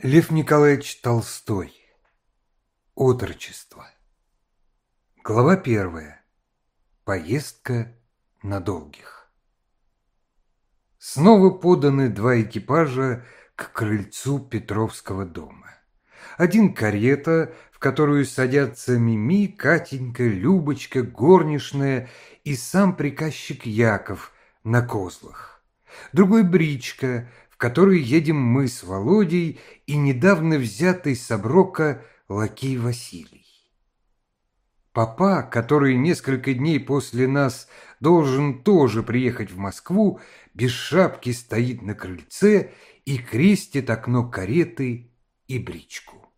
Лев Николаевич Толстой. Отрочество. Глава первая. Поездка на долгих. Снова поданы два экипажа к крыльцу Петровского дома. Один карета, в которую садятся Мими, Катенька, Любочка, горничная и сам приказчик Яков на козлах. Другой бричка, в которой едем мы с Володей и недавно взятый с оброка лакей Василий. Папа, который несколько дней после нас должен тоже приехать в Москву, без шапки стоит на крыльце и крестит окно кареты и бричку.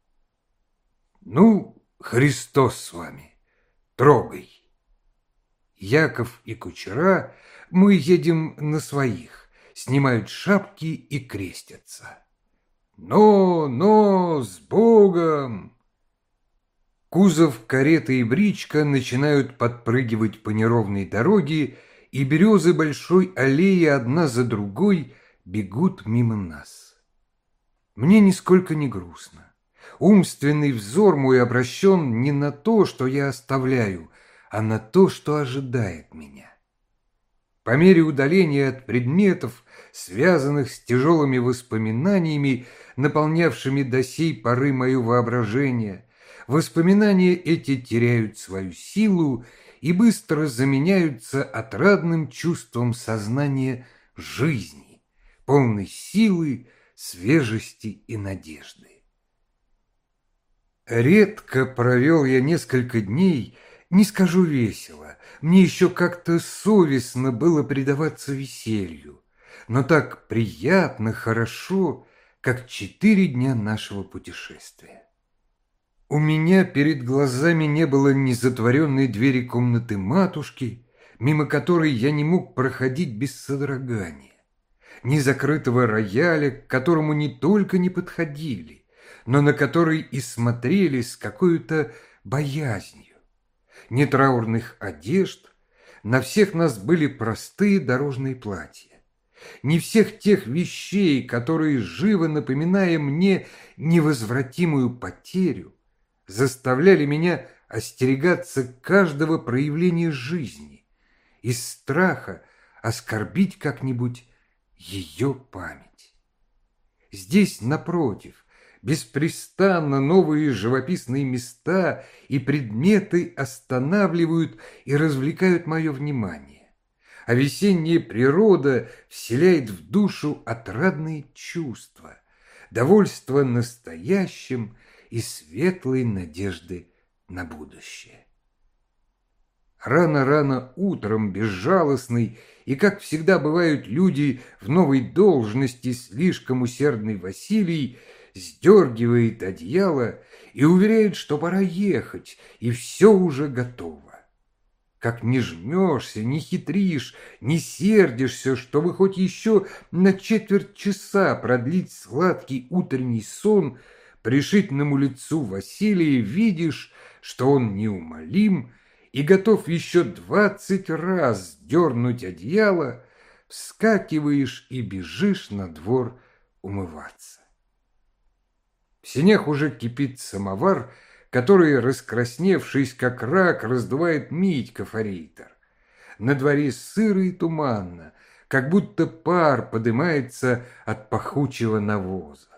Ну, Христос с вами, трогай. Яков и кучера мы едем на своих снимают шапки и крестятся. «Но, но, с Богом!» Кузов, карета и бричка начинают подпрыгивать по неровной дороге, и березы большой аллеи одна за другой бегут мимо нас. Мне нисколько не грустно. Умственный взор мой обращен не на то, что я оставляю, а на то, что ожидает меня. По мере удаления от предметов, связанных с тяжелыми воспоминаниями, наполнявшими до сей поры мое воображение, воспоминания эти теряют свою силу и быстро заменяются отрадным чувством сознания жизни, полной силы, свежести и надежды. Редко провел я несколько дней, не скажу весело, мне еще как-то совестно было предаваться веселью, но так приятно, хорошо, как четыре дня нашего путешествия. У меня перед глазами не было ни затворенной двери комнаты матушки, мимо которой я не мог проходить без содрогания, ни закрытого рояля, к которому не только не подходили, но на который и смотрели с какой-то боязнью ни траурных одежд, на всех нас были простые дорожные платья. Не всех тех вещей, которые, живо напоминая мне невозвратимую потерю, заставляли меня остерегаться каждого проявления жизни, из страха оскорбить как-нибудь ее память. Здесь, напротив, беспрестанно новые живописные места и предметы останавливают и развлекают мое внимание. А весенняя природа вселяет в душу отрадные чувства, довольство настоящим и светлые надежды на будущее. Рано-рано утром безжалостный и, как всегда бывают люди в новой должности, слишком усердный Василий – сдергивает одеяло и уверяет, что пора ехать, и все уже готово. Как не жмешься, не хитришь, не сердишься, чтобы хоть еще на четверть часа продлить сладкий утренний сон, пришитному лицу Василия видишь, что он неумолим и готов еще двадцать раз дернуть одеяло, вскакиваешь и бежишь на двор умываться. В синях уже кипит самовар, который, раскрасневшись как рак, раздувает Митька Форейтер. На дворе сыро и туманно, как будто пар поднимается от пахучего навоза.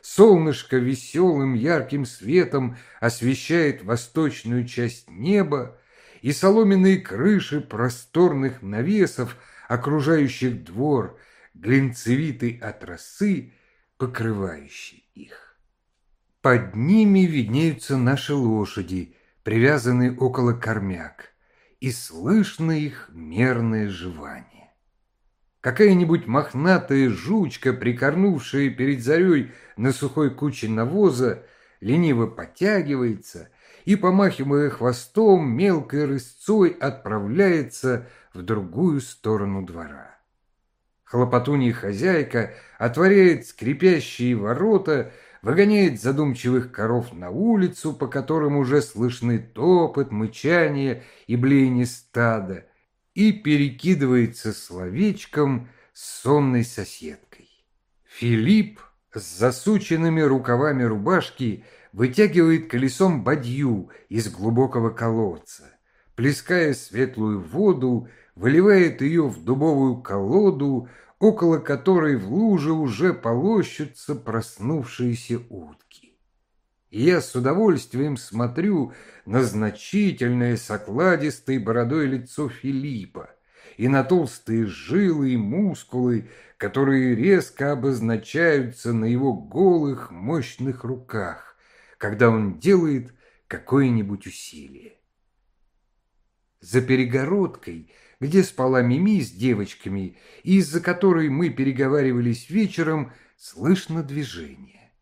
Солнышко веселым ярким светом освещает восточную часть неба, и соломенные крыши просторных навесов, окружающих двор, глинцевитой от росы, покрывающий их. Под ними виднеются наши лошади, привязанные около кормяк, и слышно их мерное жевание. Какая-нибудь мохнатая жучка, прикорнувшая перед зарей на сухой куче навоза, лениво подтягивается и, помахивая хвостом, мелкой рысцой отправляется в другую сторону двора. Хлопотунья хозяйка отворяет скрипящие ворота выгоняет задумчивых коров на улицу, по которым уже слышны топот, мычание и блеяние стада, и перекидывается словечком с сонной соседкой. Филипп с засученными рукавами рубашки вытягивает колесом бадью из глубокого колодца, плеская светлую воду, выливает ее в дубовую колоду, около которой в луже уже полощутся проснувшиеся утки. И я с удовольствием смотрю на значительное с окладистой бородой лицо Филиппа и на толстые жилы и мускулы, которые резко обозначаются на его голых мощных руках, когда он делает какое-нибудь усилие. За перегородкой – где спала Мими с девочками, из-за которой мы переговаривались вечером, слышно движение.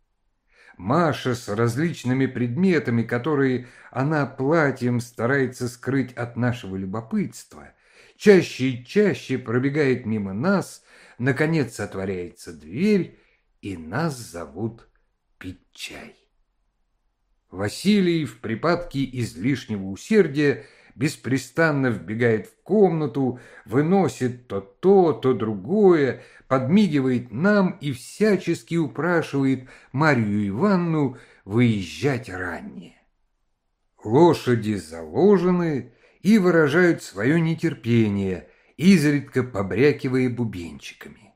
Маша с различными предметами, которые она платьем старается скрыть от нашего любопытства, чаще и чаще пробегает мимо нас, наконец отворяется дверь, и нас зовут пить чай. Василий в припадке излишнего усердия беспрестанно вбегает в комнату, выносит то то, то другое, подмигивает нам и всячески упрашивает Марию Ивановну выезжать ранее. Лошади заложены и выражают свое нетерпение, изредка побрякивая бубенчиками.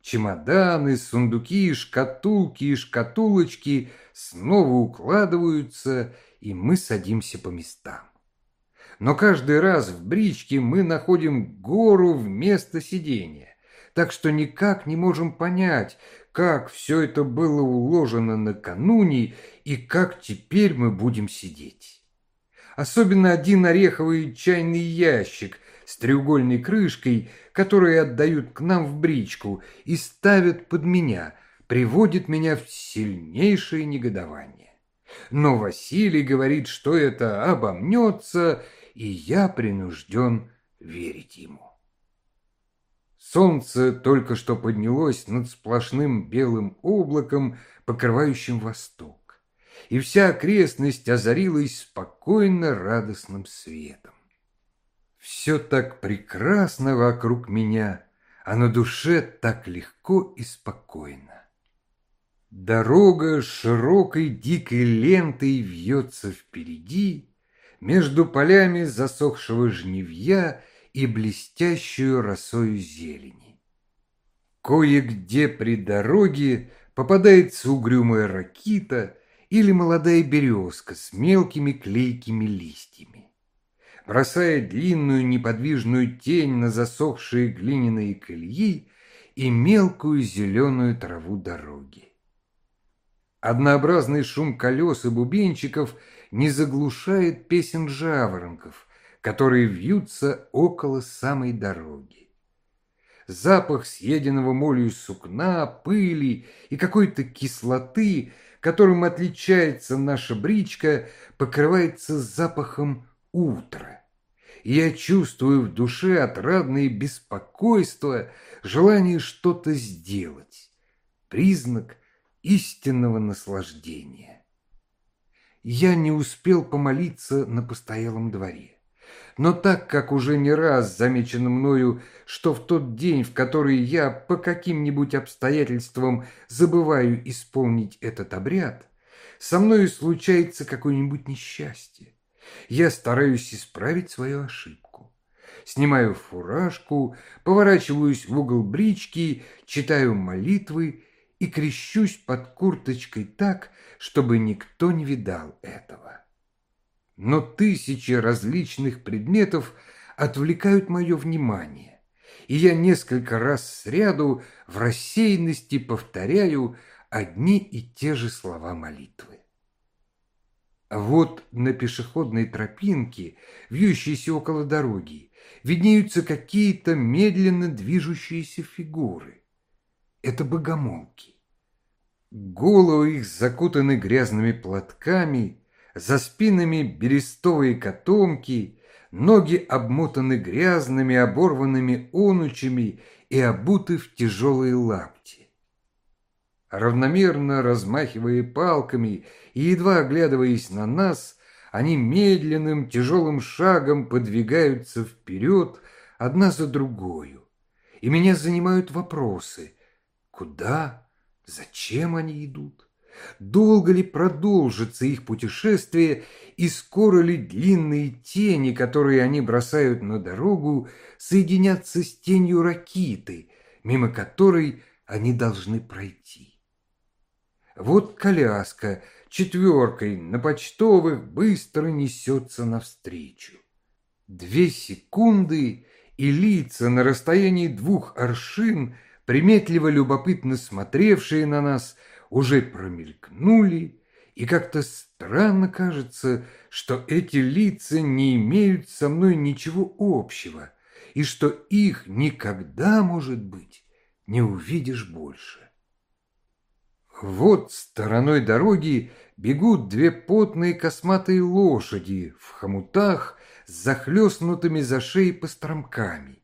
Чемоданы, сундуки, шкатулки и шкатулочки снова укладываются, и мы садимся по местам но каждый раз в бричке мы находим гору вместо сидения, так что никак не можем понять, как все это было уложено накануне и как теперь мы будем сидеть. Особенно один ореховый чайный ящик с треугольной крышкой, который отдают к нам в бричку и ставят под меня, приводит меня в сильнейшее негодование. Но Василий говорит, что это обомнется и я принужден верить ему. Солнце только что поднялось над сплошным белым облаком, покрывающим восток, и вся окрестность озарилась спокойно радостным светом. Все так прекрасно вокруг меня, а на душе так легко и спокойно. Дорога широкой дикой лентой вьется впереди, между полями засохшего жнивья и блестящую росою зелени. Кое-где при дороге попадается угрюмая ракита или молодая березка с мелкими клейкими листьями. Бросая длинную неподвижную тень на засохшие глиняные колеи и мелкую зеленую траву дороги. Однообразный шум колес и бубенчиков – не заглушает песен жаворонков, которые вьются около самой дороги. Запах съеденного молью сукна, пыли и какой-то кислоты, которым отличается наша бричка, покрывается запахом утра. И я чувствую в душе отрадное беспокойство, желание что-то сделать. Признак истинного наслаждения я не успел помолиться на постоялом дворе. Но так как уже не раз замечено мною, что в тот день, в который я по каким-нибудь обстоятельствам забываю исполнить этот обряд, со мною случается какое-нибудь несчастье. Я стараюсь исправить свою ошибку. Снимаю фуражку, поворачиваюсь в угол брички, читаю молитвы и крещусь под курточкой так, чтобы никто не видал этого. Но тысячи различных предметов отвлекают мое внимание, и я несколько раз сряду в рассеянности повторяю одни и те же слова молитвы. Вот на пешеходной тропинке, вьющейся около дороги, виднеются какие-то медленно движущиеся фигуры. Это богомолки. Головы их закутаны грязными платками, за спинами берестовые котомки, ноги обмотаны грязными оборванными онучами и обуты в тяжелые лапти. Равномерно размахивая палками и едва оглядываясь на нас, они медленным тяжелым шагом подвигаются вперед одна за другою. И меня занимают вопросы. Куда? Зачем они идут? Долго ли продолжится их путешествие и скоро ли длинные тени, которые они бросают на дорогу, соединятся с тенью ракиты, мимо которой они должны пройти? Вот коляска четверкой на почтовых быстро несется навстречу. Две секунды, и лица на расстоянии двух аршин, приметливо любопытно смотревшие на нас, уже промелькнули, и как-то странно кажется, что эти лица не имеют со мной ничего общего, и что их никогда, может быть, не увидишь больше. Вот стороной дороги бегут две потные косматые лошади в хомутах с захлестнутыми за шеей постромками.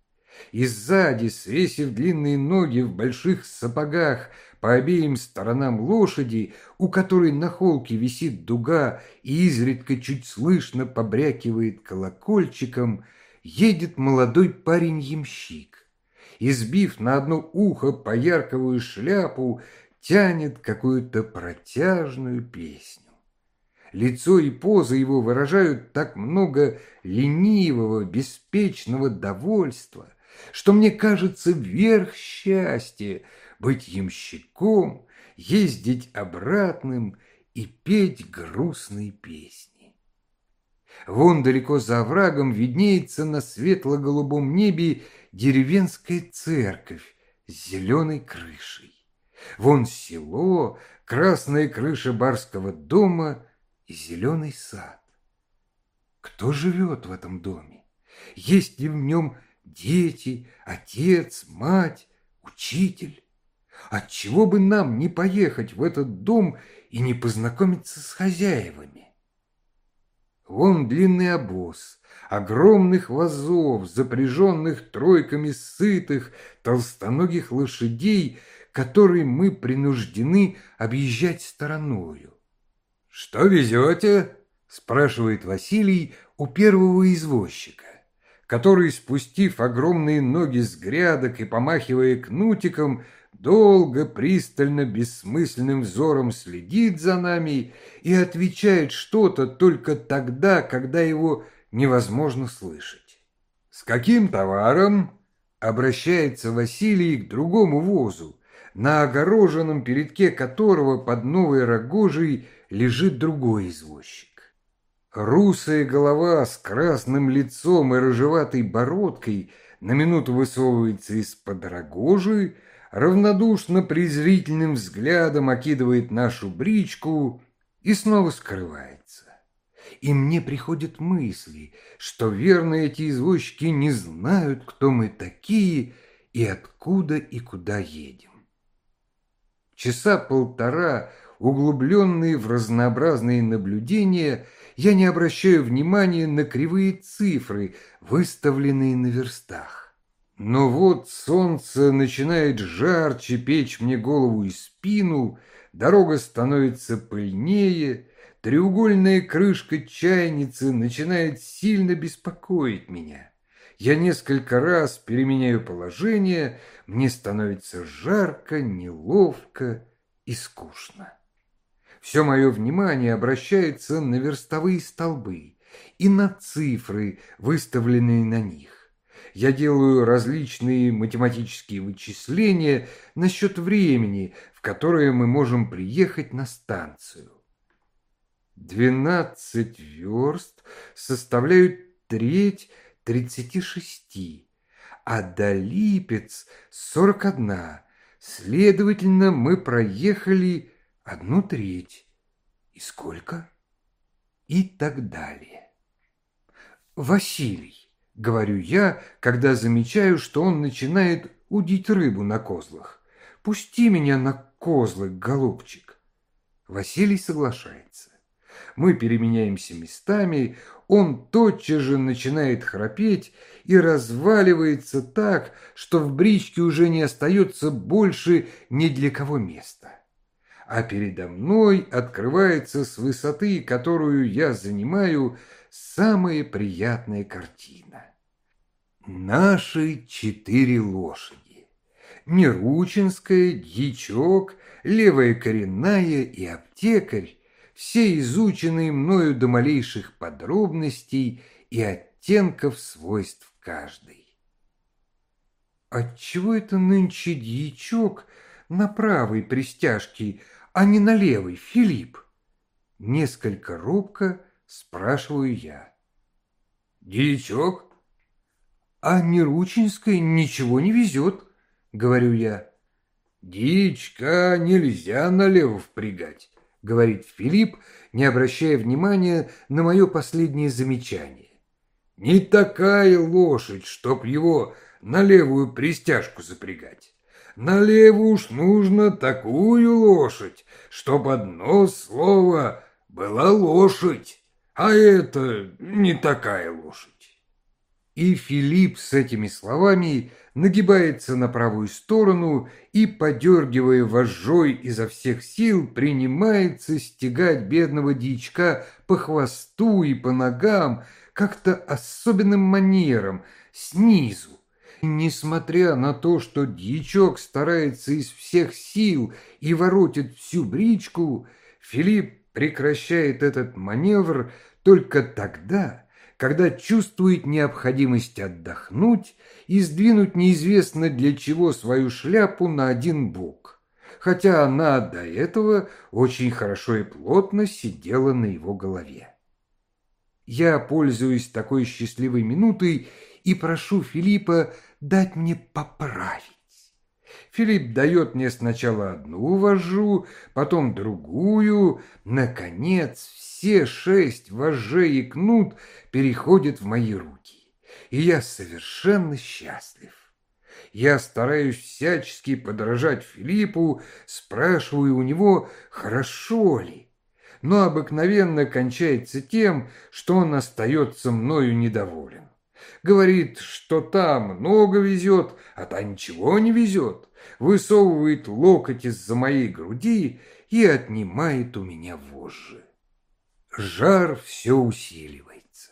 И сзади, свесив длинные ноги в больших сапогах по обеим сторонам лошади, у которой на холке висит дуга и изредка чуть слышно побрякивает колокольчиком, едет молодой парень-ямщик. Избив на одно ухо поярковую шляпу, тянет какую-то протяжную песню. Лицо и поза его выражают так много ленивого, беспечного довольства, что мне кажется верх счастья быть ямщиком, ездить обратным и петь грустные песни. Вон далеко за оврагом виднеется на светло-голубом небе деревенская церковь с зеленой крышей. Вон село, красная крыша барского дома и зеленый сад. Кто живет в этом доме? Есть ли в нем дети, отец, мать, учитель? Отчего бы нам не поехать в этот дом и не познакомиться с хозяевами? Вон длинный обоз, огромных вазов, запряженных тройками сытых, толстоногих лошадей – который мы принуждены объезжать стороною. «Что везете?» – спрашивает Василий у первого извозчика, который, спустив огромные ноги с грядок и помахивая кнутиком, долго, пристально, бессмысленным взором следит за нами и отвечает что-то только тогда, когда его невозможно слышать. «С каким товаром?» – обращается Василий к другому возу, на огороженном передке которого под новой рогожей лежит другой извозчик. Русая голова с красным лицом и рыжеватой бородкой на минуту высовывается из-под рогожи, равнодушно презрительным взглядом окидывает нашу бричку и снова скрывается. И мне приходят мысли, что верно эти извозчики не знают, кто мы такие и откуда и куда едем. Часа полтора, углубленные в разнообразные наблюдения, я не обращаю внимания на кривые цифры, выставленные на верстах. Но вот солнце начинает жарче печь мне голову и спину, дорога становится пыльнее, треугольная крышка чайницы начинает сильно беспокоить меня. Я несколько раз переменяю положение, мне становится жарко, неловко и скучно. Все мое внимание обращается на верстовые столбы и на цифры, выставленные на них. Я делаю различные математические вычисления насчет времени, в которое мы можем приехать на станцию. Двенадцать верст составляют треть 36, а до Липец 41. Следовательно, мы проехали одну треть. И сколько? И так далее. Василий, говорю я, когда замечаю, что он начинает удить рыбу на козлах. Пусти меня на козлы, голубчик. Василий соглашается. Мы переменяемся местами, он тотчас же начинает храпеть и разваливается так, что в бричке уже не остается больше ни для кого места. А передо мной открывается с высоты, которую я занимаю, самая приятная картина. Наши четыре лошади. Неручинская, Дьячок, левая коренная и аптекарь, все изученные мною до малейших подробностей и оттенков свойств каждой. Отчего это нынче дьячок на правой пристяжке, а не на левой, Филипп? Несколько робко спрашиваю я. Дьячок? А Неручинской ничего не везет, говорю я. Дичка нельзя налево впрягать, говорит Филипп, не обращая внимания на мое последнее замечание. Не такая лошадь, чтоб его на левую пристяжку запрягать. Налево уж нужно такую лошадь, чтоб одно слово была лошадь, а это не такая лошадь. И Филипп с этими словами нагибается на правую сторону и, подергивая вожжой изо всех сил, принимается стегать бедного дичка по хвосту и по ногам как-то особенным манером, снизу. Несмотря на то, что дьячок старается из всех сил и воротит всю бричку, Филипп прекращает этот маневр только тогда, когда чувствует необходимость отдохнуть и сдвинуть неизвестно для чего свою шляпу на один бок, хотя она до этого очень хорошо и плотно сидела на его голове. Я пользуюсь такой счастливой минутой и прошу Филиппа дать мне поправить. Филипп дает мне сначала одну вожжу, потом другую, наконец все шесть вожжей и кнут переходят в мои руки, и я совершенно счастлив. Я стараюсь всячески подражать Филиппу, спрашиваю у него, хорошо ли, но обыкновенно кончается тем, что он остается мною недоволен. Говорит, что там много везет, а та ничего не везет, высовывает локоть из-за моей груди и отнимает у меня вожжи. Жар все усиливается.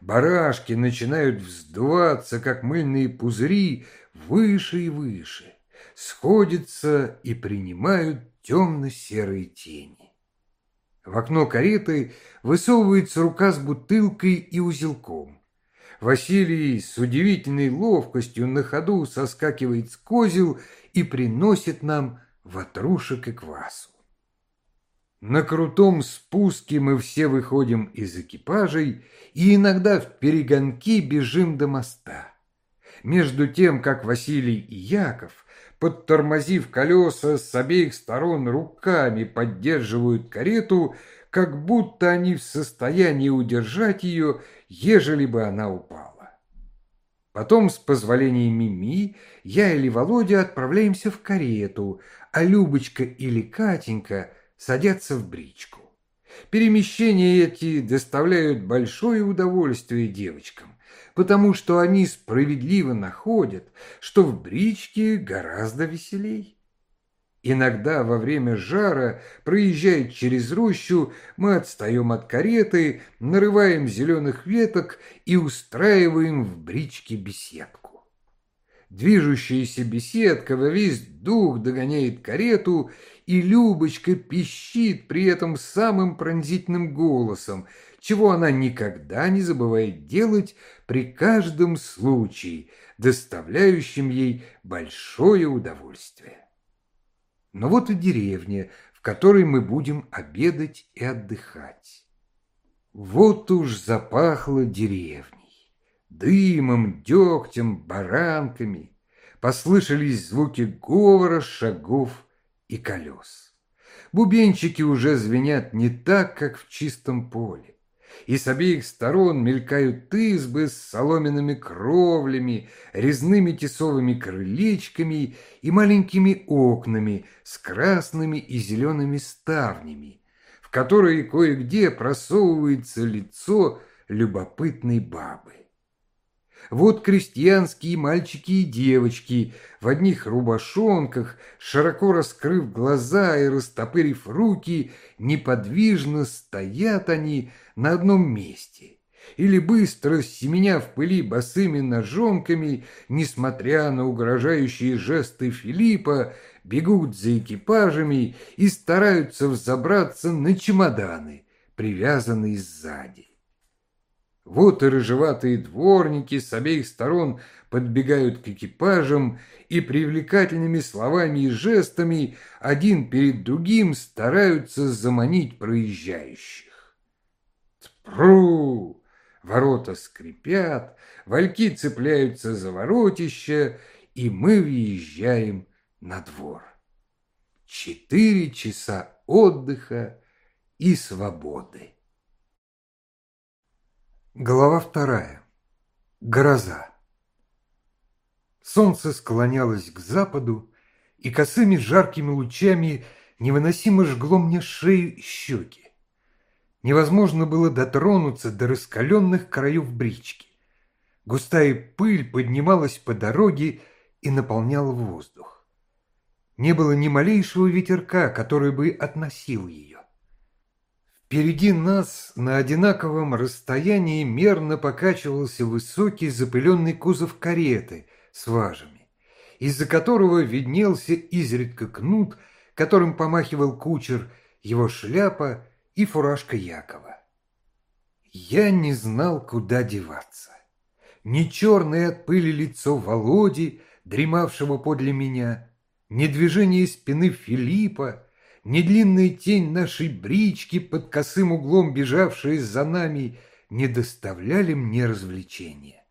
Барашки начинают вздуваться, как мыльные пузыри, выше и выше, сходятся и принимают темно-серые тени. В окно кареты высовывается рука с бутылкой и узелком. Василий с удивительной ловкостью на ходу соскакивает с козел и приносит нам ватрушек и квасу. На крутом спуске мы все выходим из экипажей и иногда в перегонки бежим до моста. Между тем, как Василий и Яков, подтормозив колеса с обеих сторон руками, поддерживают карету, как будто они в состоянии удержать ее, ежели бы она упала. Потом, с позволения Мими, я или Володя отправляемся в карету, а Любочка или Катенька – садятся в бричку. Перемещения эти доставляют большое удовольствие девочкам, потому что они справедливо находят, что в бричке гораздо веселей. Иногда во время жара, проезжая через рощу, мы отстаем от кареты, нарываем зеленых веток и устраиваем в бричке беседку. Движущаяся беседка во весь дух догоняет карету и Любочка пищит при этом самым пронзительным голосом, чего она никогда не забывает делать при каждом случае, доставляющем ей большое удовольствие. Но вот и деревня, в которой мы будем обедать и отдыхать. Вот уж запахло деревней, дымом, дегтем, баранками. Послышались звуки говора, шагов и колес. Бубенчики уже звенят не так, как в чистом поле. И с обеих сторон мелькают избы с соломенными кровлями, резными тесовыми крылечками и маленькими окнами с красными и зелеными ставнями, в которые кое-где просовывается лицо любопытной бабы. Вот крестьянские мальчики и девочки в одних рубашонках, широко раскрыв глаза и растопырив руки, неподвижно стоят они на одном месте. Или быстро, семеня в пыли босыми ножонками, несмотря на угрожающие жесты Филиппа, бегут за экипажами и стараются взобраться на чемоданы, привязанные сзади. Вот и рыжеватые дворники с обеих сторон подбегают к экипажам и привлекательными словами и жестами один перед другим стараются заманить проезжающих. Тпру! Ворота скрипят, вальки цепляются за воротища, и мы въезжаем на двор. Четыре часа отдыха и свободы. Глава вторая. Гроза. Солнце склонялось к западу, и косыми жаркими лучами невыносимо жгло мне шею и щеки. Невозможно было дотронуться до раскаленных краев брички. Густая пыль поднималась по дороге и наполняла воздух. Не было ни малейшего ветерка, который бы относил ее. Впереди нас на одинаковом расстоянии мерно покачивался высокий запыленный кузов кареты с важами, из-за которого виднелся изредка кнут, которым помахивал кучер, его шляпа и фуражка Якова. Я не знал, куда деваться. Ни черное от пыли лицо Володи, дремавшего подле меня, ни движение спины Филиппа, ни длинная тень нашей брички под косым углом, бежавшая за нами, не доставляли мне развлечения.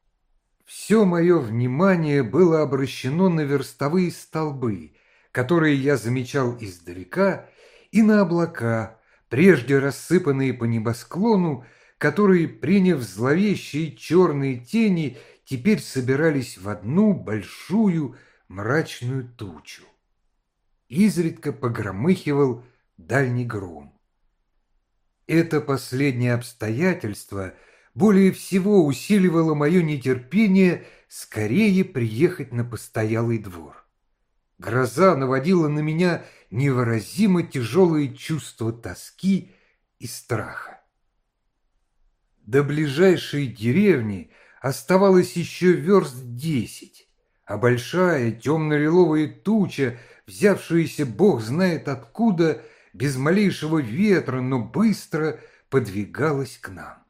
Все мое внимание было обращено на верстовые столбы, которые я замечал издалека, и на облака, прежде рассыпанные по небосклону, которые, приняв зловещие черные тени, теперь собирались в одну большую мрачную тучу изредка погромыхивал дальний гром. Это последнее обстоятельство более всего усиливало мое нетерпение скорее приехать на постоялый двор. Гроза наводила на меня невыразимо тяжелые чувства тоски и страха. До ближайшей деревни оставалось еще верст десять, а большая темно-лиловая туча взявшаяся бог знает откуда, без малейшего ветра, но быстро подвигалась к нам.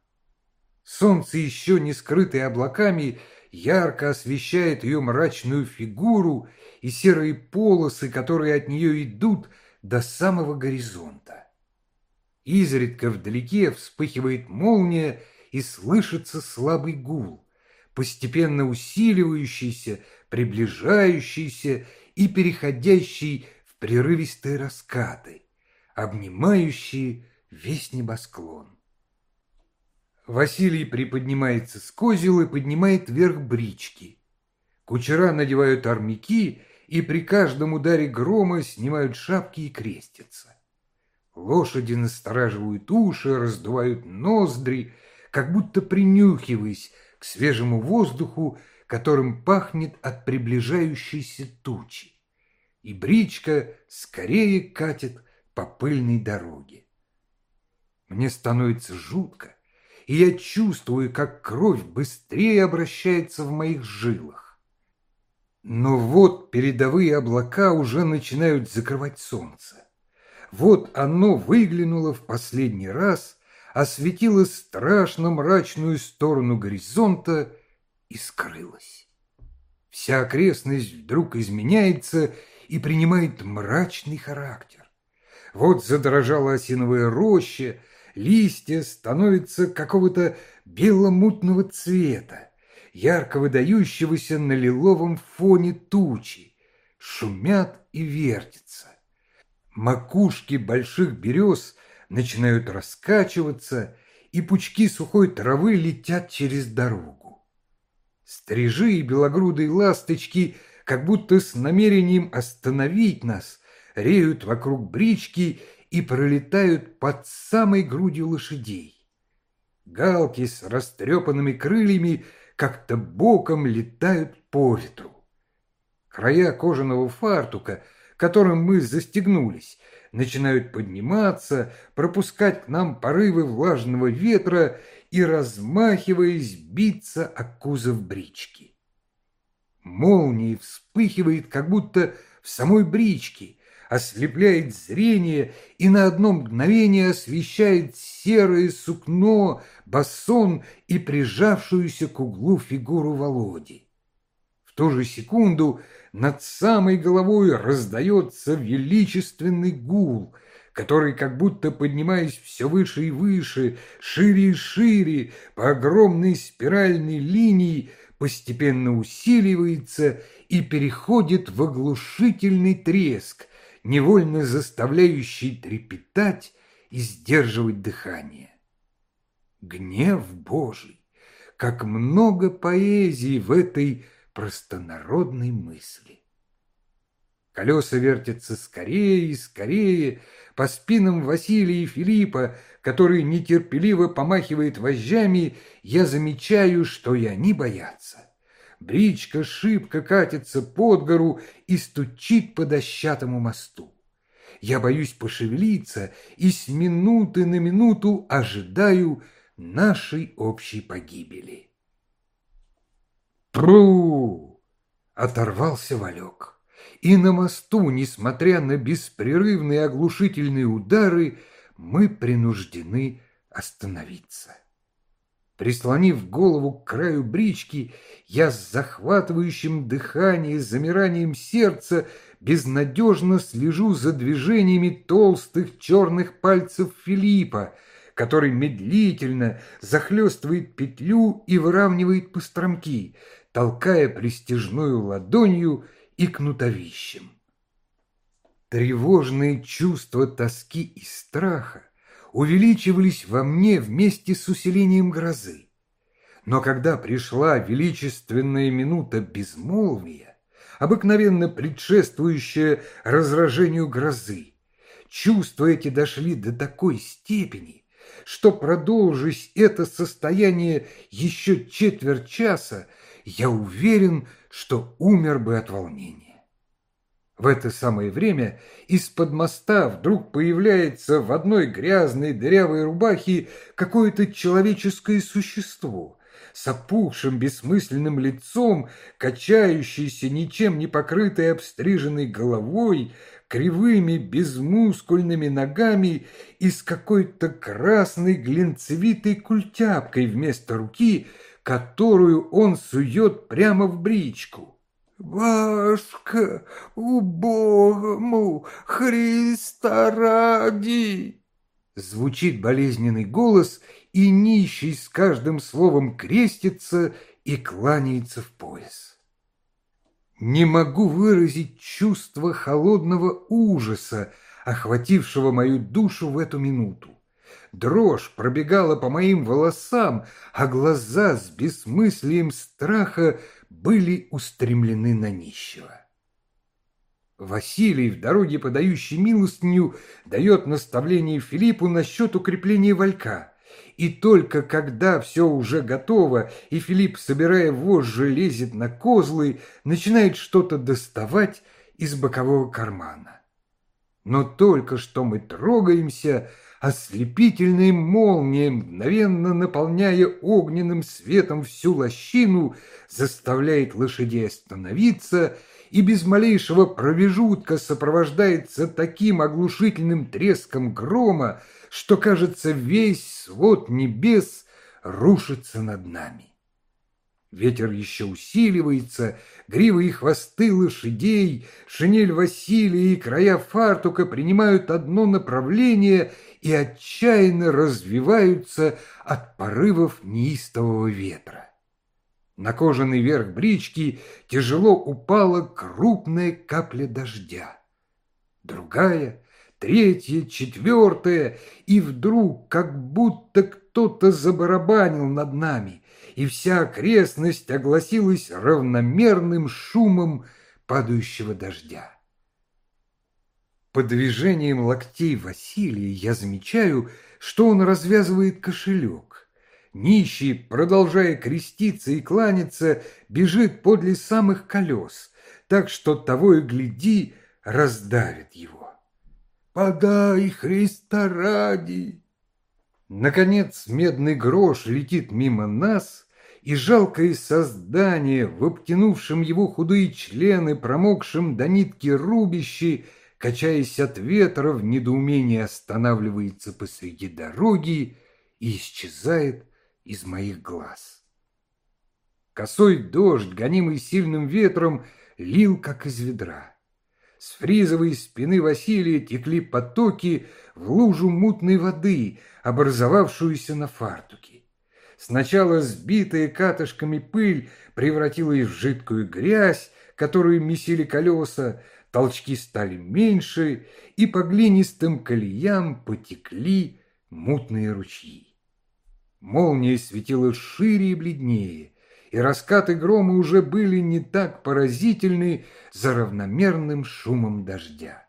Солнце, еще не скрытое облаками, ярко освещает ее мрачную фигуру и серые полосы, которые от нее идут до самого горизонта. Изредка вдалеке вспыхивает молния и слышится слабый гул, постепенно усиливающийся, приближающийся и переходящий в прерывистые раскаты, обнимающие весь небосклон. Василий приподнимается с козел и поднимает вверх брички. Кучера надевают армяки и при каждом ударе грома снимают шапки и крестятся. Лошади настораживают уши, раздувают ноздри, как будто принюхиваясь к свежему воздуху которым пахнет от приближающейся тучи, и бричка скорее катит по пыльной дороге. Мне становится жутко, и я чувствую, как кровь быстрее обращается в моих жилах. Но вот передовые облака уже начинают закрывать солнце. Вот оно выглянуло в последний раз, осветило страшно мрачную сторону горизонта и скрылась. Вся окрестность вдруг изменяется и принимает мрачный характер. Вот задрожала осиновая роща, листья становятся какого-то беломутного цвета, ярко выдающегося на лиловом фоне тучи, шумят и вертятся. Макушки больших берез начинают раскачиваться, и пучки сухой травы летят через дорогу. Стрижи и белогрудые ласточки, как будто с намерением остановить нас, реют вокруг брички и пролетают под самой грудью лошадей. Галки с растрепанными крыльями как-то боком летают по ветру. Края кожаного фартука, которым мы застегнулись, начинают подниматься, пропускать к нам порывы влажного ветра и, размахиваясь, биться о кузов брички. Молнией вспыхивает, как будто в самой бричке, ослепляет зрение и на одно мгновение освещает серое сукно, бассон и прижавшуюся к углу фигуру Володи. В ту же секунду над самой головой раздается величественный гул, который, как будто поднимаясь все выше и выше, шире и шире, по огромной спиральной линии, постепенно усиливается и переходит в оглушительный треск, невольно заставляющий трепетать и сдерживать дыхание. Гнев Божий, как много поэзии в этой простонародной мысли. Колеса вертятся скорее и скорее по спинам Василия и Филиппа, который нетерпеливо помахивает вожжами, я замечаю, что и они боятся. Бричка шибко катится под гору и стучит по дощатому мосту. Я боюсь пошевелиться и с минуты на минуту ожидаю нашей общей погибели. Пру! Оторвался Валек. И на мосту, несмотря на беспрерывные оглушительные удары, мы принуждены остановиться. Прислонив голову к краю брички, я с захватывающим дыханием, замиранием сердца безнадежно слежу за движениями толстых черных пальцев Филиппа, который медлительно захлестывает петлю и выравнивает постромки, толкая пристежную ладонью и кнутовищем. Тревожные чувства тоски и страха увеличивались во мне вместе с усилением грозы. Но когда пришла величественная минута безмолвия, обыкновенно предшествующая разражению грозы, чувства эти дошли до такой степени, что, продолжись это состояние еще четверть часа, я уверен, что умер бы от волнения. В это самое время из-под моста вдруг появляется в одной грязной дырявой рубахе какое-то человеческое существо с опухшим бессмысленным лицом, качающейся ничем не покрытой обстриженной головой, кривыми безмускульными ногами и с какой-то красной глинцевитой культяпкой вместо руки, которую он сует прямо в бричку. Вашка, убогому Христа ради!» Звучит болезненный голос, и нищий с каждым словом крестится и кланяется в пояс. Не могу выразить чувство холодного ужаса, охватившего мою душу в эту минуту. Дрожь пробегала по моим волосам, а глаза с бессмыслием страха были устремлены на нищего. Василий, в дороге подающий милостыню, дает наставление Филиппу насчет укрепления валька. И только когда все уже готово, и Филипп, собирая вожжи, лезет на козлы, начинает что-то доставать из бокового кармана. Но только что мы трогаемся, ослепительная молния, мгновенно наполняя огненным светом всю лощину, заставляет лошадей остановиться и без малейшего промежутка сопровождается таким оглушительным треском грома, что, кажется, весь свод небес рушится над нами. Ветер еще усиливается, гривы и хвосты лошадей, шинель Василия и края фартука принимают одно направление и отчаянно развиваются от порывов неистового ветра. На кожаный верх брички тяжело упала крупная капля дождя. Другая, третья, четвертая, и вдруг как будто кто-то забарабанил над нами, и вся окрестность огласилась равномерным шумом падающего дождя. По движениям локтей Василия я замечаю, что он развязывает кошелек. Нищий, продолжая креститься и кланяться, бежит подле самых колес, так что того и гляди раздавит его. «Подай, Христа ради!» Наконец медный грош летит мимо нас, и жалкое создание, в обтянувшем его худые члены, промокшем до нитки рубищи, качаясь от ветра, в недоумении останавливается посреди дороги и исчезает из моих глаз. Косой дождь, гонимый сильным ветром, лил, как из ведра. С фризовой спины Василия текли потоки в лужу мутной воды, образовавшуюся на фартуке. Сначала сбитая катышками пыль превратилась в жидкую грязь, которую месили колеса, толчки стали меньше, и по глинистым колеям потекли мутные ручьи. Молния светила шире и бледнее, и раскаты грома уже были не так поразительны за равномерным шумом дождя.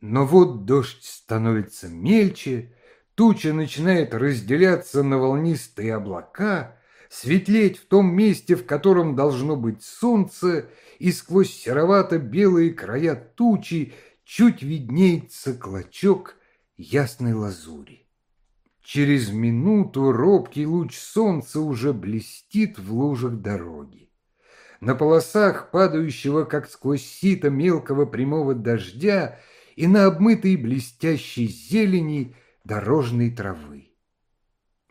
Но вот дождь становится мельче, туча начинает разделяться на волнистые облака, светлеть в том месте, в котором должно быть солнце, и сквозь серовато-белые края тучи чуть виднеется клочок ясной лазури. Через минуту робкий луч солнца уже блестит в лужах дороги. На полосах падающего, как сквозь сито мелкого прямого дождя, и на обмытой блестящей зелени дорожной травы.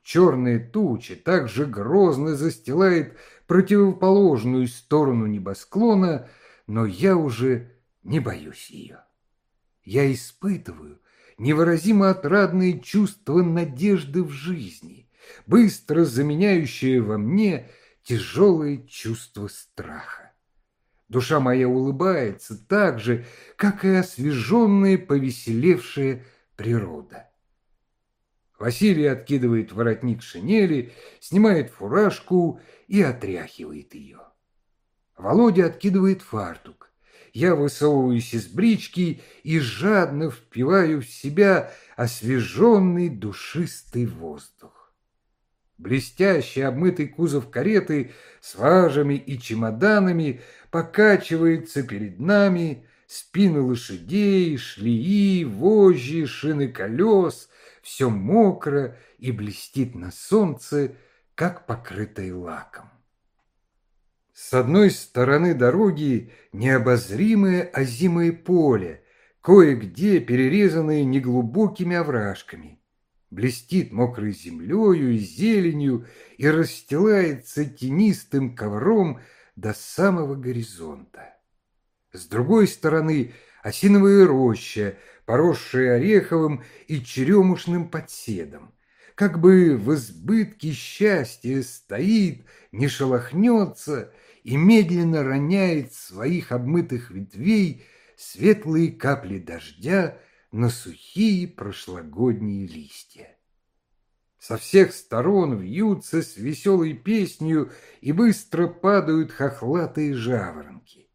Черная туча также грозно застилает противоположную сторону небосклона, но я уже не боюсь ее. Я испытываю невыразимо отрадные чувства надежды в жизни, быстро заменяющее во мне тяжелые чувства страха. Душа моя улыбается так же, как и освеженная, повеселевшая природа. Василий откидывает воротник шинели, снимает фуражку и отряхивает ее. Володя откидывает фартук. Я высовываюсь из брички и жадно впиваю в себя освеженный душистый воздух. Блестящий обмытый кузов кареты с важами и чемоданами покачивается перед нами, спины лошадей, шлии, вожжи, шины колес, все мокро и блестит на солнце, как покрытое лаком. С одной стороны дороги необозримое озимое поле, кое-где перерезанное неглубокими овражками. Блестит мокрой землею и зеленью и расстилается тенистым ковром до самого горизонта. С другой стороны осиновая роща, поросшая ореховым и черемушным подседом, как бы в избытке счастья стоит, не шелохнется и медленно роняет своих обмытых ветвей светлые капли дождя на сухие прошлогодние листья. Со всех сторон вьются с веселой песнью и быстро падают хохлатые жаворонки.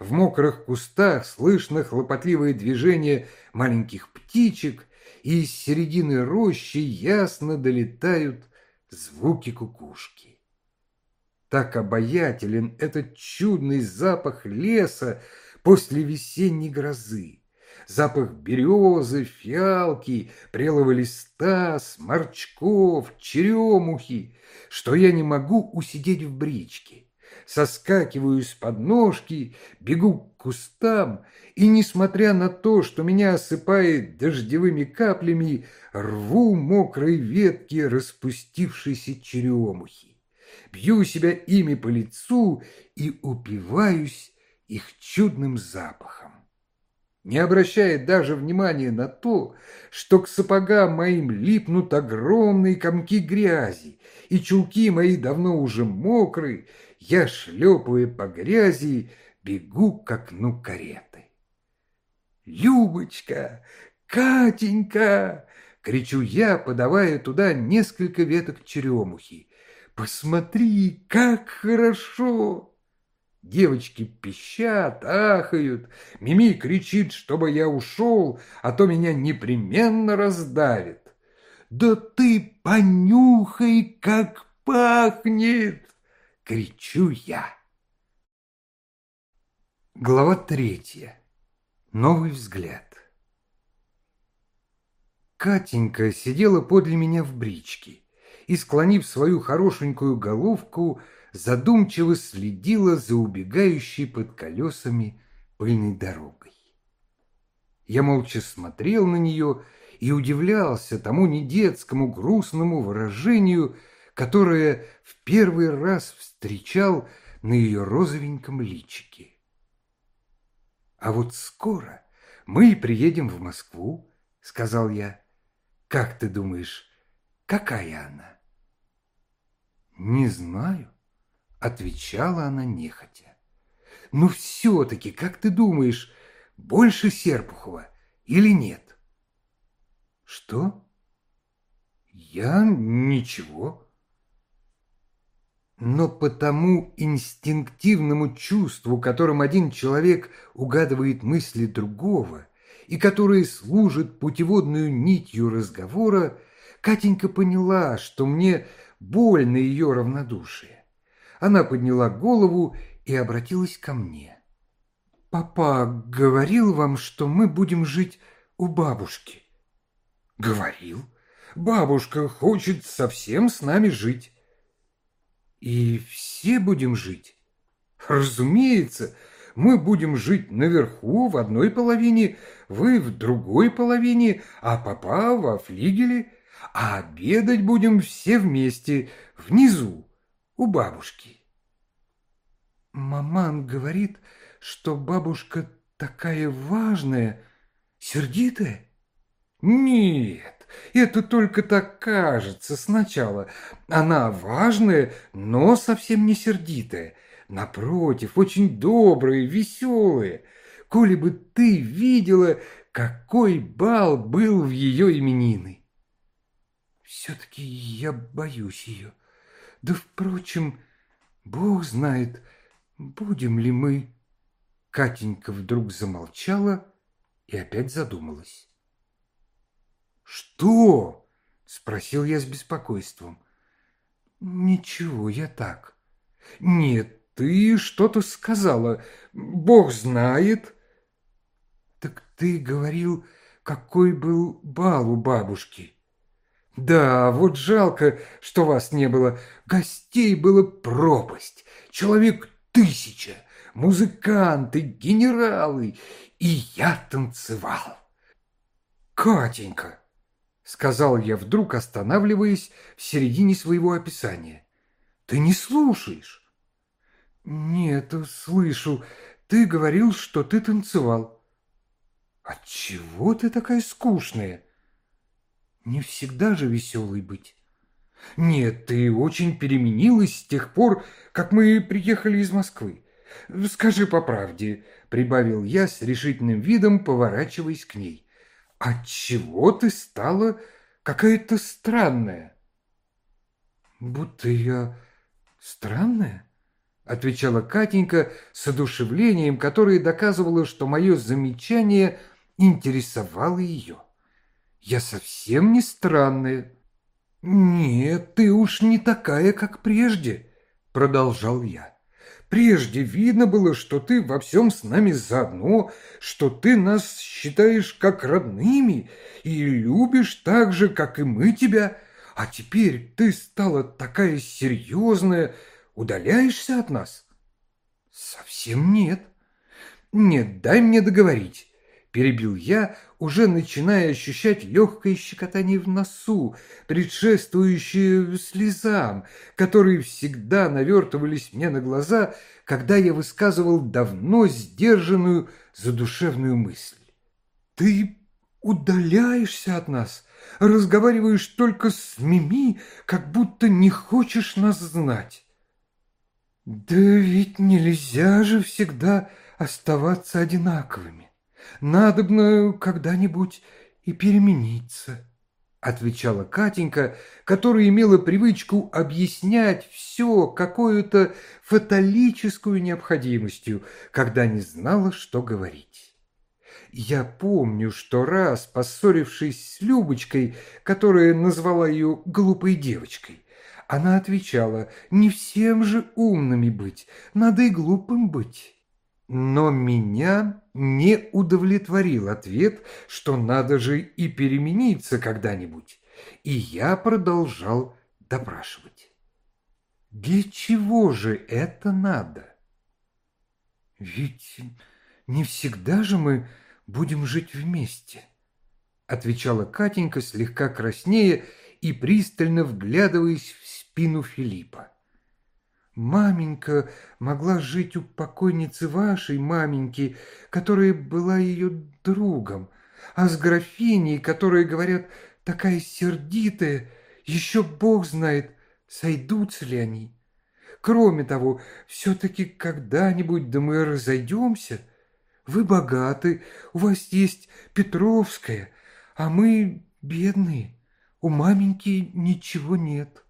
В мокрых кустах слышно хлопотливое движение маленьких птичек, и из середины рощи ясно долетают звуки кукушки. Так обаятелен этот чудный запах леса после весенней грозы. Запах березы, фиалки, прелого листа, сморчков, черемухи, что я не могу усидеть в бричке соскакиваю с подножки, бегу к кустам и, несмотря на то, что меня осыпает дождевыми каплями, рву мокрые ветки распустившейся черемухи. Бью себя ими по лицу и упиваюсь их чудным запахом. Не обращая даже внимания на то, что к сапогам моим липнут огромные комки грязи, и чулки мои давно уже мокрые, я, шлепая по грязи, бегу к окну кареты. «Любочка! Катенька!» — кричу я, подавая туда несколько веток черемухи. «Посмотри, как хорошо!» Девочки пищат, ахают, Мими кричит, чтобы я ушел, а то меня непременно раздавит. «Да ты понюхай, как пахнет!» кричу я. Глава третья. Новый взгляд. Катенька сидела подле меня в бричке, и, склонив свою хорошенькую головку, задумчиво следила за убегающей под колесами пыльной дорогой. Я молча смотрел на нее и удивлялся тому недетскому грустному выражению, которое в первый раз встречал на ее розовеньком личике. «А вот скоро мы приедем в Москву», — сказал я. «Как ты думаешь, какая она?» «Не знаю», — отвечала она нехотя. «Ну все-таки, как ты думаешь, больше Серпухова или нет?» «Что?» «Я ничего» но по тому инстинктивному чувству, которым один человек угадывает мысли другого и которое служит путеводную нитью разговора, Катенька поняла, что мне больно ее равнодушие. Она подняла голову и обратилась ко мне. «Папа говорил вам, что мы будем жить у бабушки?» «Говорил. Бабушка хочет совсем с нами жить». И все будем жить? Разумеется, мы будем жить наверху в одной половине, вы в другой половине, а папа во флигеле, а обедать будем все вместе внизу, у бабушки. Маман говорит, что бабушка такая важная, сердитая. Нет, это только так кажется сначала. Она важная, но совсем не сердитая. Напротив, очень добрая, веселая. Коли бы ты видела, какой бал был в ее именины. Все-таки я боюсь ее. Да, впрочем, Бог знает, будем ли мы... Катенька вдруг замолчала и опять задумалась. «Что?» — спросил я с беспокойством. «Ничего, я так». «Нет, ты что-то сказала. Бог знает». «Так ты говорил, какой был бал у бабушки?» «Да, вот жалко, что вас не было. Гостей было пропасть. Человек тысяча, музыканты, генералы, и я танцевал». «Катенька!» сказал я вдруг, останавливаясь в середине своего описания. Ты не слушаешь? Нет, слышу. Ты говорил, что ты танцевал. Отчего ты такая скучная? Не всегда же веселой быть. Нет, ты очень переменилась с тех пор, как мы приехали из Москвы. Скажи по правде, прибавил я с решительным видом, поворачиваясь к ней. Отчего ты стала какая-то странная? Будто я странная? Отвечала Катенька с одушевлением, которое доказывало, что мое замечание интересовало ее. Я совсем не странная. Нет, ты уж не такая, как прежде, продолжал я. Прежде видно было, что ты во всем с нами заодно, что ты нас считаешь как родными и любишь так же, как и мы тебя. А теперь ты стала такая серьезная, удаляешься от нас? Совсем нет. Нет, дай мне договорить. Перебил я, уже начиная ощущать легкое щекотание в носу, предшествующее слезам, которые всегда навертывались мне на глаза, когда я высказывал давно сдержанную задушевную мысль. «Ты удаляешься от нас, разговариваешь только с Мими, как будто не хочешь нас знать». «Да ведь нельзя же всегда оставаться одинаковыми надобно когда-нибудь и перемениться», — отвечала Катенька, которая имела привычку объяснять все какую-то фаталическую необходимостью, когда не знала, что говорить. Я помню, что раз, поссорившись с Любочкой, которая назвала ее глупой девочкой, она отвечала, не всем же умными быть, надо и глупым быть. Но меня не удовлетворил ответ, что надо же и перемениться когда-нибудь. И я продолжал допрашивать. Для чего же это надо? Ведь не всегда же мы будем жить вместе, отвечала Катенька слегка краснее и пристально вглядываясь в спину Филиппа. Маменька могла жить у покойницы вашей маменьки, которая была ее другом, а с графиней, которая, говорят, такая сердитая, еще Бог знает, сойдутся ли они. Кроме того, все-таки когда-нибудь да мы разойдемся. Вы богаты, у вас есть Петровская, а мы бедные, у маменьки ничего нет.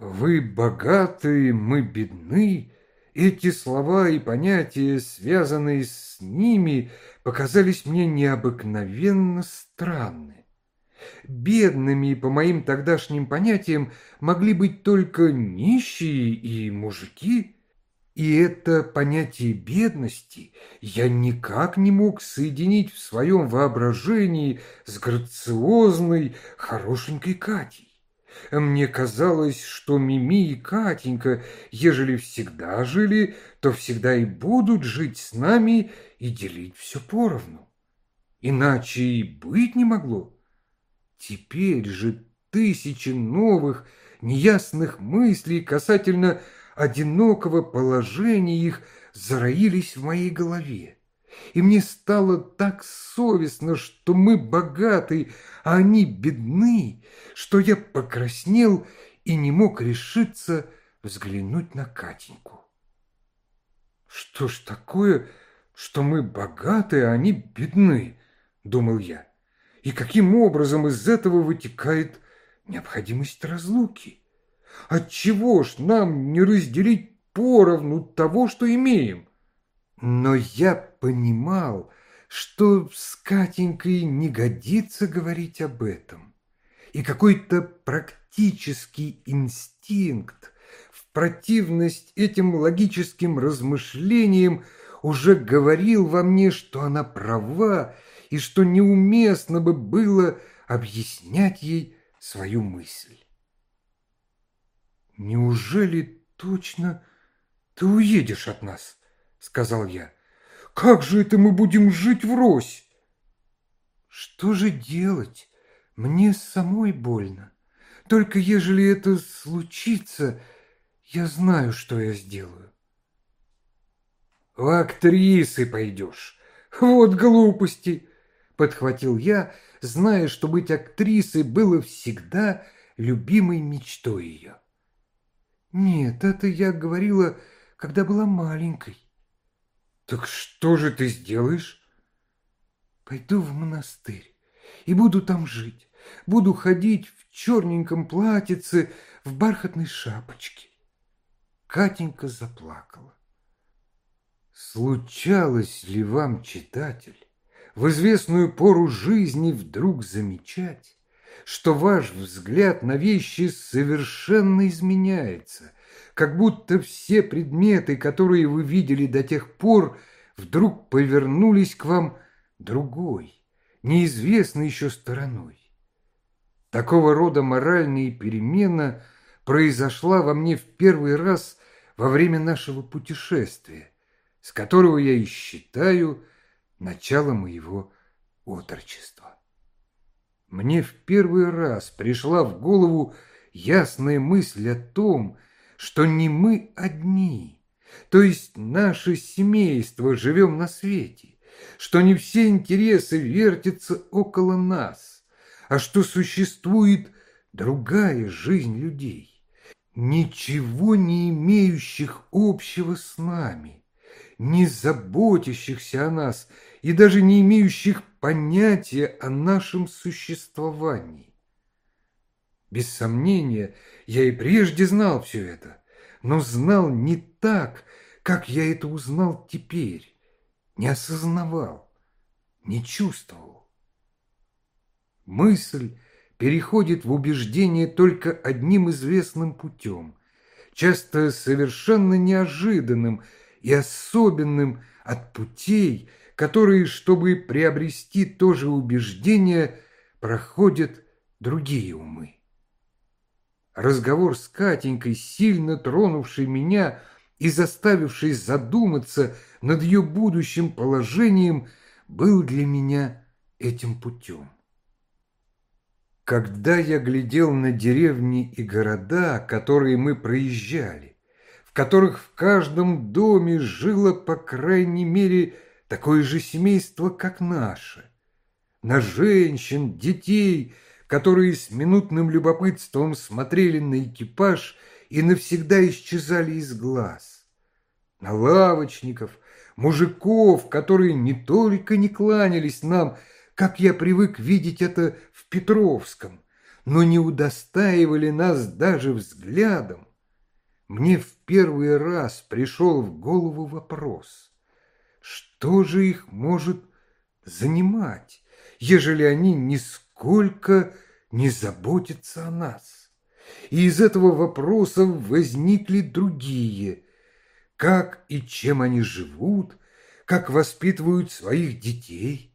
Вы богаты, мы бедны. Эти слова и понятия, связанные с ними, показались мне необыкновенно странны. Бедными, по моим тогдашним понятиям, могли быть только нищие и мужики. И это понятие бедности я никак не мог соединить в своем воображении с грациозной, хорошенькой Катей. Мне казалось, что Мими и Катенька, ежели всегда жили, то всегда и будут жить с нами и делить все поровну. Иначе и быть не могло. Теперь же тысячи новых, неясных мыслей касательно одинокого положения их зароились в моей голове. И мне стало так совестно, что мы богаты, а они бедны, что я покраснел и не мог решиться взглянуть на Катеньку. «Что ж такое, что мы богаты, а они бедны?» — думал я и каким образом из этого вытекает необходимость разлуки. Отчего ж нам не разделить поровну того, что имеем? Но я понимал, что с Катенькой не годится говорить об этом. И какой-то практический инстинкт в противность этим логическим размышлениям уже говорил во мне, что она права, и что неуместно бы было объяснять ей свою мысль. «Неужели точно ты уедешь от нас?» — сказал я. «Как же это мы будем жить врозь?» «Что же делать? Мне самой больно. Только ежели это случится, я знаю, что я сделаю». «В актрисы пойдешь. Вот глупости!» подхватил я, зная, что быть актрисой было всегда любимой мечтой ее. Нет, это я говорила, когда была маленькой. Так что же ты сделаешь? Пойду в монастырь и буду там жить. Буду ходить в черненьком платьице, в бархатной шапочке. Катенька заплакала. Случалось ли вам, читатель, в известную пору жизни вдруг замечать, что ваш взгляд на вещи совершенно изменяется, как будто все предметы, которые вы видели до тех пор, вдруг повернулись к вам другой, неизвестной еще стороной. Такого рода моральная перемена произошла во мне в первый раз во время нашего путешествия, с которого я и считаю – начало моего отрочества. Мне в первый раз пришла в голову ясная мысль о том, что не мы одни, то есть наше семейство живем на свете, что не все интересы вертятся около нас, а что существует другая жизнь людей, ничего не имеющих общего с нами, не заботящихся о нас и даже не имеющих понятия о нашем существовании. Без сомнения, я и прежде знал все это, но знал не так, как я это узнал теперь, не осознавал, не чувствовал. Мысль переходит в убеждение только одним известным путем, часто совершенно неожиданным и особенным от путей, которые, чтобы приобрести то же убеждение, проходят другие умы. Разговор с Катенькой, сильно тронувший меня и заставивший задуматься над ее будущим положением, был для меня этим путем. Когда я глядел на деревни и города, которые мы проезжали, в которых в каждом доме жило, по крайней мере, такое же семейство, как наше, на женщин, детей, которые с минутным любопытством смотрели на экипаж и навсегда исчезали из глаз, на лавочников, мужиков, которые не только не кланялись нам, как я привык видеть это в Петровском, но не удостаивали нас даже взглядом, мне в первый раз пришел в голову вопрос, что же их может занимать, ежели они нисколько не заботятся о нас. И из этого вопроса возникли другие. Как и чем они живут, как воспитывают своих детей,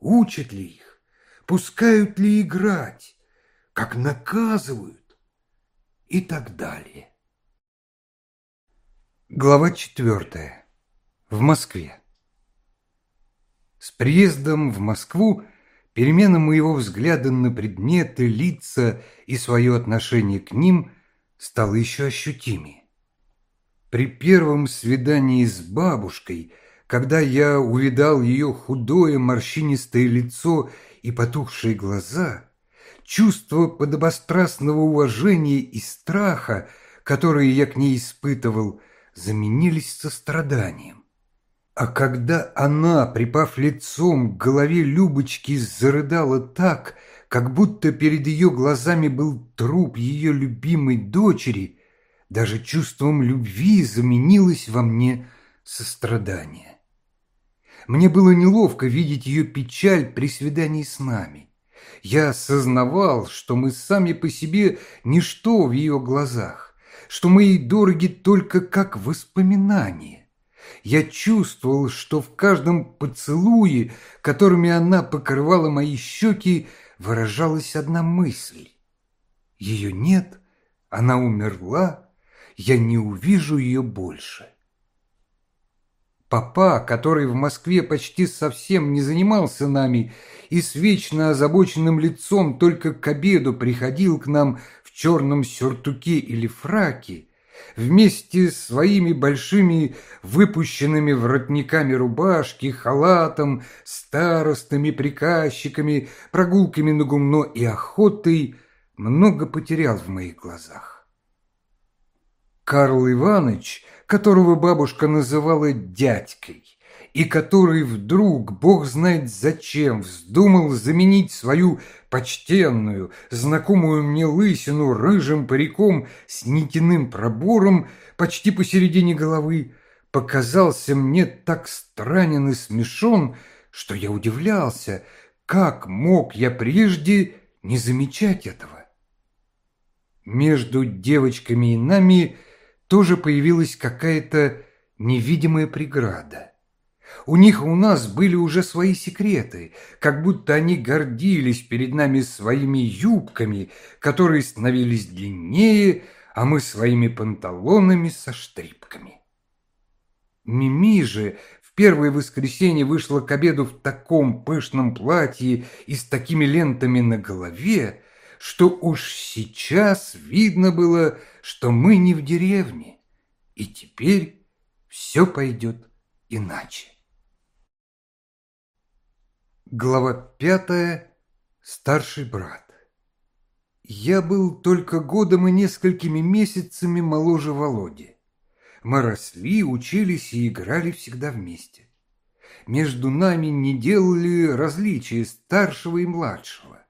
учат ли их, пускают ли играть, как наказывают и так далее. Глава четвертая. В Москве. С приездом в Москву перемена моего взгляда на предметы, лица и свое отношение к ним стала еще ощутимее. При первом свидании с бабушкой, когда я увидал ее худое морщинистое лицо и потухшие глаза, чувство подобострастного уважения и страха, которые я к ней испытывал, заменились состраданием. А когда она, припав лицом к голове Любочки, зарыдала так, как будто перед ее глазами был труп ее любимой дочери, даже чувством любви заменилось во мне сострадание. Мне было неловко видеть ее печаль при свидании с нами. Я осознавал, что мы сами по себе ничто в ее глазах, что мы ей дороги только как воспоминания. Я чувствовал, что в каждом поцелуе, которыми она покрывала мои щеки, выражалась одна мысль. Ее нет, она умерла, я не увижу ее больше. Папа, который в Москве почти совсем не занимался нами и с вечно озабоченным лицом только к обеду приходил к нам в черном сюртуке или фраке, вместе с своими большими выпущенными воротниками рубашки, халатом, старостами, приказчиками, прогулками на гумно и охотой, много потерял в моих глазах. Карл Иванович, которого бабушка называла дядькой, и который вдруг, бог знает зачем, вздумал заменить свою почтенную, знакомую мне лысину рыжим париком с нитяным пробором почти посередине головы, показался мне так странен и смешон, что я удивлялся, как мог я прежде не замечать этого. Между девочками и нами тоже появилась какая-то невидимая преграда. У них у нас были уже свои секреты, как будто они гордились перед нами своими юбками, которые становились длиннее, а мы своими панталонами со штрипками. Мими же в первое воскресенье вышла к обеду в таком пышном платье и с такими лентами на голове, что уж сейчас видно было, что мы не в деревне, и теперь все пойдет иначе. Глава пятая. Старший брат. Я был только годом и несколькими месяцами моложе Володи. Мы росли, учились и играли всегда вместе. Между нами не делали различия старшего и младшего.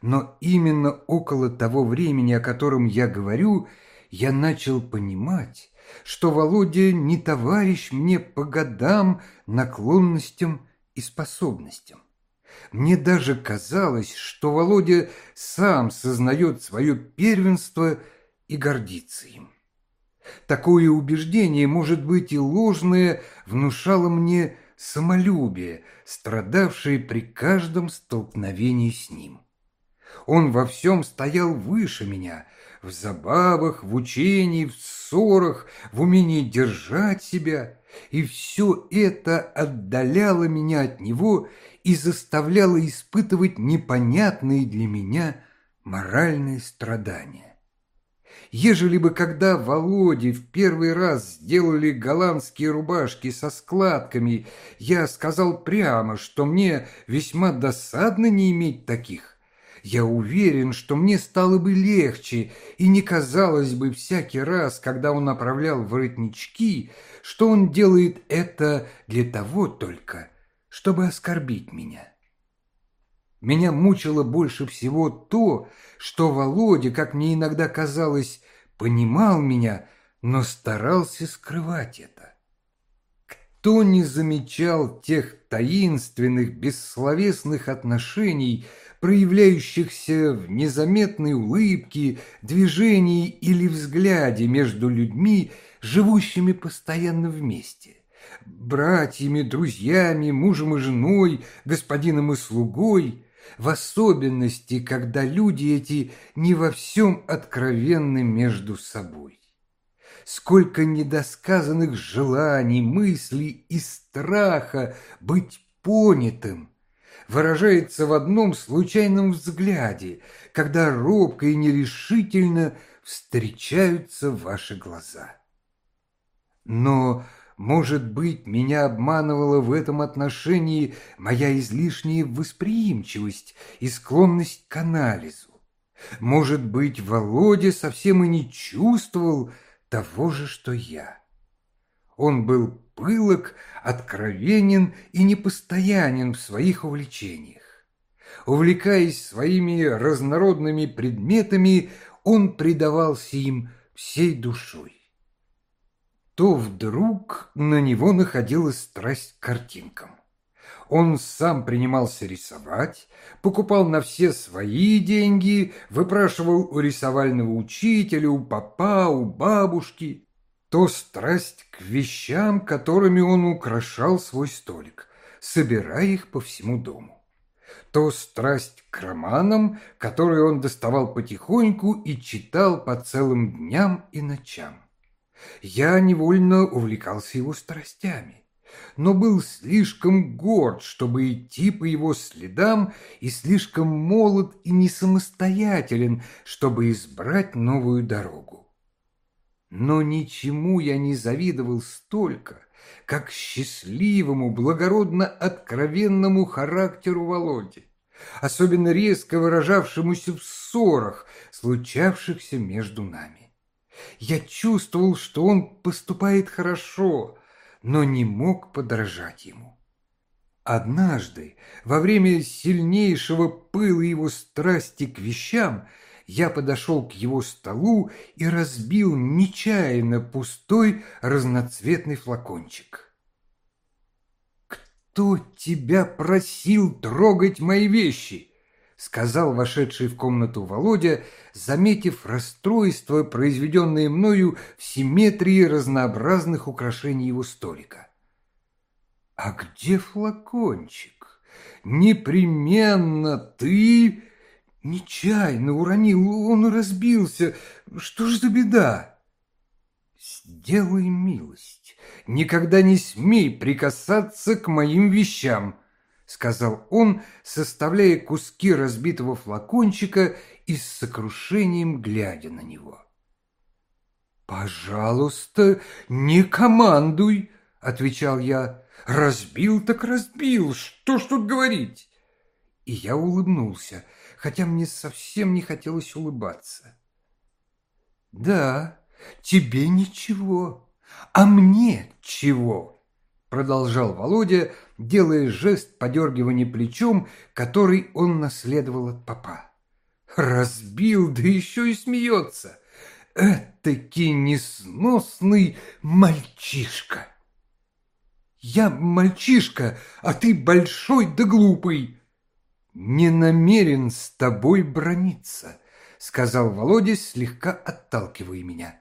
Но именно около того времени, о котором я говорю, я начал понимать, что Володя не товарищ мне по годам, наклонностям и способностям. Мне даже казалось, что Володя сам сознает свое первенство и гордится им. Такое убеждение, может быть и ложное, внушало мне самолюбие, страдавшее при каждом столкновении с ним. Он во всем стоял выше меня, в забавах, в учении, в ссорах, в умении держать себя, и все это отдаляло меня от него и заставляло испытывать непонятные для меня моральные страдания. Ежели бы когда Володе в первый раз сделали голландские рубашки со складками, я сказал прямо, что мне весьма досадно не иметь таких, я уверен, что мне стало бы легче, и не казалось бы всякий раз, когда он направлял воротнички, что он делает это для того только, чтобы оскорбить меня. Меня мучило больше всего то, что Володя, как мне иногда казалось, понимал меня, но старался скрывать это. Кто не замечал тех таинственных, бессловесных отношений, проявляющихся в незаметной улыбке, движении или взгляде между людьми, живущими постоянно вместе? Братьями, друзьями, мужем и женой, господином и слугой – в особенности, когда люди эти не во всем откровенны между собой. Сколько недосказанных желаний, мыслей и страха быть понятым выражается в одном случайном взгляде, когда робко и нерешительно встречаются ваши глаза. Но может быть, меня обманывала в этом отношении моя излишняя восприимчивость и склонность к анализу. Может быть, Володя совсем и не чувствовал того же, что я. Он был пылок, откровенен и непостоянен в своих увлечениях. Увлекаясь своими разнородными предметами, он предавался им всей душой то вдруг на него находилась страсть к картинкам. Он сам принимался рисовать, покупал на все свои деньги, выпрашивал у рисовального учителя, у папа, у бабушки. То страсть к вещам, которыми он украшал свой столик, собирая их по всему дому. То страсть к романам, которые он доставал потихоньку и читал по целым дням и ночам. Я невольно увлекался его страстями, но был слишком горд, чтобы идти по его следам, и слишком молод и не самостоятелен, чтобы избрать новую дорогу. Но ничему я не завидовал столько, как счастливому, благородно откровенному характеру Володи, особенно резко выражавшемуся в ссорах, случавшихся между нами. Я чувствовал, что он поступает хорошо, но не мог подражать ему. Однажды, во время сильнейшего пыла его страсти к вещам, я подошел к его столу и разбил нечаянно пустой разноцветный флакончик. «Кто тебя просил трогать мои вещи?» Сказал вошедший в комнату Володя, заметив расстройство, произведенное мною в симметрии разнообразных украшений его столика. «А где флакончик? Непременно ты...» Нечаянно уронил, он разбился. Что ж за беда? Сделай милость, никогда не смей прикасаться к моим вещам, — сказал он, составляя куски разбитого флакончика и с сокрушением глядя на него. «Пожалуйста, не командуй!» — отвечал я. «Разбил так разбил, что ж тут говорить?» И я улыбнулся, хотя мне совсем не хотелось улыбаться. «Да, тебе ничего, а мне чего?» Продолжал Володя, делая жест подергивания плечом, который он наследовал от папа. Разбил, да еще и смеется. Этакий несносный мальчишка. Я мальчишка, а ты большой да глупый. Не намерен с тобой брониться, сказал Володя, слегка отталкивая меня.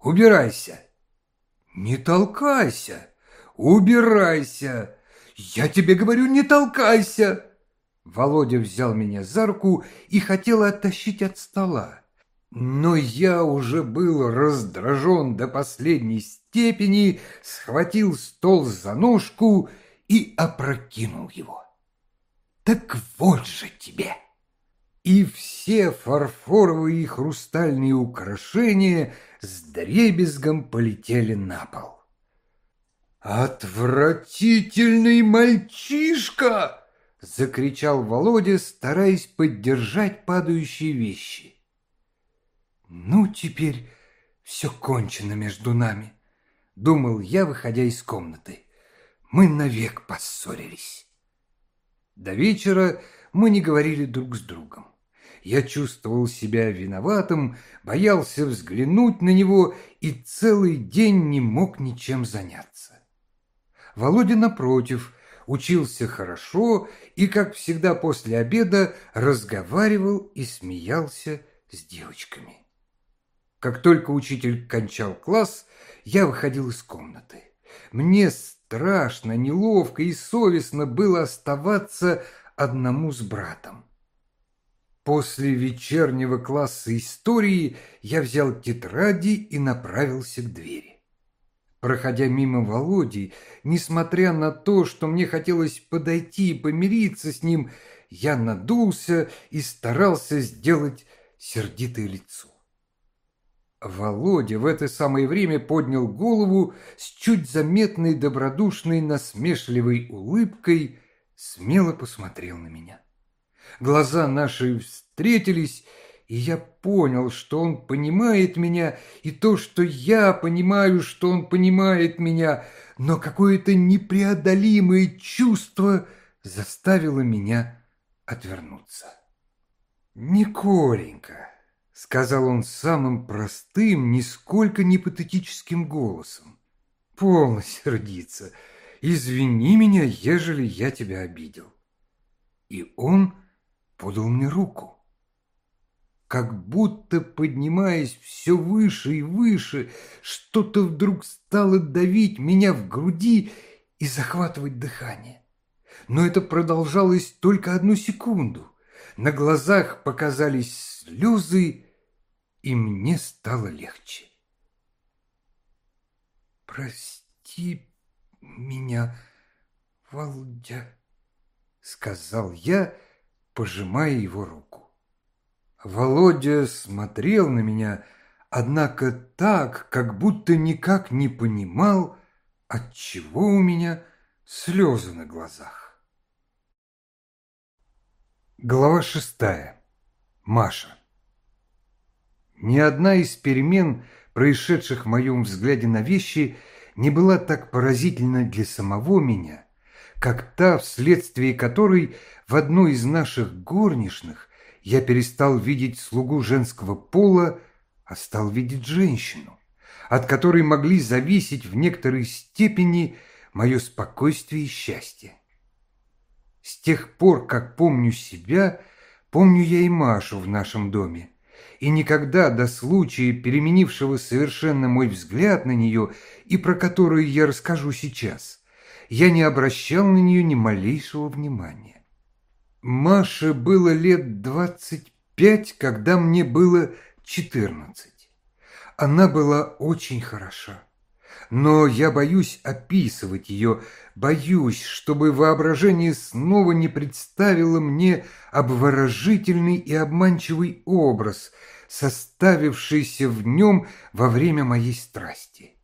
Убирайся. Не толкайся. «Убирайся! Я тебе говорю, не толкайся!» Володя взял меня за руку и хотел оттащить от стола. Но я уже был раздражен до последней степени, схватил стол за ножку и опрокинул его. «Так вот же тебе!» И все фарфоровые и хрустальные украшения с дребезгом полетели на пол. «Отвратительный мальчишка!» — закричал Володя, стараясь поддержать падающие вещи. «Ну, теперь все кончено между нами», — думал я, выходя из комнаты. «Мы навек поссорились». До вечера мы не говорили друг с другом. Я чувствовал себя виноватым, боялся взглянуть на него и целый день не мог ничем заняться. Володя, напротив, учился хорошо и, как всегда после обеда, разговаривал и смеялся с девочками. Как только учитель кончал класс, я выходил из комнаты. Мне страшно, неловко и совестно было оставаться одному с братом. После вечернего класса истории я взял тетради и направился к двери. Проходя мимо Володи, несмотря на то, что мне хотелось подойти и помириться с ним, я надулся и старался сделать сердитое лицо. Володя в это самое время поднял голову с чуть заметной добродушной насмешливой улыбкой, смело посмотрел на меня. Глаза наши встретились, и я понял, что он понимает меня, и то, что я понимаю, что он понимает меня, но какое-то непреодолимое чувство заставило меня отвернуться. «Николенька», — сказал он самым простым, нисколько не патетическим голосом, — «полно сердиться, извини меня, ежели я тебя обидел». И он подал мне руку как будто поднимаясь все выше и выше, что-то вдруг стало давить меня в груди и захватывать дыхание. Но это продолжалось только одну секунду. На глазах показались слезы, и мне стало легче. «Прости меня, Володя», — сказал я, пожимая его руку. Володя смотрел на меня, однако так, как будто никак не понимал, отчего у меня слезы на глазах. Глава шестая. Маша. Ни одна из перемен, происшедших в моем взгляде на вещи, не была так поразительна для самого меня, как та, вследствие которой в одной из наших горничных я перестал видеть слугу женского пола, а стал видеть женщину, от которой могли зависеть в некоторой степени мое спокойствие и счастье. С тех пор, как помню себя, помню я и Машу в нашем доме, и никогда до случая, переменившего совершенно мой взгляд на нее и про которую я расскажу сейчас, я не обращал на нее ни малейшего внимания. Маше было лет двадцать пять, когда мне было четырнадцать. Она была очень хороша. Но я боюсь описывать ее, боюсь, чтобы воображение снова не представило мне обворожительный и обманчивый образ, составившийся в нем во время моей страсти.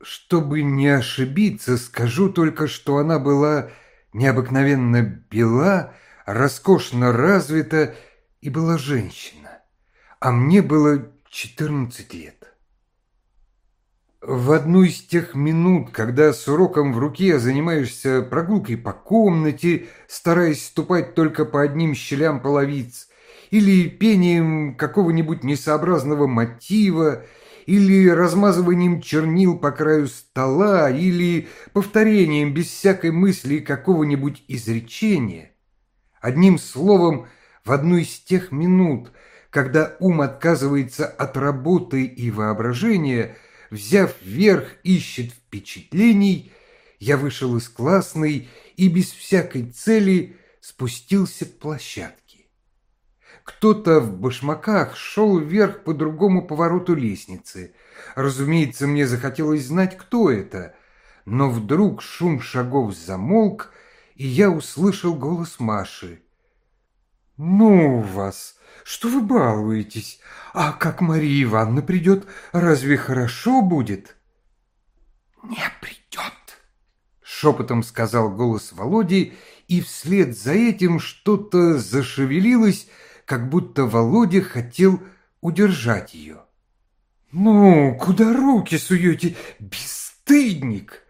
Чтобы не ошибиться, скажу только, что она была необыкновенно бела, роскошно развита и была женщина, а мне было четырнадцать лет. В одну из тех минут, когда с уроком в руке занимаешься прогулкой по комнате, стараясь ступать только по одним щелям половиц, или пением какого-нибудь несообразного мотива, или размазыванием чернил по краю стола, или повторением без всякой мысли какого-нибудь изречения. Одним словом, в одну из тех минут, когда ум отказывается от работы и воображения, взяв верх, ищет впечатлений, я вышел из классной и без всякой цели спустился к площадке. Кто-то в башмаках шел вверх по другому повороту лестницы. Разумеется, мне захотелось знать, кто это, но вдруг шум шагов замолк, и я услышал голос Маши. «Ну вас! Что вы балуетесь? А как Мария Ивановна придет, разве хорошо будет?» «Не придет!» — шепотом сказал голос Володи, и вслед за этим что-то зашевелилось, как будто Володя хотел удержать ее. «Ну, куда руки суете, бесстыдник?»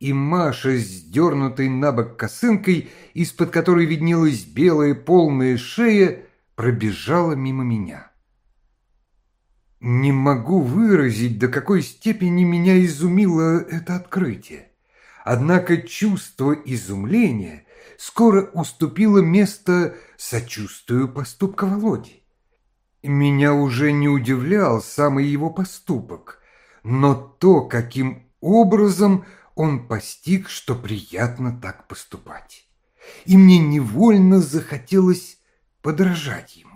И Маша, сдернутой на бок косынкой, из-под которой виднелась белая полная шея, пробежала мимо меня. Не могу выразить, до какой степени меня изумило это открытие. Однако чувство изумления скоро уступило место сочувствию поступка Володи. Меня уже не удивлял самый его поступок, но то, каким образом он постиг, что приятно так поступать. И мне невольно захотелось подражать ему.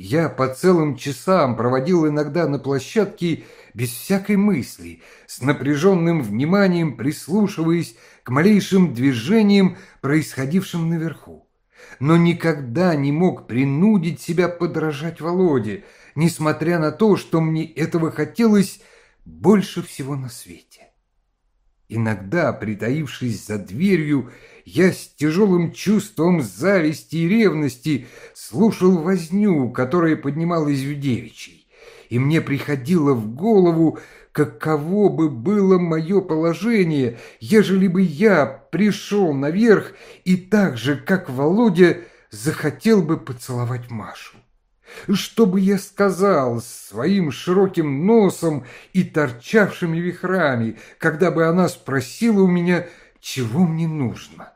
Я по целым часам проводил иногда на площадке без всякой мысли, с напряженным вниманием прислушиваясь к малейшим движениям, происходившим наверху. Но никогда не мог принудить себя подражать Володе, несмотря на то, что мне этого хотелось больше всего на свете. Иногда, притаившись за дверью, я с тяжелым чувством зависти и ревности слушал возню, которая поднималась в девичьей, и мне приходило в голову, каково бы было мое положение, ежели бы я пришел наверх и так же, как Володя, захотел бы поцеловать Машу. Что бы я сказал своим широким носом и торчавшими вихрами, когда бы она спросила у меня, чего мне нужно?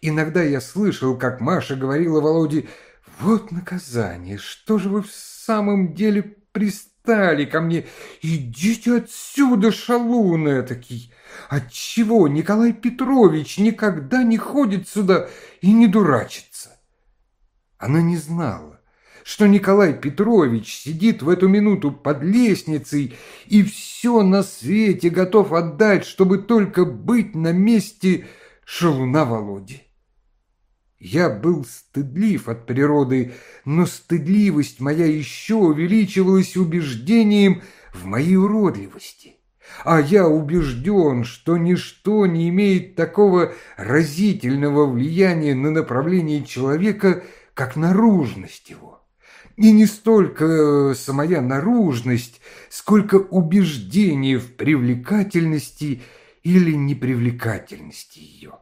Иногда я слышал, как Маша говорила Володе, «Вот наказание, что же вы в самом деле пристали ко мне? Идите отсюда, шалун этакий! Отчего Николай Петрович никогда не ходит сюда и не дурачится?» Она не знала, что Николай Петрович сидит в эту минуту под лестницей и все на свете готов отдать, чтобы только быть на месте шалуна Володи. Я был стыдлив от природы, но стыдливость моя еще увеличивалась убеждением в моей уродливости. А я убежден, что ничто не имеет такого разительного влияния на направление человека, как наружность его. И не столько самая наружность, сколько убеждение в привлекательности или непривлекательности ее.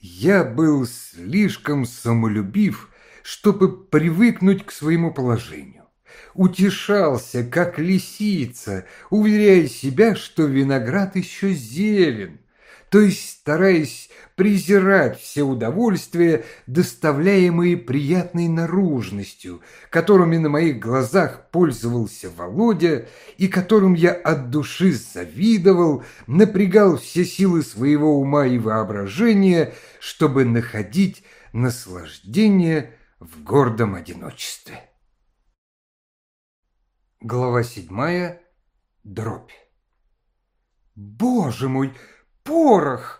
Я был слишком самолюбив, чтобы привыкнуть к своему положению. Утешался, как лисица, уверяя себя, что виноград еще зелен, то есть стараясь презирать все удовольствия, доставляемые приятной наружностью, которыми на моих глазах пользовался Володя и которым я от души завидовал, напрягал все силы своего ума и воображения, чтобы находить наслаждение в гордом одиночестве. Глава седьмая. Дробь. «Боже мой!» порох!» —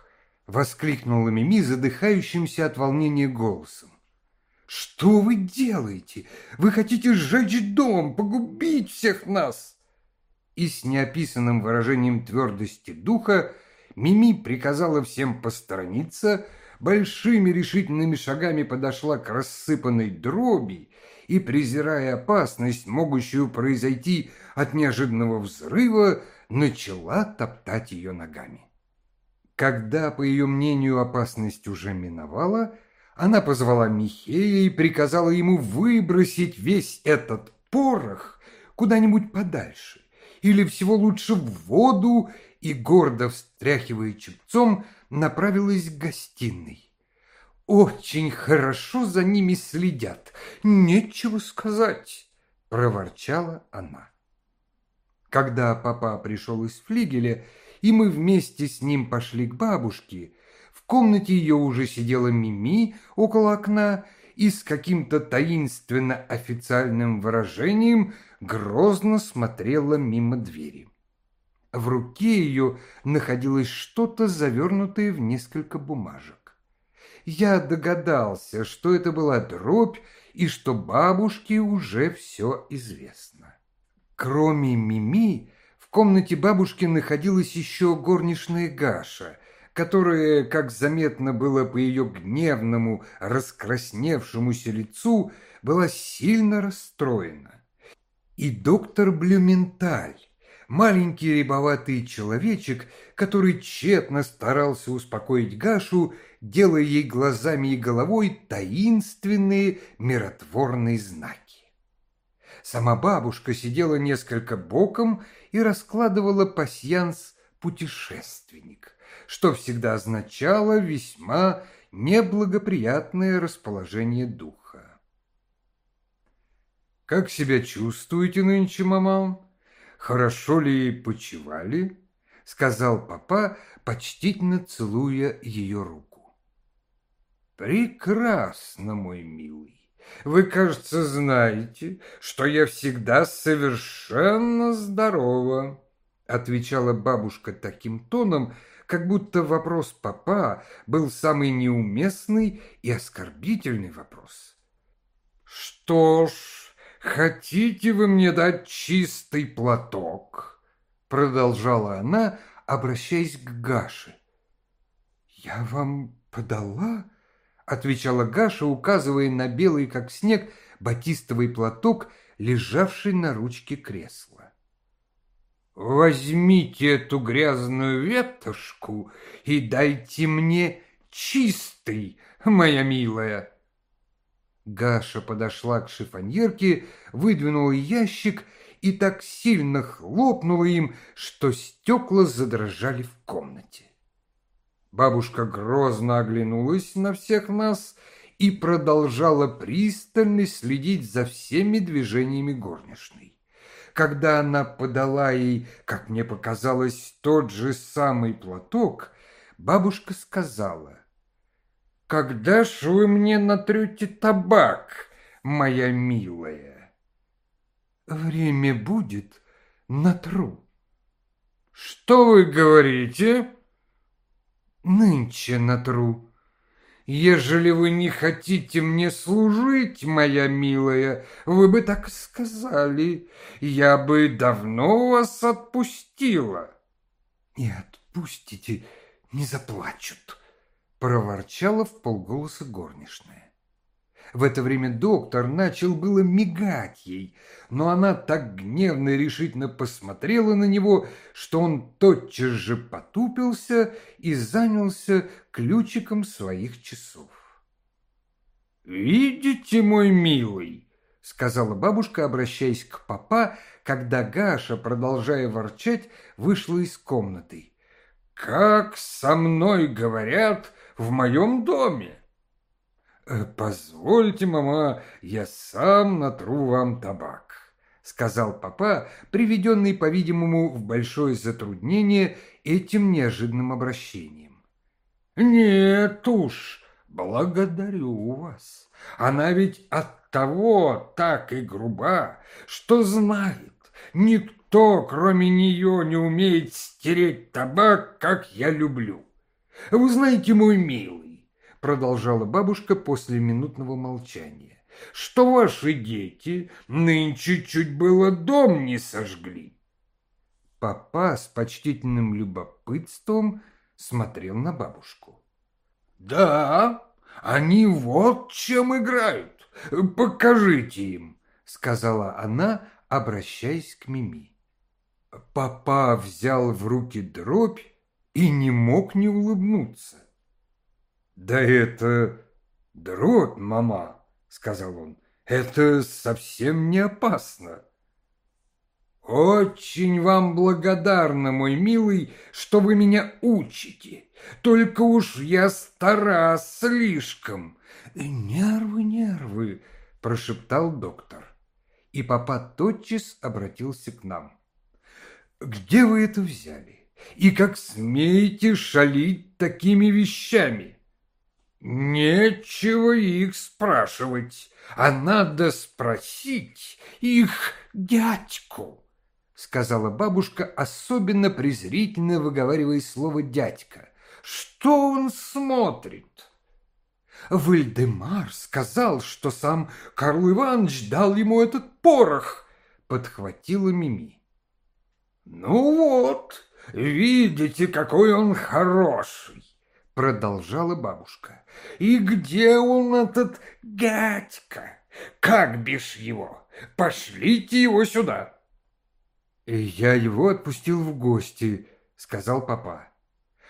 воскликнула Мими, задыхающимся от волнения голосом. «Что вы делаете? Вы хотите сжечь дом, погубить всех нас!» И с неописанным выражением твердости духа Мими приказала всем посторониться, большими решительными шагами подошла к рассыпанной дроби и, презирая опасность, могущую произойти от неожиданного взрыва, начала топтать ее ногами. Когда, по ее мнению, опасность уже миновала, она позвала Михея и приказала ему выбросить весь этот порох куда-нибудь подальше, или всего лучше в воду, и, гордо встряхивая чепцом, направилась к гостиной. «Очень хорошо за ними следят, нечего сказать», — проворчала она. Когда папа пришел из флигеля, и мы вместе с ним пошли к бабушке, в комнате ее уже сидела Мими около окна и с каким-то таинственно официальным выражением грозно смотрела мимо двери. В руке ее находилось что-то, завернутое в несколько бумажек. Я догадался, что это была дробь и что бабушке уже все известно. Кроме Мими, комнате бабушки находилась еще горничная Гаша, которая, как заметно было по ее гневному, раскрасневшемуся лицу, была сильно расстроена. И доктор Блюменталь, маленький рябоватый человечек, который тщетно старался успокоить Гашу, делая ей глазами и головой таинственные миротворные знаки. Сама бабушка сидела несколько боком и раскладывала пасьянс «путешественник», что всегда означало весьма неблагоприятное расположение духа. «Как себя чувствуете нынче, мама? Хорошо ли почивали?» — сказал папа, почтительно целуя ее руку. «Прекрасно, мой милый. Вы, кажется, знаете, что я всегда совершенно здорова», — отвечала бабушка таким тоном, — как будто вопрос папа был самый неуместный и оскорбительный вопрос. «Что ж, хотите вы мне дать чистый платок?» Продолжала она, обращаясь к Гаше. «Я вам подала?» Отвечала Гаша, указывая на белый, как снег, батистовый платок, лежавший на ручке кресла. Возьмите эту грязную ветошку и дайте мне чистый, моя милая. Гаша подошла к шифоньерке, выдвинула ящик и так сильно хлопнула им, что стекла задрожали в комнате. Бабушка грозно оглянулась на всех нас и продолжала пристально следить за всеми движениями горничной когда она подала ей, как мне показалось, тот же самый платок, бабушка сказала, «Когда ж вы мне натрете табак, моя милая?» «Время будет, натру». «Что вы говорите?» «Нынче натру». Ежели вы не хотите мне служить, моя милая, вы бы так сказали, я бы давно вас отпустила. Не отпустите, не заплачут, проворчала в полголоса горничная. В это время доктор начал было мигать ей, но она так гневно и решительно посмотрела на него, что он тотчас же потупился и занялся ключиком своих часов. «Видите, мой милый?» — сказала бабушка, обращаясь к папа, когда Гаша, продолжая ворчать, вышла из комнаты. «Как со мной говорят в моем доме!» Э, «Позвольте, мама, я сам натру вам табак», — сказал папа, приведенный, по-видимому, в большое затруднение этим неожиданным обращением. «Нет уж, благодарю вас. Она ведь от того так и груба, что знает, никто, кроме нее, не умеет стереть табак, как я люблю. Вы знаете, мой милый, продолжала бабушка после минутного молчания, что ваши дети нынче чуть было дом не сожгли. Папа с почтительным любопытством смотрел на бабушку. «Да, они вот чем играют. Покажите им», — сказала она, обращаясь к Мими. Папа взял в руки дробь и не мог не улыбнуться. «Да это дробь, мама», — сказал он. «Это совсем не опасно». «Очень вам благодарна, мой милый, что вы меня учите. Только уж я стара слишком». «Нервы, нервы», — прошептал доктор. И папа тотчас обратился к нам. «Где вы это взяли? И как смеете шалить такими вещами? Нечего их спрашивать, а надо спросить их дядьку, сказала бабушка, особенно презрительно выговаривая слово «дядька». Что он смотрит? Вальдемар сказал, что сам Карл Иванович дал ему этот порох, подхватила Мими. Ну вот, видите, какой он хороший, продолжала бабушка. И где он этот гатька? Как бишь его? Пошлите его сюда. Я его отпустил в гости, сказал папа.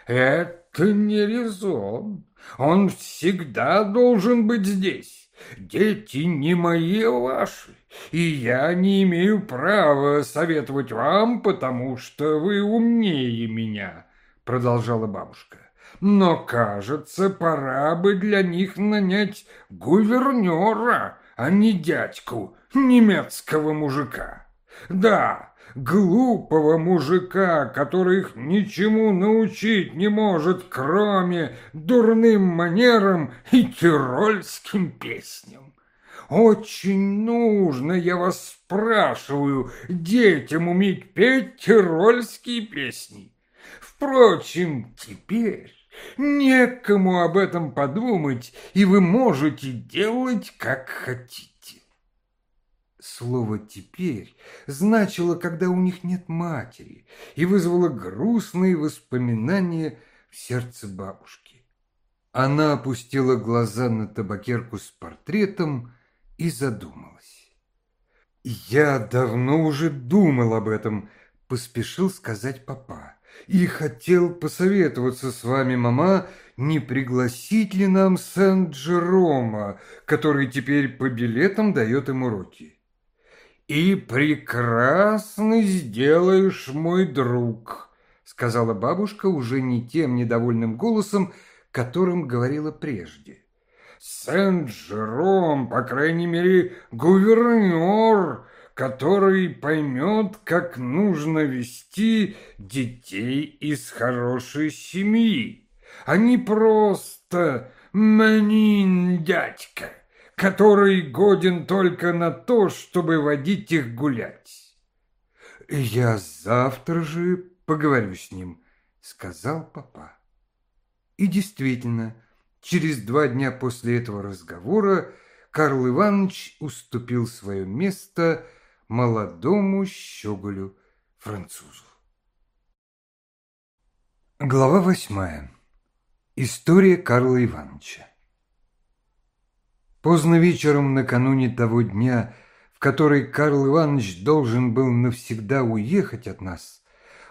Это не резон. Он всегда должен быть здесь. Дети не мои, а ваши, и я не имею права советовать вам, потому что вы умнее меня, продолжала бабушка. Но, кажется, пора бы для них нанять гувернера, а не дядьку немецкого мужика. Да, глупого мужика, который их ничему научить не может, кроме дурным манерам и тирольским песням. Очень нужно, я вас спрашиваю, детям уметь петь тирольские песни. Впрочем, теперь некому об этом подумать, и вы можете делать, как хотите. Слово «теперь» значило, когда у них нет матери, и вызвало грустные воспоминания в сердце бабушки. Она опустила глаза на табакерку с портретом и задумалась. «Я давно уже думал об этом», — поспешил сказать папа. «И хотел посоветоваться с вами, мама, не пригласить ли нам Сент-Джерома, который теперь по билетам дает им уроки». «И прекрасно сделаешь, мой друг», — сказала бабушка уже не тем недовольным голосом, которым говорила прежде. «Сент-Жером, по крайней мере, гувернер, который поймет, как нужно вести детей из хорошей семьи, а не просто «манин дядька» который годен только на то, чтобы водить их гулять. «Я завтра же поговорю с ним», — сказал папа. И действительно, через два дня после этого разговора Карл Иванович уступил свое место молодому щеголю французу. Глава восьмая. История Карла Ивановича. Поздно вечером накануне того дня, в который Карл Иванович должен был навсегда уехать от нас,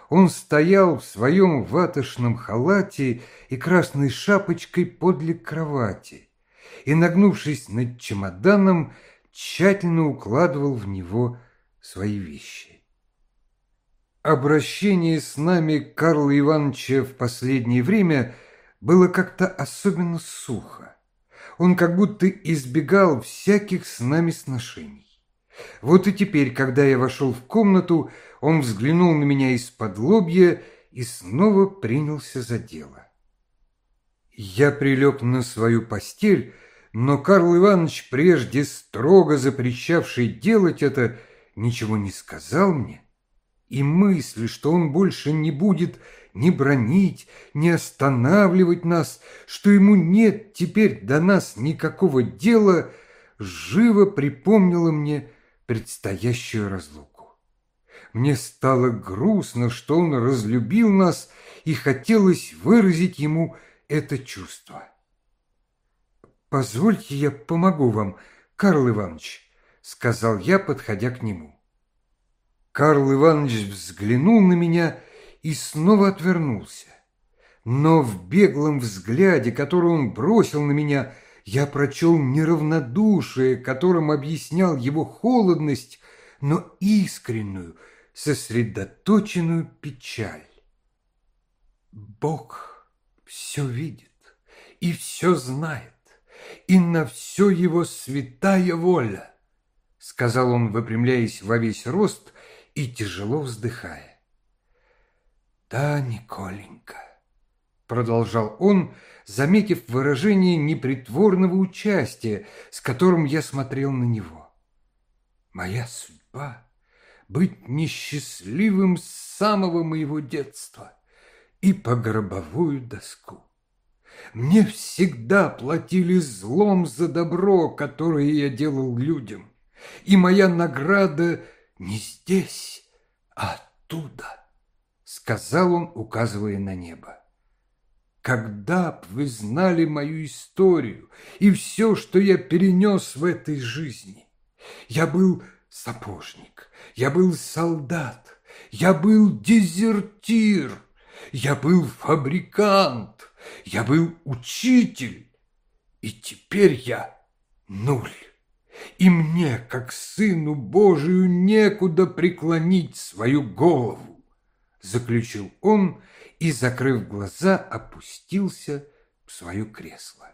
он стоял в своем ватошном халате и красной шапочкой подле кровати и, нагнувшись над чемоданом, тщательно укладывал в него свои вещи. Обращение с нами Карла Ивановича в последнее время было как-то особенно сухо он как будто избегал всяких с нами сношений. Вот и теперь, когда я вошел в комнату, он взглянул на меня из-под лобья и снова принялся за дело. Я прилег на свою постель, но Карл Иванович, прежде строго запрещавший делать это, ничего не сказал мне, и мысль, что он больше не будет не бронить, не останавливать нас, что ему нет теперь до нас никакого дела, живо припомнила мне предстоящую разлуку. Мне стало грустно, что он разлюбил нас, и хотелось выразить ему это чувство. «Позвольте, я помогу вам, Карл Иванович», — сказал я, подходя к нему. Карл Иванович взглянул на меня и снова отвернулся. Но в беглом взгляде, который он бросил на меня, я прочел неравнодушие, которым объяснял его холодность, но искреннюю, сосредоточенную печаль. Бог все видит и все знает, и на все его святая воля, сказал он, выпрямляясь во весь рост и тяжело вздыхая. «Да, Николенька», — продолжал он, заметив выражение непритворного участия, с которым я смотрел на него. «Моя судьба — быть несчастливым с самого моего детства и по гробовую доску. Мне всегда платили злом за добро, которое я делал людям, и моя награда не здесь, а оттуда, — сказал он, указывая на небо. Когда б вы знали мою историю и все, что я перенес в этой жизни. Я был сапожник, я был солдат, я был дезертир, я был фабрикант, я был учитель, и теперь я нуль. И мне, как сыну Божию, некуда преклонить свою голову, заключил он и, закрыв глаза, опустился в свое кресло.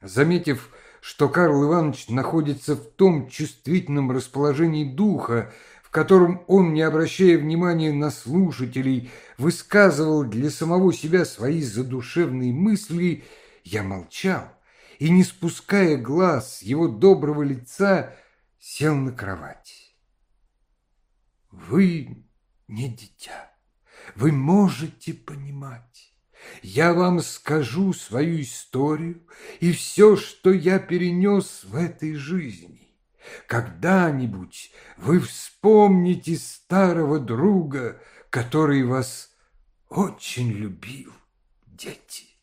Заметив, что Карл Иванович находится в том чувствительном расположении духа, в котором он, не обращая внимания на слушателей, высказывал для самого себя свои задушевные мысли, я молчал и, не спуская глаз его доброго лица, сел на кровать. «Вы не дитя», вы можете понимать. Я вам скажу свою историю и все, что я перенес в этой жизни. Когда-нибудь вы вспомните старого друга, который вас очень любил, дети.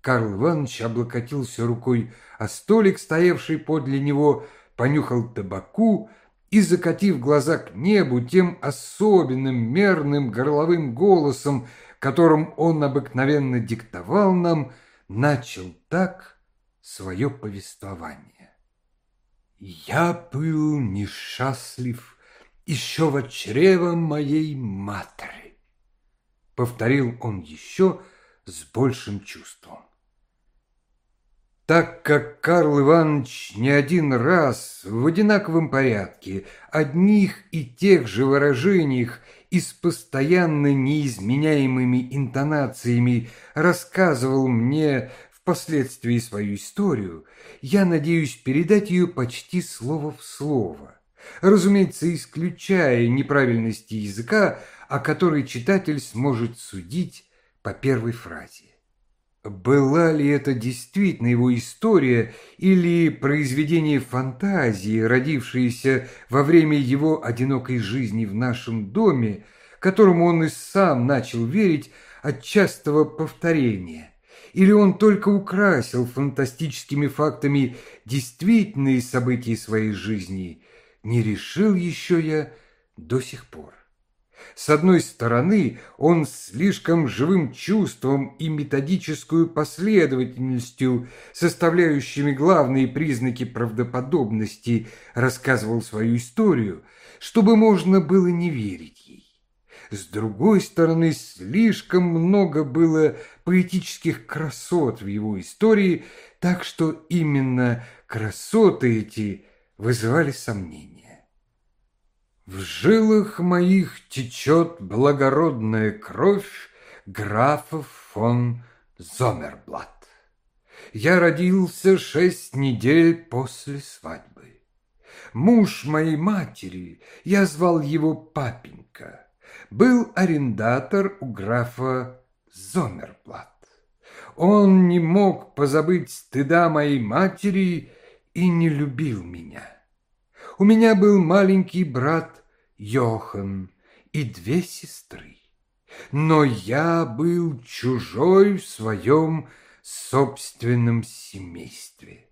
Карл Иванович облокотился рукой о столик, стоявший подле него, понюхал табаку и, закатив глаза к небу тем особенным мерным горловым голосом, которым он обыкновенно диктовал нам, начал так свое повествование. «Я был несчастлив еще в чрево моей матери», — повторил он еще с большим чувством. Так как Карл Иванович не один раз в одинаковом порядке, одних и тех же выражениях и с постоянно неизменяемыми интонациями рассказывал мне впоследствии свою историю, я надеюсь передать ее почти слово в слово, разумеется, исключая неправильности языка, о которой читатель сможет судить по первой фразе. Была ли это действительно его история или произведение фантазии, родившееся во время его одинокой жизни в нашем доме, которому он и сам начал верить от частого повторения? Или он только украсил фантастическими фактами действительные события своей жизни? Не решил еще я до сих пор. С одной стороны, он слишком живым чувством и методическую последовательностью, составляющими главные признаки правдоподобности, рассказывал свою историю, чтобы можно было не верить ей. С другой стороны, слишком много было поэтических красот в его истории, так что именно красоты эти вызывали сомнения. В жилах моих течет благородная кровь графа фон Зомерблат. Я родился шесть недель после свадьбы. Муж моей матери, я звал его папенька, был арендатор у графа Зомерблат. Он не мог позабыть стыда моей матери и не любил меня. У меня был маленький брат Йохан и две сестры. Но я был чужой в своем собственном семействе.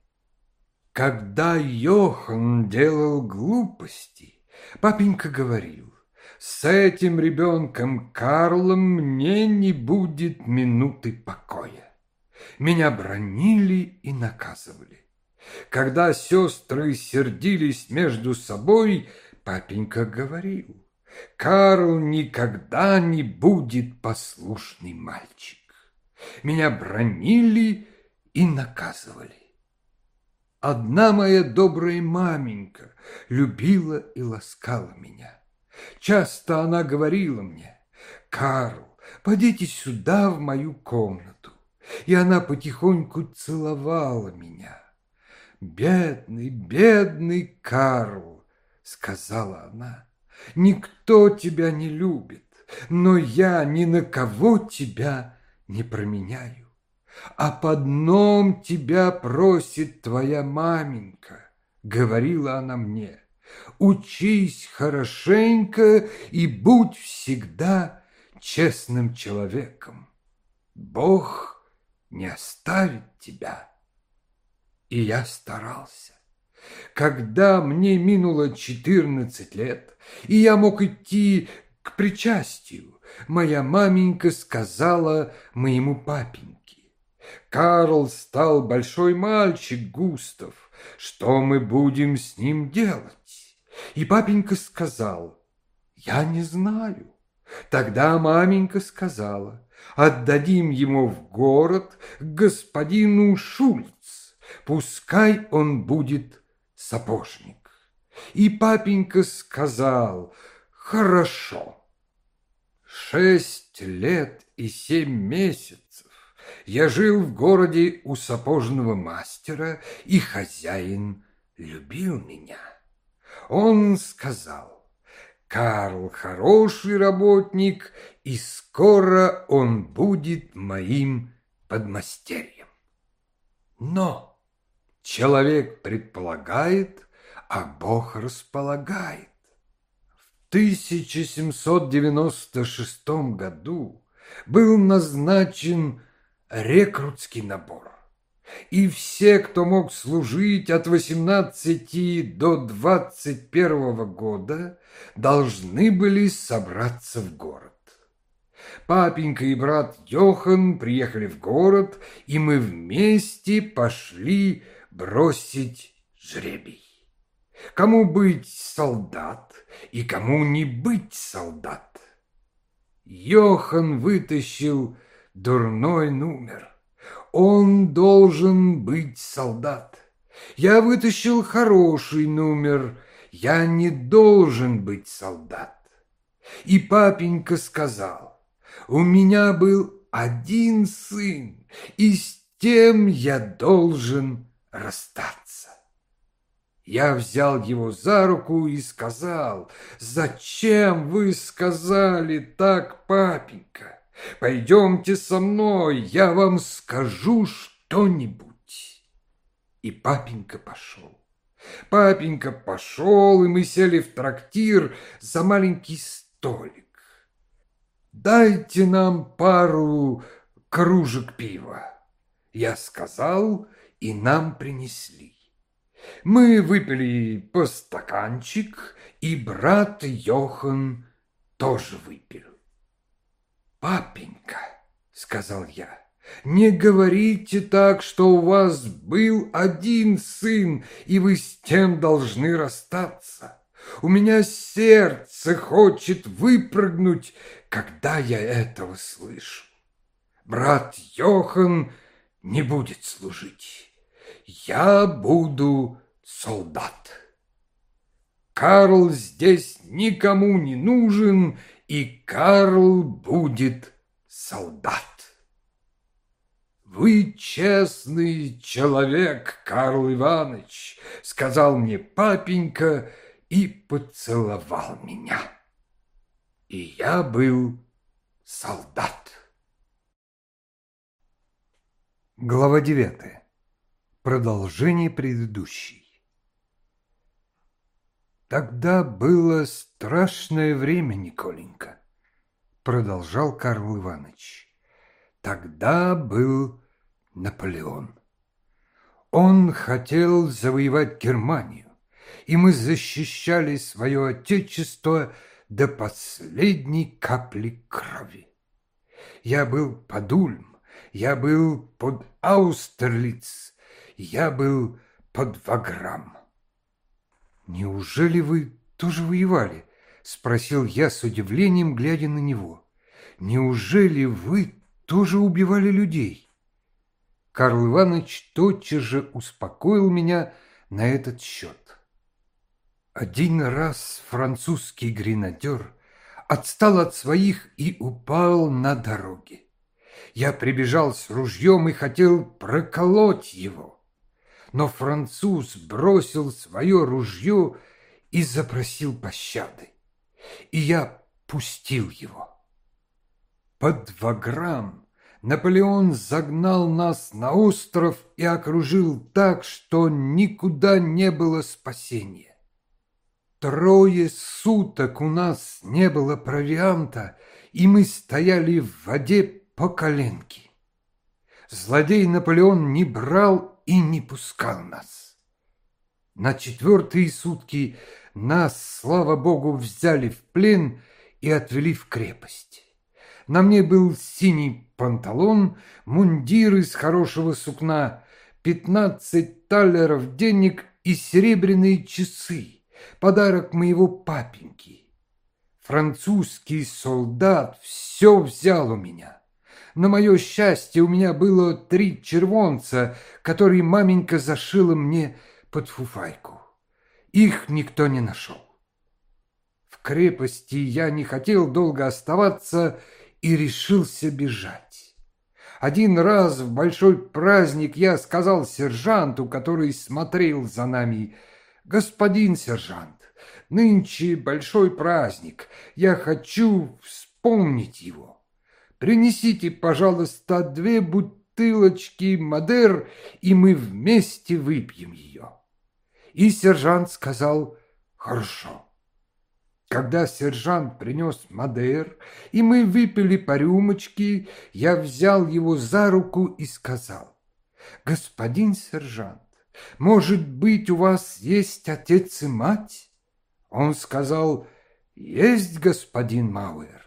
Когда Йохан делал глупости, папенька говорил, с этим ребенком Карлом мне не будет минуты покоя. Меня бронили и наказывали. Когда сестры сердились между собой, папенька говорил, «Карл никогда не будет послушный мальчик». Меня бронили и наказывали. Одна моя добрая маменька любила и ласкала меня. Часто она говорила мне, Карл, подите сюда, в мою комнату. И она потихоньку целовала меня. «Бедный, бедный Карл!» — сказала она. «Никто тебя не любит, но я ни на кого тебя не променяю. А под дном тебя просит твоя маменька», — говорила она мне. «Учись хорошенько и будь всегда честным человеком. Бог не оставит тебя». И я старался. Когда мне минуло четырнадцать лет, и я мог идти к причастию, моя маменька сказала моему папеньке. Карл стал большой мальчик, Густав, что мы будем с ним делать? И папенька сказал, я не знаю. Тогда маменька сказала, отдадим его в город господину Шульц пускай он будет сапожник. И папенька сказал, хорошо. Шесть лет и семь месяцев я жил в городе у сапожного мастера, и хозяин любил меня. Он сказал, Карл хороший работник, и скоро он будет моим подмастерьем. Но Человек предполагает, а Бог располагает. В 1796 году был назначен рекрутский набор. И все, кто мог служить от 18 до 21 года, должны были собраться в город. Папенька и брат Йохан приехали в город, и мы вместе пошли бросить жребий. Кому быть солдат и кому не быть солдат? Йохан вытащил дурной номер. Он должен быть солдат. Я вытащил хороший номер. Я не должен быть солдат. И папенька сказал, у меня был один сын, и с тем я должен расстаться. Я взял его за руку и сказал, «Зачем вы сказали так, папенька? Пойдемте со мной, я вам скажу что-нибудь». И папенька пошел. Папенька пошел, и мы сели в трактир за маленький столик. «Дайте нам пару кружек пива», — я сказал, и нам принесли. Мы выпили по стаканчик, и брат Йохан тоже выпил. «Папенька», — сказал я, — «не говорите так, что у вас был один сын, и вы с тем должны расстаться. У меня сердце хочет выпрыгнуть, когда я этого слышу. Брат Йохан не будет служить. Я буду солдат. Карл здесь никому не нужен, и Карл будет солдат. «Вы честный человек, Карл Иванович», — сказал мне папенька и поцеловал меня. И я был солдат. Глава девятая. Продолжение предыдущей. Тогда было страшное время, Николенька, продолжал Карл Иванович. Тогда был Наполеон. Он хотел завоевать Германию, и мы защищали свое отечество до последней капли крови. Я был под Ульм, я был под Аустерлиц, я был под Ваграм. «Неужели вы тоже воевали?» — спросил я с удивлением, глядя на него. «Неужели вы тоже убивали людей?» Карл Иванович тотчас же успокоил меня на этот счет. Один раз французский гренадер отстал от своих и упал на дороге. Я прибежал с ружьем и хотел проколоть его. Но француз бросил свое ружье и запросил пощады. И я пустил его. Под Ваграм Наполеон загнал нас на остров и окружил так, что никуда не было спасения. Трое суток у нас не было провианта, и мы стояли в воде по коленке. Злодей Наполеон не брал и не пускал нас. На четвертые сутки нас, слава богу, взяли в плен и отвели в крепость. На мне был синий панталон, мундир из хорошего сукна, пятнадцать талеров денег и серебряные часы, подарок моего папеньки. Французский солдат все взял у меня. На мое счастье у меня было три червонца, которые маменька зашила мне под фуфайку. Их никто не нашел. В крепости я не хотел долго оставаться и решился бежать. Один раз в большой праздник я сказал сержанту, который смотрел за нами, «Господин сержант, нынче большой праздник, я хочу вспомнить его. Принесите, пожалуйста, две бутылочки Мадер, и мы вместе выпьем ее. И сержант сказал «Хорошо». Когда сержант принес Мадер, и мы выпили по рюмочке, я взял его за руку и сказал «Господин сержант, может быть, у вас есть отец и мать?» Он сказал «Есть, господин Мауэр».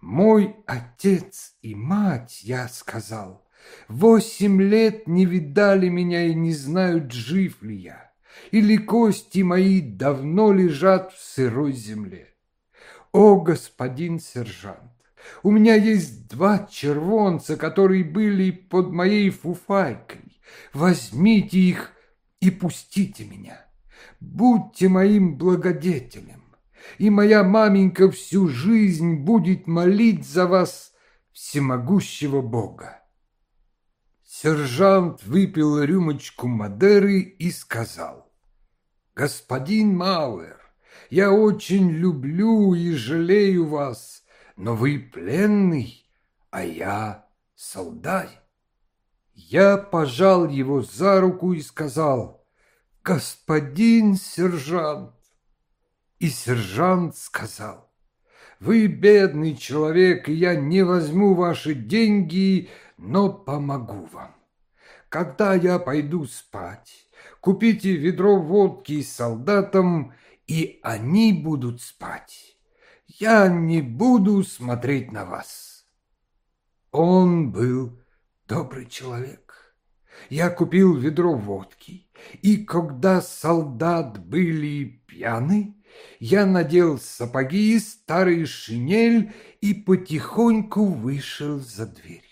Мой отец и мать, я сказал, восемь лет не видали меня и не знают, жив ли я, или кости мои давно лежат в сырой земле. О, господин сержант, у меня есть два червонца, которые были под моей фуфайкой. Возьмите их и пустите меня. Будьте моим благодетелем и моя маменька всю жизнь будет молить за вас всемогущего Бога. Сержант выпил рюмочку Мадеры и сказал, «Господин Мауэр, я очень люблю и жалею вас, но вы пленный, а я солдай». Я пожал его за руку и сказал, «Господин сержант, и сержант сказал, «Вы бедный человек, и я не возьму ваши деньги, но помогу вам. Когда я пойду спать, купите ведро водки солдатам, и они будут спать. Я не буду смотреть на вас». Он был добрый человек. Я купил ведро водки, и когда солдат были пьяны, я надел сапоги, старый шинель и потихоньку вышел за дверь.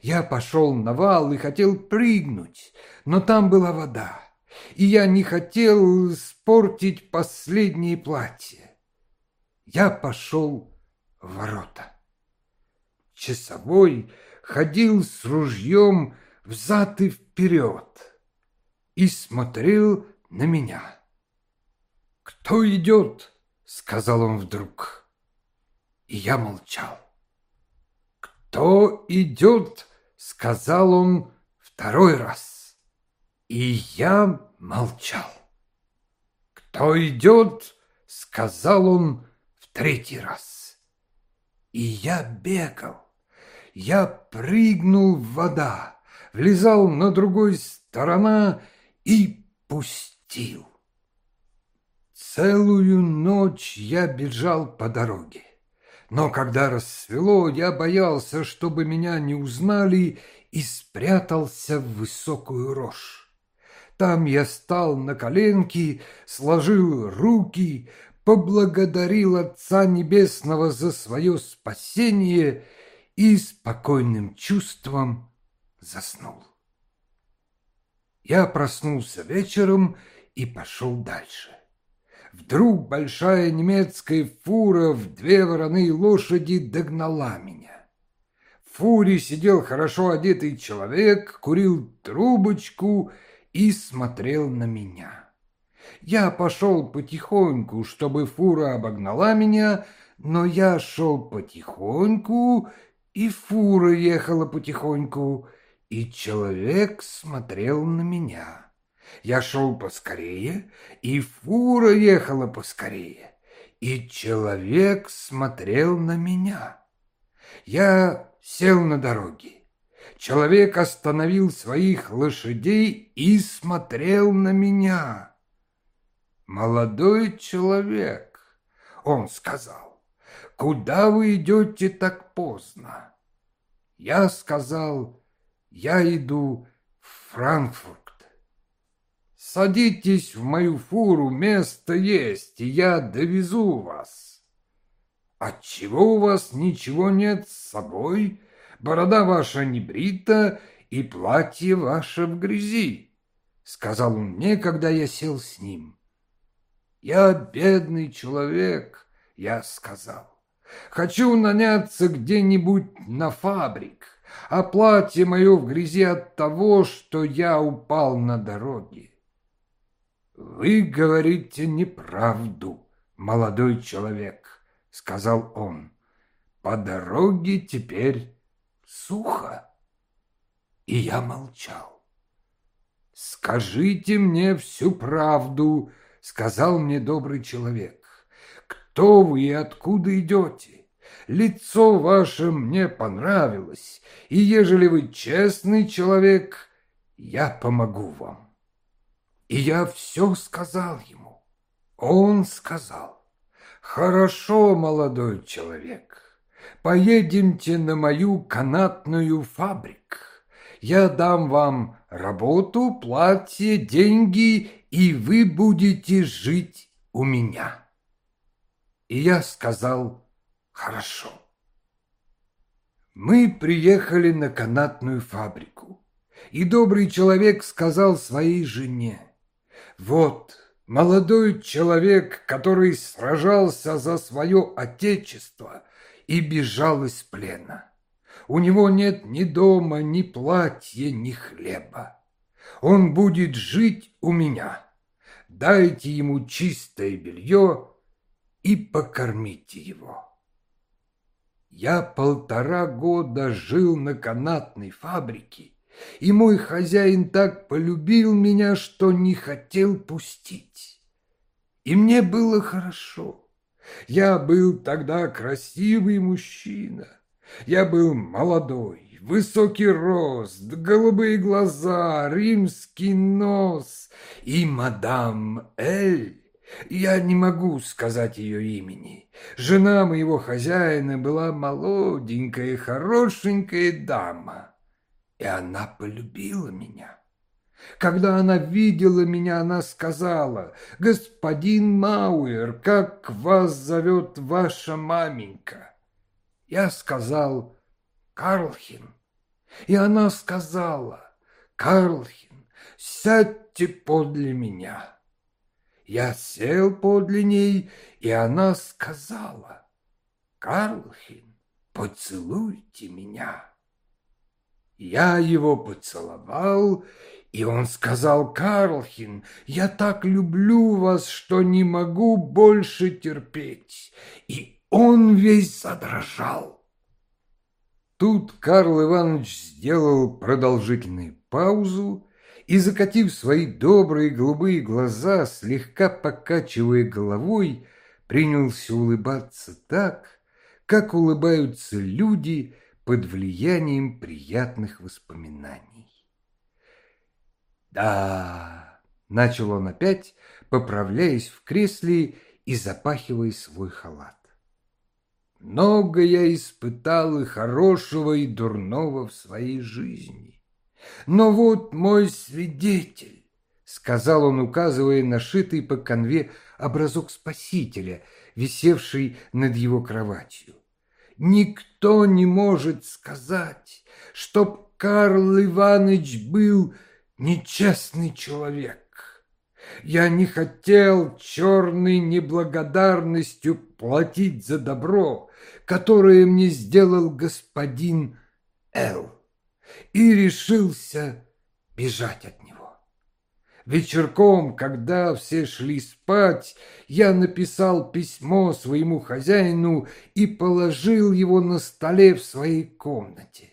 Я пошел на вал и хотел прыгнуть, но там была вода, и я не хотел испортить последнее платье. Я пошел в ворота. Часовой ходил с ружьем взад и вперед и смотрел на меня. «Кто идет?» — сказал он вдруг. И я молчал. «Кто идет?» — сказал он второй раз. И я молчал. «Кто идет?» — сказал он в третий раз. И я бегал. Я прыгнул в вода, влезал на другой сторона и пустил. Целую ночь я бежал по дороге. Но когда рассвело, я боялся, чтобы меня не узнали, и спрятался в высокую рожь. Там я стал на коленки, сложил руки, поблагодарил Отца Небесного за свое спасение и спокойным чувством заснул. Я проснулся вечером и пошел дальше. Вдруг большая немецкая фура в две вороные лошади догнала меня. В фуре сидел хорошо одетый человек, курил трубочку и смотрел на меня. Я пошел потихоньку, чтобы фура обогнала меня, но я шел потихоньку, и фура ехала потихоньку, и человек смотрел на меня. Я шел поскорее, и фура ехала поскорее, и человек смотрел на меня. Я сел на дороге. Человек остановил своих лошадей и смотрел на меня. «Молодой человек», — он сказал, — «куда вы идете так поздно?» Я сказал, «Я иду в Франкфурт». Садитесь в мою фуру, место есть, и я довезу вас. Отчего у вас ничего нет с собой? Борода ваша не брита, и платье ваше в грязи, — сказал он мне, когда я сел с ним. Я бедный человек, — я сказал. Хочу наняться где-нибудь на фабрик, а платье мое в грязи от того, что я упал на дороге. «Вы говорите неправду, молодой человек», — сказал он. «По дороге теперь сухо». И я молчал. «Скажите мне всю правду», — сказал мне добрый человек. «Кто вы и откуда идете? Лицо ваше мне понравилось, и ежели вы честный человек, я помогу вам». И я все сказал ему. Он сказал, «Хорошо, молодой человек, поедемте на мою канатную фабрику. Я дам вам работу, платье, деньги, и вы будете жить у меня». И я сказал, «Хорошо». Мы приехали на канатную фабрику, и добрый человек сказал своей жене, вот молодой человек, который сражался за свое отечество и бежал из плена. У него нет ни дома, ни платья, ни хлеба. Он будет жить у меня. Дайте ему чистое белье и покормите его. Я полтора года жил на канатной фабрике и мой хозяин так полюбил меня, что не хотел пустить. И мне было хорошо. Я был тогда красивый мужчина. Я был молодой, высокий рост, голубые глаза, римский нос и мадам Эль. Я не могу сказать ее имени. Жена моего хозяина была молоденькая, хорошенькая дама и она полюбила меня. Когда она видела меня, она сказала, «Господин Мауэр, как вас зовет ваша маменька?» Я сказал, «Карлхин». И она сказала, «Карлхин, сядьте подле меня». Я сел подле ней, и она сказала, «Карлхин, поцелуйте меня». Я его поцеловал, и он сказал, «Карлхин, я так люблю вас, что не могу больше терпеть». И он весь задрожал. Тут Карл Иванович сделал продолжительную паузу и, закатив свои добрые голубые глаза, слегка покачивая головой, принялся улыбаться так, как улыбаются люди, под влиянием приятных воспоминаний. «Да», — начал он опять, поправляясь в кресле и запахивая свой халат. «Много я испытал и хорошего, и дурного в своей жизни. Но вот мой свидетель», — сказал он, указывая на шитый по конве образок Спасителя, висевший над его кроватью. Никто не может сказать, чтоб Карл Иванович был нечестный человек. Я не хотел черной неблагодарностью платить за добро, которое мне сделал господин Л. И решился бежать от него. Вечерком, когда все шли спать, я написал письмо своему хозяину и положил его на столе в своей комнате.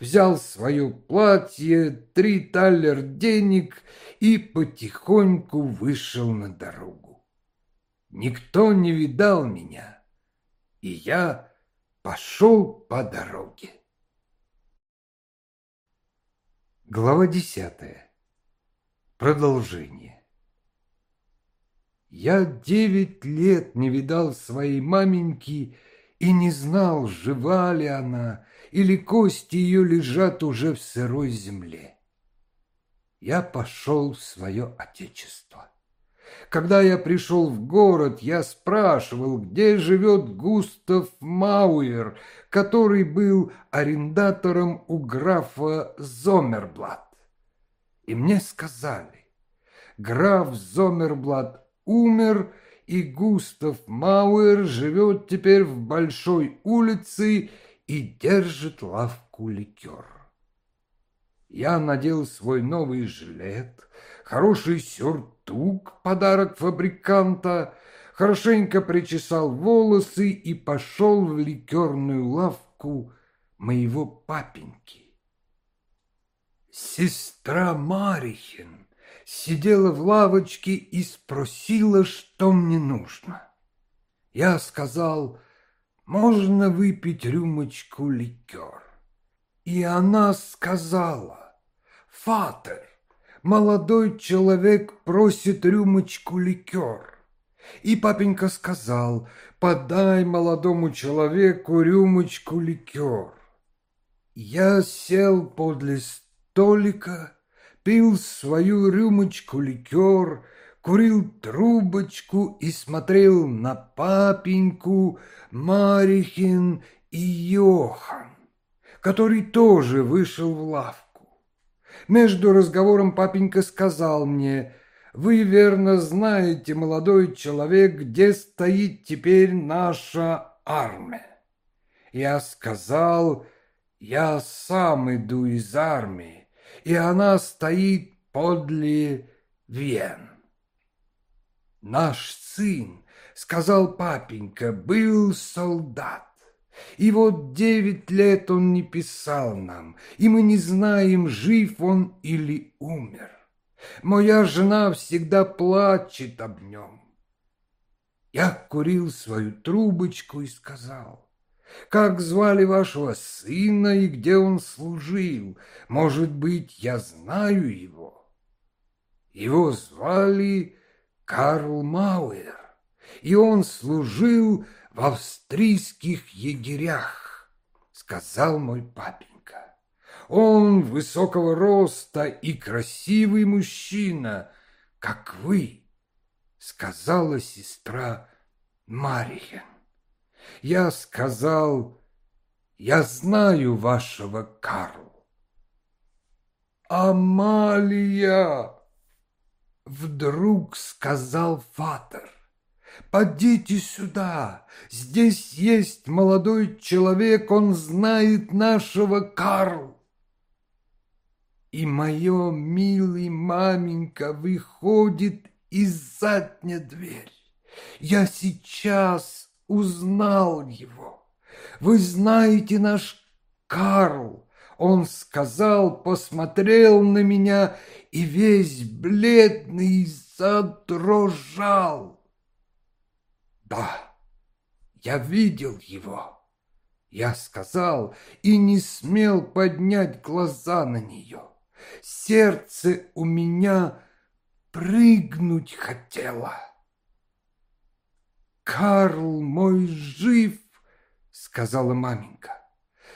Взял свое платье, три талер денег и потихоньку вышел на дорогу. Никто не видал меня, и я пошел по дороге. Глава десятая. Продолжение. Я девять лет не видал своей маменьки и не знал, жива ли она, или кости ее лежат уже в сырой земле. Я пошел в свое отечество. Когда я пришел в город, я спрашивал, где живет Густав Мауэр, который был арендатором у графа Зомерблат. И мне сказали, граф Зомерблат умер, и Густав Мауэр живет теперь в Большой улице и держит лавку ликер. Я надел свой новый жилет, хороший сюртук, подарок фабриканта, хорошенько причесал волосы и пошел в ликерную лавку моего папеньки. Сестра Марихин сидела в лавочке и спросила, что мне нужно. Я сказал, можно выпить рюмочку ликер. И она сказала, «Фатер, молодой человек просит рюмочку ликер». И папенька сказал, «Подай молодому человеку рюмочку ликер». Я сел подле столика, пил свою рюмочку ликер, курил трубочку и смотрел на папеньку, Марихин и Йохан, который тоже вышел в лавку. Между разговором папенька сказал мне, «Вы верно знаете, молодой человек, где стоит теперь наша армия». Я сказал, «Я сам иду из армии, и она стоит подле Вен. Наш сын, сказал папенька, был солдат. И вот девять лет он не писал нам, и мы не знаем, жив он или умер. Моя жена всегда плачет об нем. Я курил свою трубочку и сказал, как звали вашего сына и где он служил? Может быть, я знаю его. Его звали Карл Мауэр, и он служил в австрийских егерях, сказал мой папенька. Он высокого роста и красивый мужчина, как вы, сказала сестра Мария. Я сказал, я знаю вашего Карл. Амалия! Вдруг сказал Фатер. «Подите сюда! Здесь есть молодой человек, он знает нашего Карл!» И мое милый маменька выходит из задняя дверь. Я сейчас узнал его. Вы знаете наш Карл. Он сказал, посмотрел на меня и весь бледный задрожал. Да, я видел его. Я сказал и не смел поднять глаза на нее. Сердце у меня прыгнуть хотело. «Карл мой жив!» — сказала маменька.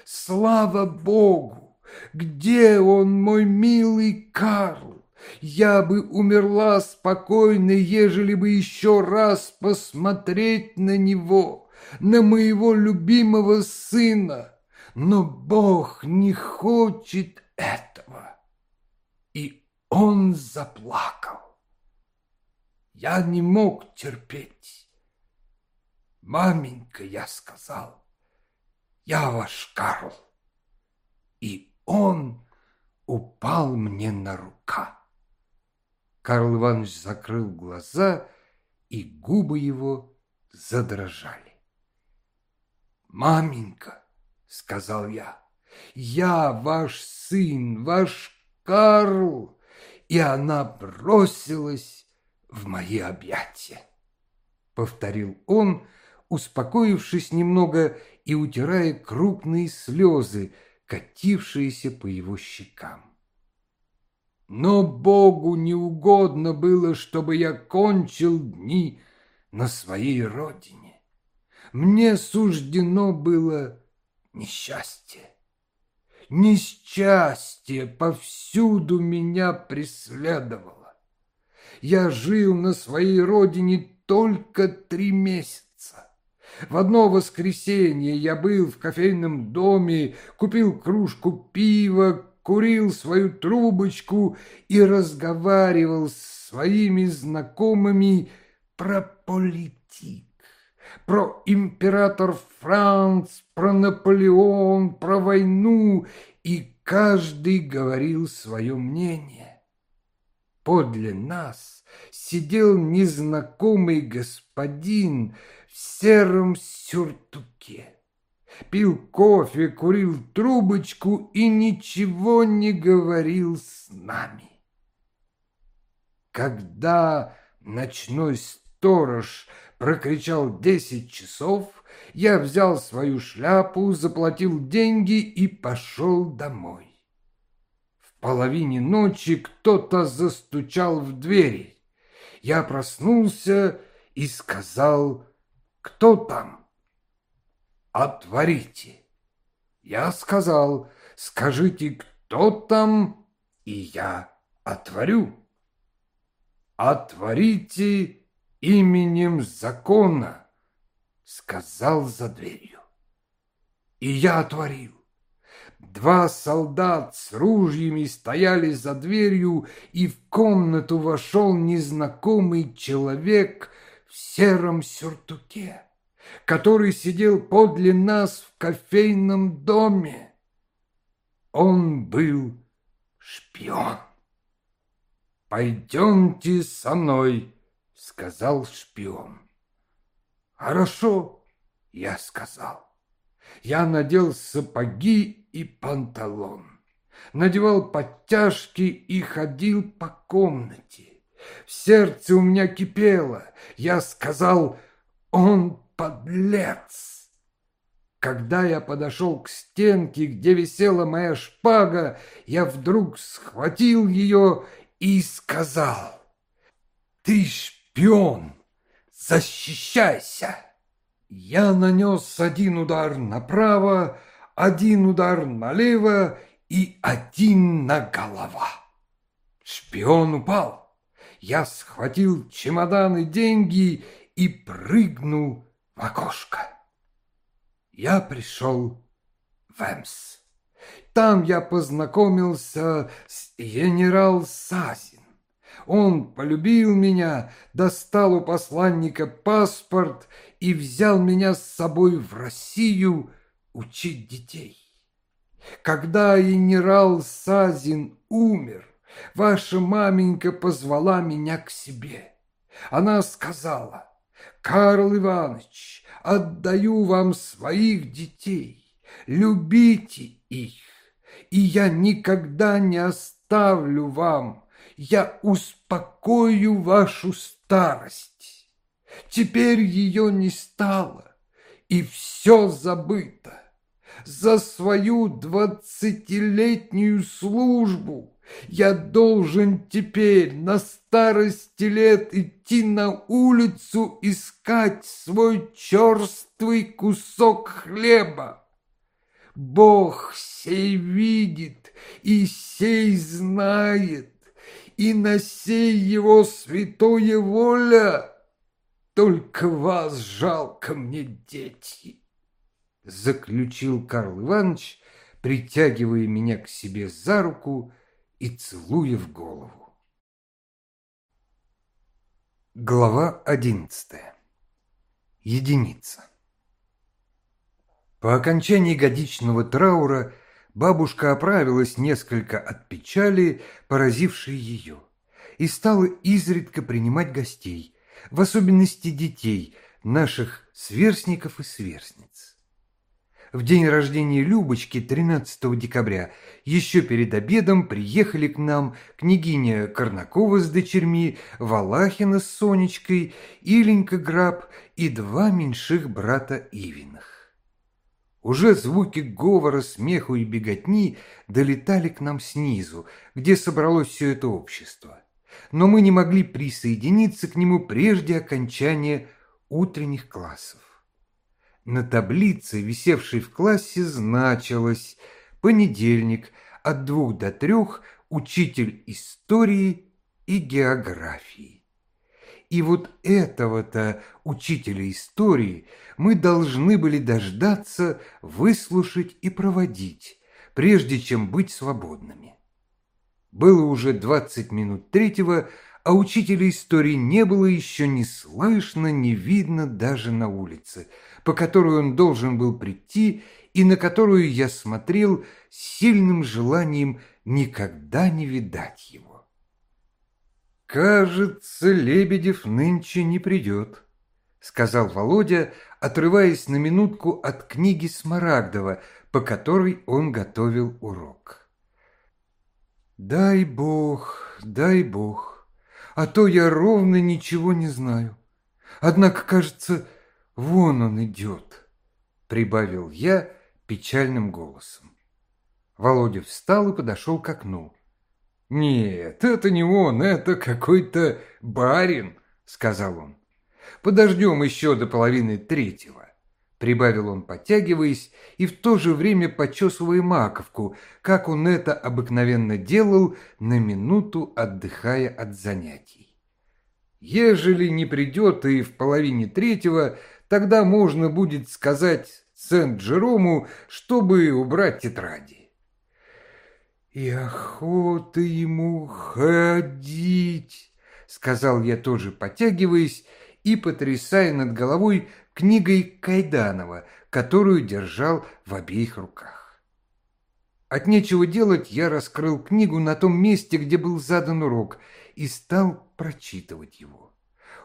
«Слава Богу! Где он, мой милый Карл? Я бы умерла спокойно, ежели бы еще раз посмотреть на него, на моего любимого сына. Но Бог не хочет этого». И он заплакал. Я не мог терпеть. «Маменька», — я сказал, — «я ваш Карл». И он упал мне на рука. Карл Иванович закрыл глаза, и губы его задрожали. «Маменька», — сказал я, — «я ваш сын, ваш Карл!» И она бросилась в мои объятия. Повторил он, успокоившись немного и утирая крупные слезы, катившиеся по его щекам. Но Богу не угодно было, чтобы я кончил дни на своей родине. Мне суждено было несчастье. Несчастье повсюду меня преследовало. Я жил на своей родине только три месяца. В одно воскресенье я был в кофейном доме, купил кружку пива, курил свою трубочку и разговаривал с своими знакомыми про политик, про император Франц, про Наполеон, про войну, и каждый говорил свое мнение. Подле нас сидел незнакомый господин, сером сюртуке. Пил кофе, курил трубочку и ничего не говорил с нами. Когда ночной сторож прокричал десять часов, я взял свою шляпу, заплатил деньги и пошел домой. В половине ночи кто-то застучал в двери. Я проснулся и сказал кто там? Отворите. Я сказал, скажите, кто там, и я отворю. Отворите именем закона, сказал за дверью. И я отворил. Два солдат с ружьями стояли за дверью, и в комнату вошел незнакомый человек в сером сюртуке, который сидел подле нас в кофейном доме. Он был шпион. «Пойдемте со мной», — сказал шпион. «Хорошо», — я сказал. Я надел сапоги и панталон, надевал подтяжки и ходил по комнате. В сердце у меня кипело. Я сказал, он подлец. Когда я подошел к стенке, где висела моя шпага, я вдруг схватил ее и сказал, «Ты шпион, защищайся!» Я нанес один удар направо, один удар налево и один на голова. Шпион упал я схватил чемодан и деньги и прыгнул в окошко. Я пришел в Эмс. Там я познакомился с генерал Сазин. Он полюбил меня, достал у посланника паспорт и взял меня с собой в Россию учить детей. Когда генерал Сазин умер, Ваша маменька позвала меня к себе. Она сказала, «Карл Иванович, отдаю вам своих детей, любите их, и я никогда не оставлю вам, я успокою вашу старость». Теперь ее не стало, и все забыто. За свою двадцатилетнюю службу я должен теперь на старости лет идти на улицу искать свой черствый кусок хлеба. Бог сей видит и сей знает, и на сей его святое воля. Только вас жалко мне, дети, заключил Карл Иванович, притягивая меня к себе за руку и целуя в голову. Глава одиннадцатая. Единица. По окончании годичного траура бабушка оправилась несколько от печали, поразившей ее, и стала изредка принимать гостей, в особенности детей, наших сверстников и сверстниц. В день рождения Любочки, 13 декабря, еще перед обедом приехали к нам княгиня Корнакова с дочерьми, Валахина с Сонечкой, Иленька Граб и два меньших брата Ивиных. Уже звуки говора, смеху и беготни долетали к нам снизу, где собралось все это общество. Но мы не могли присоединиться к нему прежде окончания утренних классов. На таблице, висевшей в классе, значилось «Понедельник от двух до трех учитель истории и географии». И вот этого-то учителя истории мы должны были дождаться, выслушать и проводить, прежде чем быть свободными. Было уже двадцать минут третьего, а учителя истории не было еще ни слышно, ни видно даже на улице – по которой он должен был прийти и на которую я смотрел с сильным желанием никогда не видать его. «Кажется, Лебедев нынче не придет», — сказал Володя, отрываясь на минутку от книги Смарагдова, по которой он готовил урок. «Дай Бог, дай Бог, а то я ровно ничего не знаю. Однако, кажется, «Вон он идет», — прибавил я печальным голосом. Володя встал и подошел к окну. «Нет, это не он, это какой-то барин», — сказал он. «Подождем еще до половины третьего», — прибавил он, подтягиваясь и в то же время почесывая маковку, как он это обыкновенно делал, на минуту отдыхая от занятий. «Ежели не придет и в половине третьего, Тогда можно будет сказать Сент-Джерому, чтобы убрать тетради. «И охота ему ходить», — сказал я тоже, потягиваясь и потрясая над головой книгой Кайданова, которую держал в обеих руках. От нечего делать я раскрыл книгу на том месте, где был задан урок, и стал прочитывать его.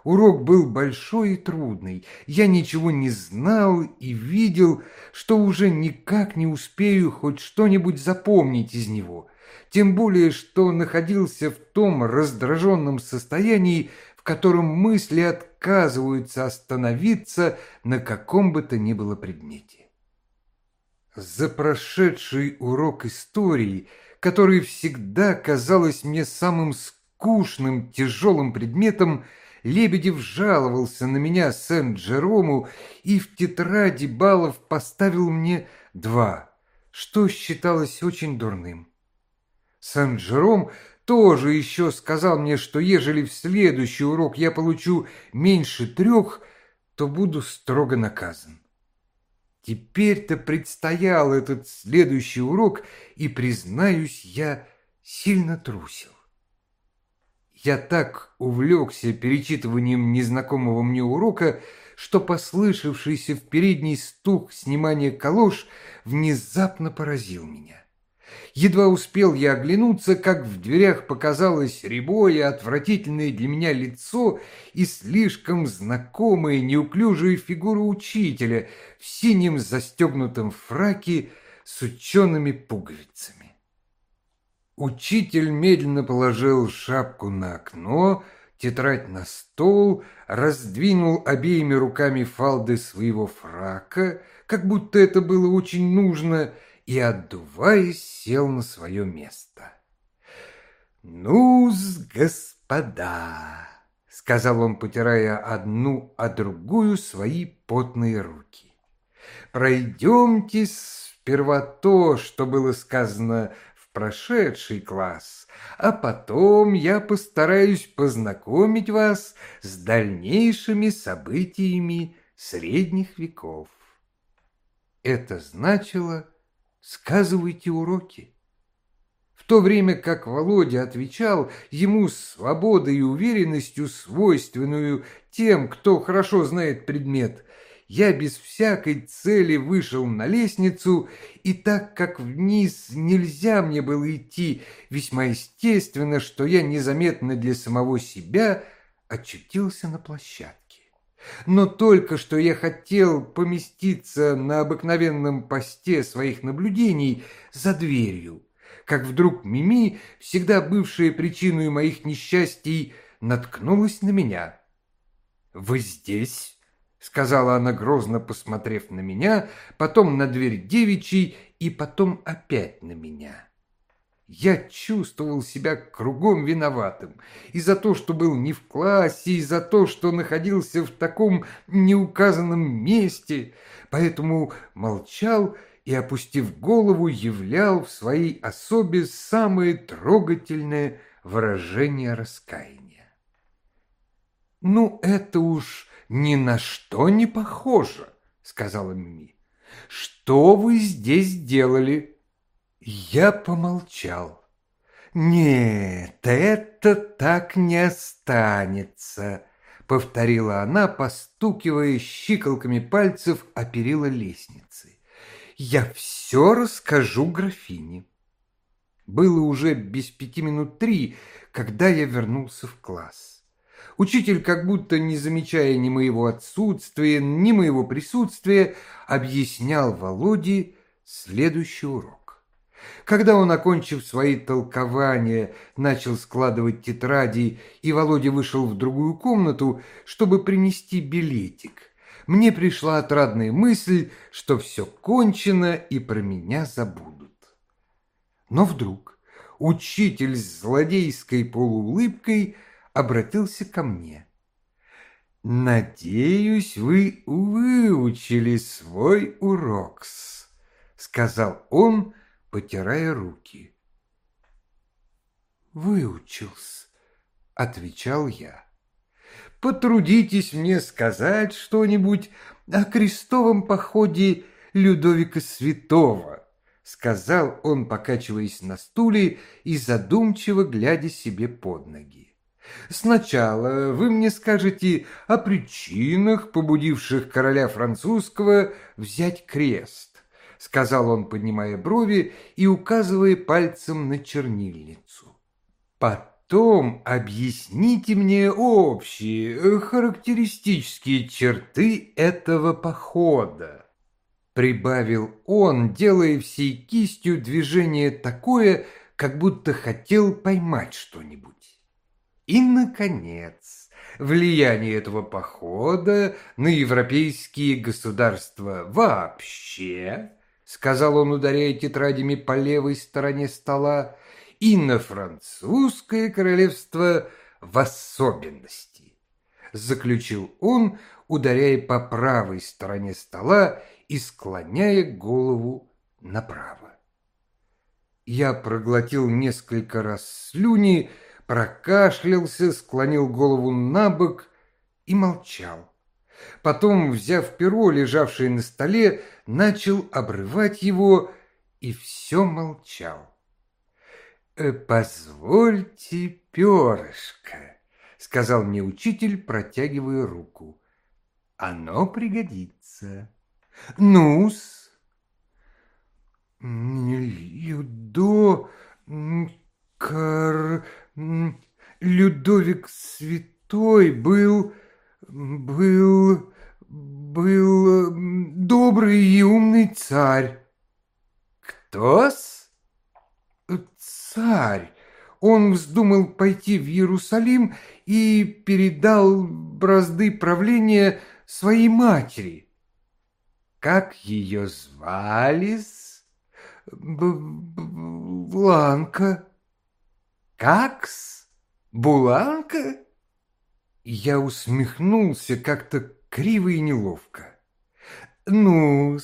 Урок был большой и трудный. Я ничего не знал и видел, что уже никак не успею хоть что-нибудь запомнить из него. Тем более, что находился в том раздраженном состоянии, в котором мысли отказываются остановиться на каком бы то ни было предмете. За прошедший урок истории, который всегда казалось мне самым скучным, тяжелым предметом, Лебедев жаловался на меня Сент-Джерому и в тетради баллов поставил мне два, что считалось очень дурным. Сент-Джером тоже еще сказал мне, что ежели в следующий урок я получу меньше трех, то буду строго наказан. Теперь-то предстоял этот следующий урок, и, признаюсь, я сильно трусил. Я так увлекся перечитыванием незнакомого мне урока, что послышавшийся в передний стук снимания калош внезапно поразил меня. Едва успел я оглянуться, как в дверях показалось рябое, отвратительное для меня лицо и слишком знакомая неуклюжая фигура учителя в синем застегнутом фраке с учеными пуговицами. Учитель медленно положил шапку на окно, тетрадь на стол, раздвинул обеими руками фалды своего фрака, как будто это было очень нужно, и, отдуваясь, сел на свое место. «Ну-с, господа!» — сказал он, потирая одну, а другую свои потные руки. «Пройдемте сперва то, что было сказано прошедший класс, а потом я постараюсь познакомить вас с дальнейшими событиями средних веков. Это значило «сказывайте уроки». В то время как Володя отвечал ему свободой и уверенностью, свойственную тем, кто хорошо знает предмет, я без всякой цели вышел на лестницу, и так как вниз нельзя мне было идти, весьма естественно, что я незаметно для самого себя очутился на площадке. Но только что я хотел поместиться на обыкновенном посте своих наблюдений за дверью, как вдруг Мими, всегда бывшая причиной моих несчастий, наткнулась на меня. «Вы здесь?» — сказала она, грозно посмотрев на меня, потом на дверь девичьей и потом опять на меня. Я чувствовал себя кругом виноватым. И за то, что был не в классе, и за то, что находился в таком неуказанном месте. Поэтому молчал и, опустив голову, являл в своей особе самое трогательное выражение раскаяния. «Ну, это уж ни на что не похоже», — сказала Мими. «Что вы здесь делали?» Я помолчал. «Нет, это так не останется», — повторила она, постукивая щиколками пальцев о перила лестницы. «Я все расскажу графине». Было уже без пяти минут три, когда я вернулся в класс. Учитель, как будто не замечая ни моего отсутствия, ни моего присутствия, объяснял Володе следующий урок. Когда он, окончив свои толкования, начал складывать тетради, и Володя вышел в другую комнату, чтобы принести билетик, мне пришла отрадная мысль, что все кончено и про меня забудут. Но вдруг учитель с злодейской полуулыбкой обратился ко мне. «Надеюсь, вы выучили свой урок», — сказал он, — потирая руки. «Выучился», — отвечал я. «Потрудитесь мне сказать что-нибудь о крестовом походе Людовика Святого», — сказал он, покачиваясь на стуле и задумчиво глядя себе под ноги. «Сначала вы мне скажете о причинах, побудивших короля французского взять крест сказал он, поднимая брови и указывая пальцем на чернильницу. Потом объясните мне общие, характеристические черты этого похода. Прибавил он, делая всей кистью движение такое, как будто хотел поймать что-нибудь. И, наконец, влияние этого похода на европейские государства вообще, сказал он, ударяя тетрадями по левой стороне стола, и на французское королевство в особенности. Заключил он, ударяя по правой стороне стола и склоняя голову направо. Я проглотил несколько раз слюни, прокашлялся, склонил голову на бок и молчал. Потом, взяв перо, лежавшее на столе, начал обрывать его и все молчал. «Э, «Позвольте перышко», — сказал мне учитель, протягивая руку. «Оно пригодится». «Ну-с». «Людо... Кар... Людовик Святой был...» был... был добрый и умный царь. Кто-с? Царь. Он вздумал пойти в Иерусалим и передал бразды правления своей матери. Как ее звали-с? Бланка. Как-с? Буланка? Я усмехнулся как-то криво и неловко. «Ну,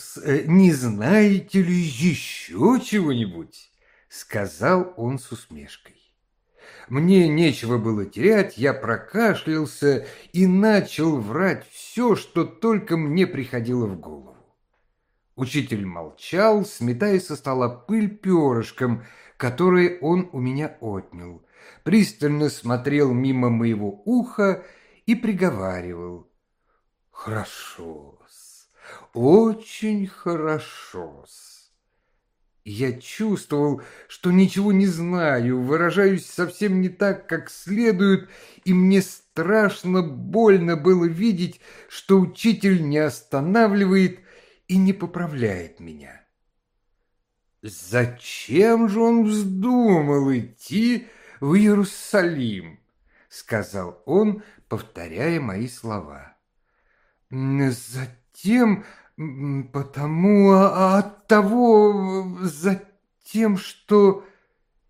не знаете ли еще чего-нибудь?» — сказал он с усмешкой. Мне нечего было терять, я прокашлялся и начал врать все, что только мне приходило в голову. Учитель молчал, сметая со стола пыль перышком, которое он у меня отнял, пристально смотрел мимо моего уха и приговаривал. «Хорошо-с, очень хорошо-с». Я чувствовал, что ничего не знаю, выражаюсь совсем не так, как следует, и мне страшно больно было видеть, что учитель не останавливает и не поправляет меня. «Зачем же он вздумал идти в Иерусалим?» — сказал он, повторяя мои слова. «Затем, потому, а от того, затем, что...»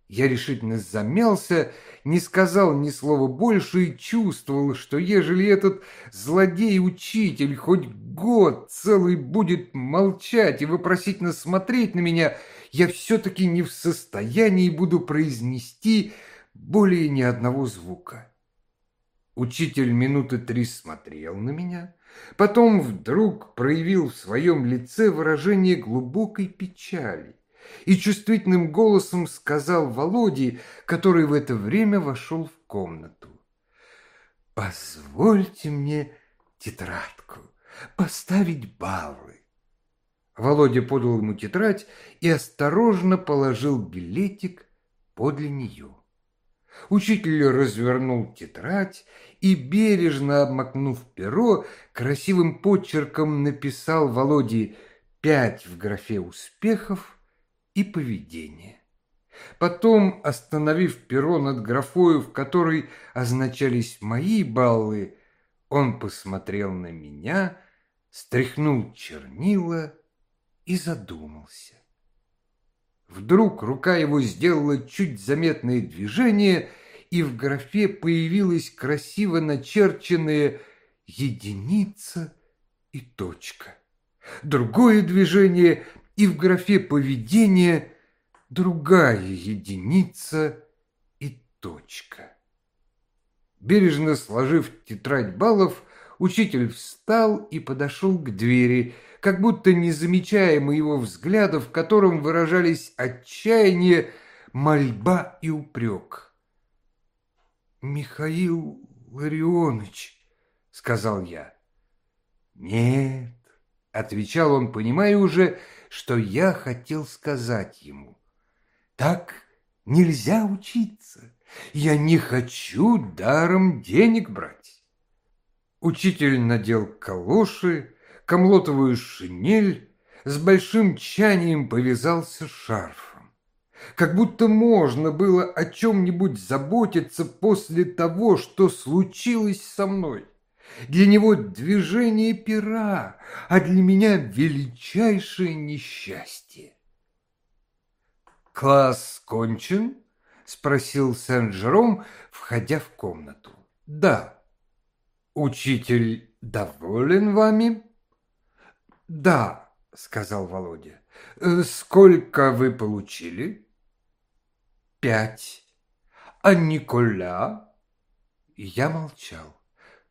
Я решительно замялся, не сказал ни слова больше и чувствовал, что ежели этот злодей-учитель хоть год целый будет молчать и вопросительно смотреть на меня, я все-таки не в состоянии буду произнести более ни одного звука. Учитель минуты три смотрел на меня, потом вдруг проявил в своем лице выражение глубокой печали и чувствительным голосом сказал Володе, который в это время вошел в комнату. «Позвольте мне тетрадку, поставить баллы». Володя подал ему тетрадь и осторожно положил билетик подле нее. Учитель развернул тетрадь и, бережно обмакнув перо, красивым почерком написал Володе пять в графе успехов и поведение. Потом, остановив перо над графою, в которой означались мои баллы, он посмотрел на меня, стряхнул чернила и задумался. Вдруг рука его сделала чуть заметное движение, и в графе появилась красиво начерченная единица и точка. Другое движение, и в графе поведение другая единица и точка. Бережно сложив тетрадь баллов, учитель встал и подошел к двери, как будто не замечая моего взгляда, в котором выражались отчаяние, мольба и упрек. «Михаил Ларионович», — сказал я. «Нет», — отвечал он, понимая уже, — что я хотел сказать ему. Так нельзя учиться. Я не хочу даром денег брать. Учитель надел калоши, комлотовую шинель, с большим тщанием повязался шарфом. Как будто можно было о чем-нибудь заботиться после того, что случилось со мной. Для него движение пера, а для меня величайшее несчастье. «Класс кончен?» — спросил Сен-Жером, входя в комнату. «Да». «Учитель доволен вами?» «Да», — сказал Володя. «Э, «Сколько вы получили?» «Пять». «А Николя?» Я молчал.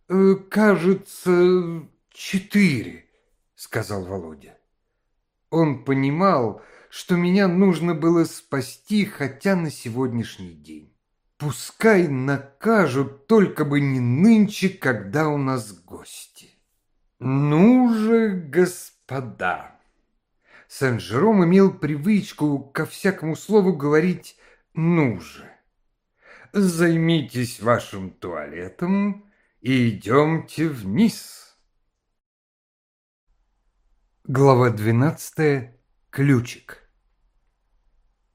Э, «Кажется, четыре», — сказал Володя. Он понимал, что меня нужно было спасти хотя на сегодняшний день. Пускай накажут, только бы не нынче, когда у нас гости. Ну же, господа! Сен-Жером имел привычку ко всякому слову говорить «ну же». Займитесь вашим туалетом, и идемте вниз. Глава двенадцатая. Ключик.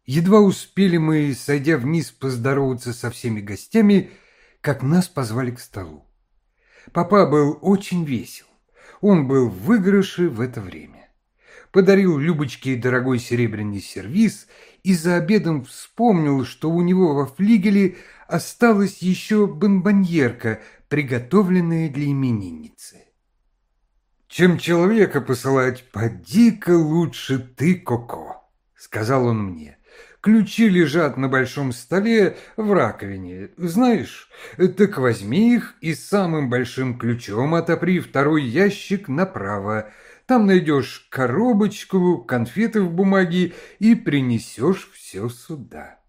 Едва успели мы, сойдя вниз, поздороваться со всеми гостями, как нас позвали к столу. Папа был очень весел. Он был в выигрыше в это время. Подарил Любочке дорогой серебряный сервиз и за обедом вспомнил, что у него во флигеле осталась еще бомбоньерка, приготовленные для именинницы. «Чем человека посылать, поди-ка лучше ты, Коко», — сказал он мне. «Ключи лежат на большом столе в раковине, знаешь? Так возьми их и самым большим ключом отопри второй ящик направо. Там найдешь коробочку, конфеты в бумаге и принесешь все сюда.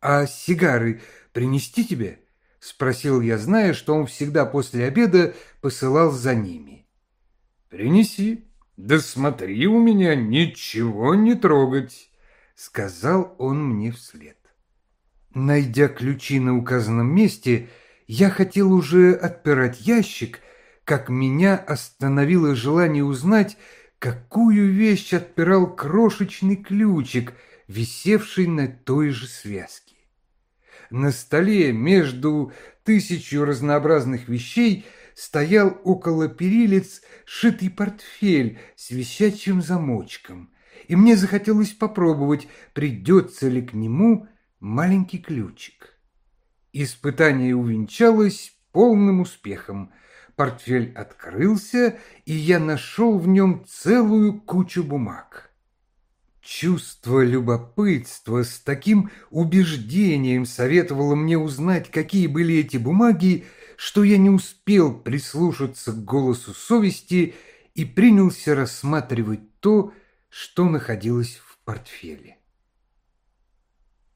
А сигары принести тебе? Спросил я, зная, что он всегда после обеда посылал за ними. Принеси. Да смотри у меня, ничего не трогать, сказал он мне вслед. Найдя ключи на указанном месте, я хотел уже отпирать ящик, как меня остановило желание узнать, какую вещь отпирал крошечный ключик, висевший на той же связке. На столе между тысячью разнообразных вещей стоял около перилец шитый портфель с висячим замочком, и мне захотелось попробовать, придется ли к нему маленький ключик. Испытание увенчалось полным успехом. Портфель открылся, и я нашел в нем целую кучу бумаг. Чувство любопытства с таким убеждением советовало мне узнать, какие были эти бумаги, что я не успел прислушаться к голосу совести и принялся рассматривать то, что находилось в портфеле.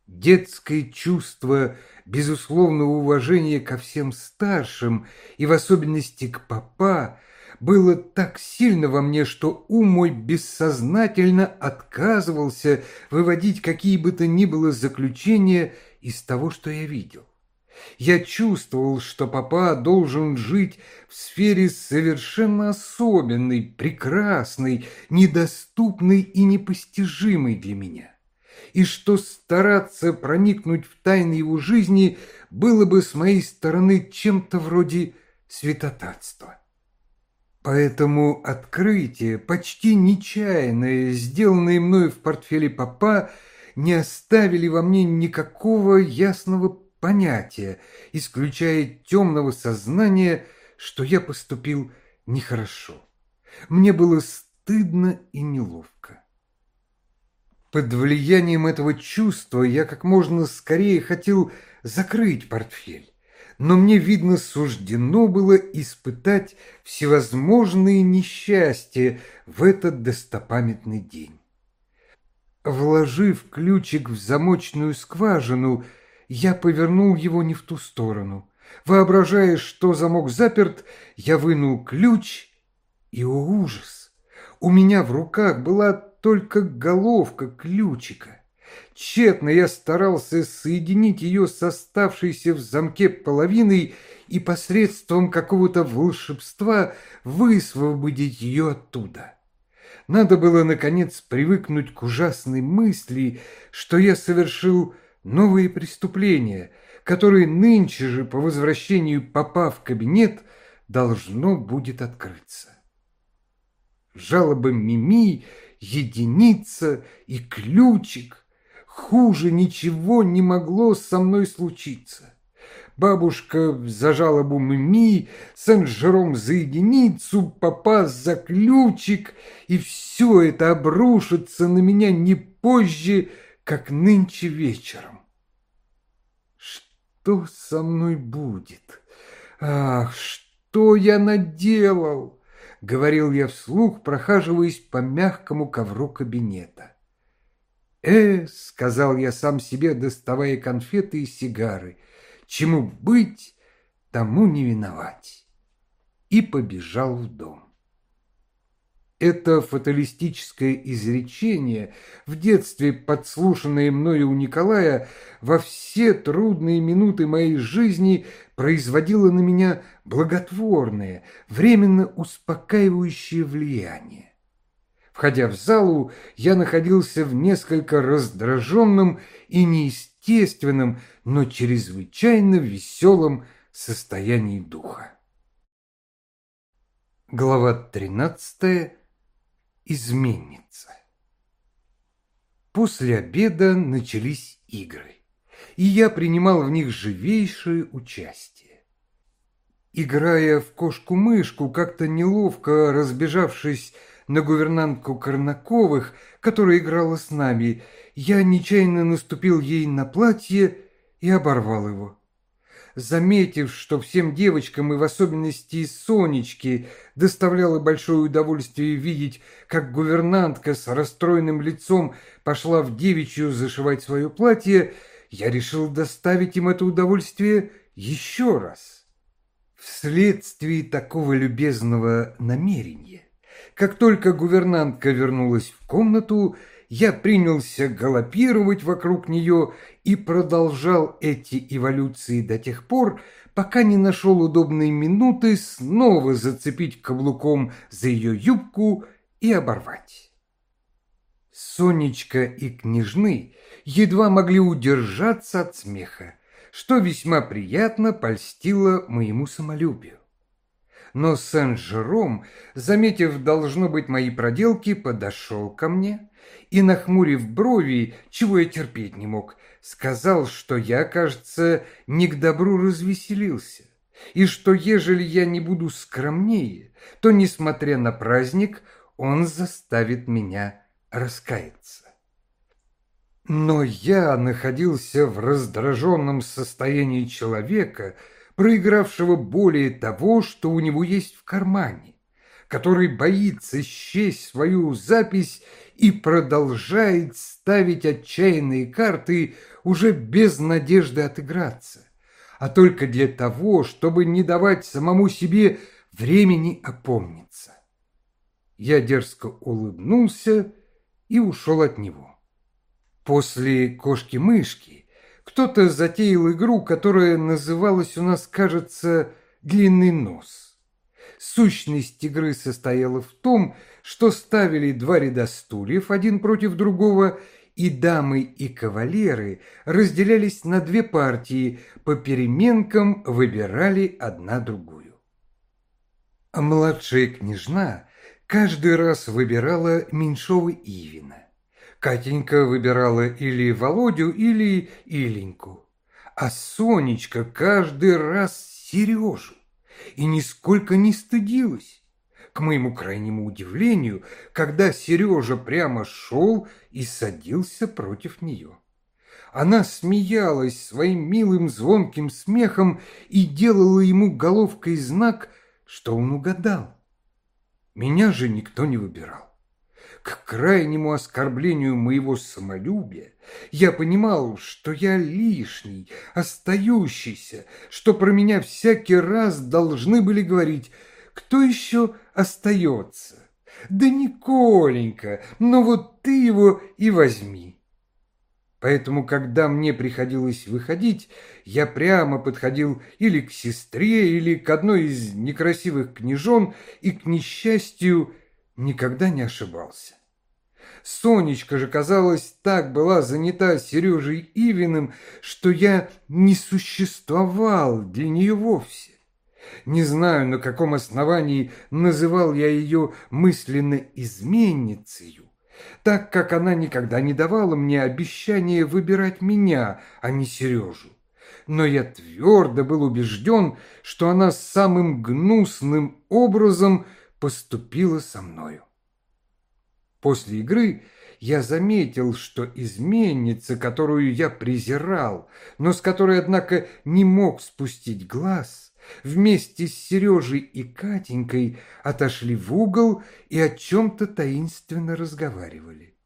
Детское чувство безусловного уважения ко всем старшим и в особенности к папа было так сильно во мне, что ум мой бессознательно отказывался выводить какие бы то ни было заключения из того, что я видел. Я чувствовал, что папа должен жить в сфере совершенно особенной, прекрасной, недоступной и непостижимой для меня и что стараться проникнуть в тайны его жизни было бы с моей стороны чем-то вроде святотатства. Поэтому открытие, почти нечаянное, сделанное мною в портфеле папа, не оставили во мне никакого ясного понятия, исключая темного сознания, что я поступил нехорошо. Мне было стыдно и неловко. Под влиянием этого чувства я как можно скорее хотел закрыть портфель, но мне, видно, суждено было испытать всевозможные несчастья в этот достопамятный день. Вложив ключик в замочную скважину, я повернул его не в ту сторону. Воображая, что замок заперт, я вынул ключ, и, о ужас! У меня в руках была только головка ключика. Тщетно я старался соединить ее с оставшейся в замке половиной и посредством какого-то волшебства высвободить ее оттуда. Надо было, наконец, привыкнуть к ужасной мысли, что я совершил новые преступления, которые нынче же по возвращению папа в кабинет должно будет открыться. Жалоба Мими единица и ключик. Хуже ничего не могло со мной случиться. Бабушка за жалобу Мими, Сен-Жером за единицу, папа за ключик, и все это обрушится на меня не позже, как нынче вечером. Что со мной будет? Ах, что я наделал! — говорил я вслух, прохаживаясь по мягкому ковру кабинета. «Э, — сказал я сам себе, доставая конфеты и сигары, — чему быть, тому не виновать». И побежал в дом. Это фаталистическое изречение, в детстве подслушанное мною у Николая, во все трудные минуты моей жизни производило на меня благотворное, временно успокаивающее влияние. Входя в залу, я находился в несколько раздраженном и неестественном, но чрезвычайно веселом состоянии духа. Глава тринадцатая изменница. После обеда начались игры, и я принимал в них живейшее участие. Играя в кошку-мышку, как-то неловко разбежавшись на гувернантку Корнаковых, которая играла с нами, я нечаянно наступил ей на платье и оборвал его. Заметив, что всем девочкам и в особенности Сонечке доставляло большое удовольствие видеть, как гувернантка с расстроенным лицом пошла в девичью зашивать свое платье, я решил доставить им это удовольствие еще раз. Вследствие такого любезного намерения, как только гувернантка вернулась в комнату, я принялся галопировать вокруг нее и продолжал эти эволюции до тех пор, пока не нашел удобной минуты снова зацепить каблуком за ее юбку и оборвать. Сонечка и княжны едва могли удержаться от смеха, что весьма приятно польстило моему самолюбию. Но Сен-Жером, заметив, должно быть, мои проделки, подошел ко мне и, нахмурив брови, чего я терпеть не мог, сказал, что я, кажется, не к добру развеселился, и что, ежели я не буду скромнее, то, несмотря на праздник, он заставит меня раскаяться. Но я находился в раздраженном состоянии человека, проигравшего более того, что у него есть в кармане, который боится счесть свою запись и продолжает ставить отчаянные карты уже без надежды отыграться, а только для того, чтобы не давать самому себе времени опомниться. Я дерзко улыбнулся и ушел от него. После кошки-мышки кто-то затеял игру, которая называлась у нас, кажется, «Длинный нос». Сущность игры состояла в том, что ставили два ряда стульев один против другого, и дамы и кавалеры разделялись на две партии, по переменкам выбирали одна другую. А младшая княжна каждый раз выбирала меньшого Ивина. Катенька выбирала или Володю, или Иленьку. А Сонечка каждый раз Сережу. И нисколько не стыдилась. К моему крайнему удивлению, когда Сережа прямо шел и садился против нее. Она смеялась своим милым звонким смехом и делала ему головкой знак, что он угадал. Меня же никто не выбирал. К крайнему оскорблению моего самолюбия я понимал, что я лишний, остающийся, что про меня всякий раз должны были говорить кто еще остается? Да Николенька, но вот ты его и возьми. Поэтому, когда мне приходилось выходить, я прямо подходил или к сестре, или к одной из некрасивых княжон, и, к несчастью, никогда не ошибался. Сонечка же, казалось, так была занята Сережей Ивиным, что я не существовал для нее вовсе. Не знаю, на каком основании называл я ее мысленно изменницею, так как она никогда не давала мне обещания выбирать меня, а не Сережу. Но я твердо был убежден, что она самым гнусным образом поступила со мною. После игры я заметил, что изменница, которую я презирал, но с которой, однако, не мог спустить глаз, вместе с Сережей и Катенькой отошли в угол и о чем-то таинственно разговаривали.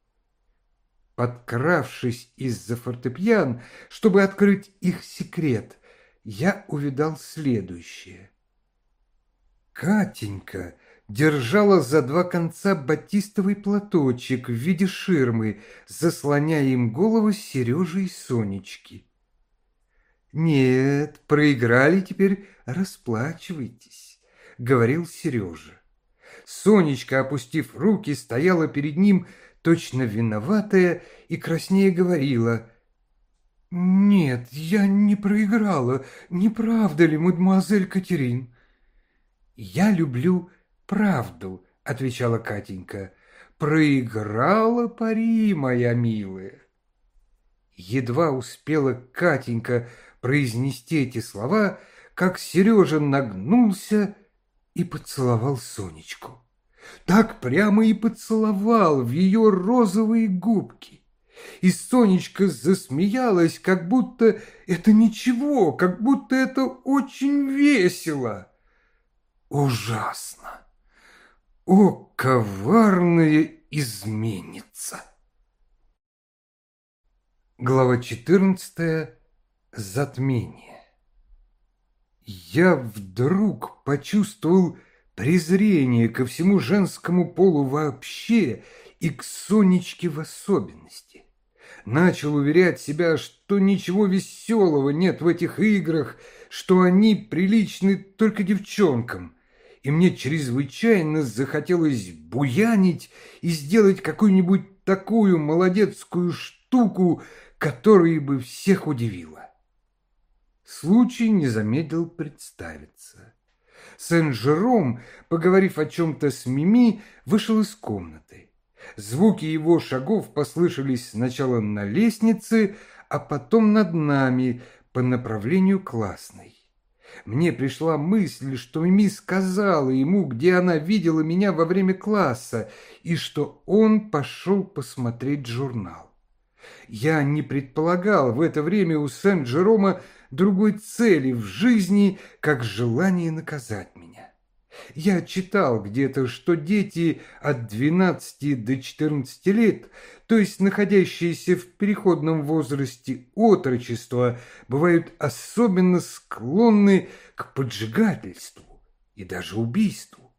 Подкравшись из-за фортепиан, чтобы открыть их секрет, я увидал следующее. Катенька держала за два конца батистовый платочек в виде ширмы, заслоняя им голову Сережи и Сонечки. «Нет, проиграли теперь, расплачивайтесь», — говорил Сережа. Сонечка, опустив руки, стояла перед ним, точно виноватая, и краснее говорила. «Нет, я не проиграла, не правда ли, мадемуазель Катерин?» «Я люблю правду», — отвечала Катенька. «Проиграла пари, моя милая». Едва успела Катенька произнести эти слова, как Сережа нагнулся и поцеловал Сонечку. Так прямо и поцеловал в ее розовые губки. И Сонечка засмеялась, как будто это ничего, как будто это очень весело. Ужасно! О, коварная изменится! Глава 14. Затмение. Я вдруг почувствовал презрение ко всему женскому полу вообще и к Сонечке в особенности. Начал уверять себя, что ничего веселого нет в этих играх, что они приличны только девчонкам, и мне чрезвычайно захотелось буянить и сделать какую-нибудь такую молодецкую штуку, которая бы всех удивила. Случай не замедлил представиться. Сен-Жером, поговорив о чем-то с Мими, вышел из комнаты. Звуки его шагов послышались сначала на лестнице, а потом над нами по направлению классной. Мне пришла мысль, что Мими сказала ему, где она видела меня во время класса, и что он пошел посмотреть журнал. Я не предполагал в это время у Сен-Джерома другой цели в жизни, как желание наказать меня. Я читал где-то, что дети от 12 до 14 лет, то есть находящиеся в переходном возрасте отрочества, бывают особенно склонны к поджигательству и даже убийству.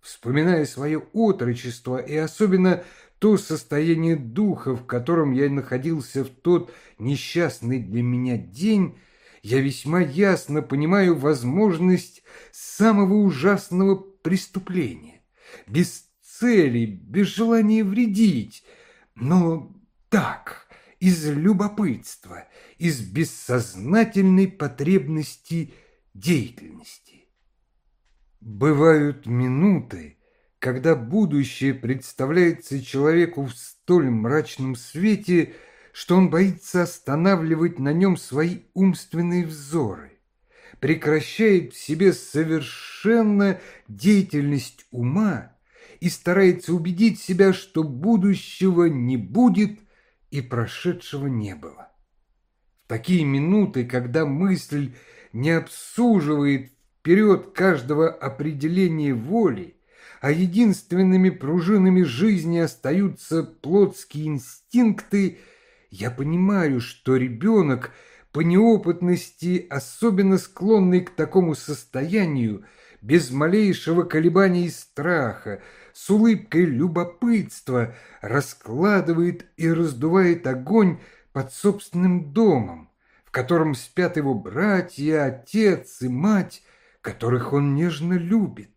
Вспоминая свое отрочество и особенно то состояние духа, в котором я находился в тот несчастный для меня день, я весьма ясно понимаю возможность самого ужасного преступления, без цели, без желания вредить, но так, из любопытства, из бессознательной потребности деятельности. Бывают минуты, когда будущее представляется человеку в столь мрачном свете, что он боится останавливать на нем свои умственные взоры, прекращает в себе совершенно деятельность ума и старается убедить себя, что будущего не будет и прошедшего не было. В такие минуты, когда мысль не обсуживает вперед каждого определения воли, а единственными пружинами жизни остаются плотские инстинкты, я понимаю, что ребенок по неопытности, особенно склонный к такому состоянию, без малейшего колебания и страха, с улыбкой любопытства раскладывает и раздувает огонь под собственным домом, в котором спят его братья, отец и мать, которых он нежно любит.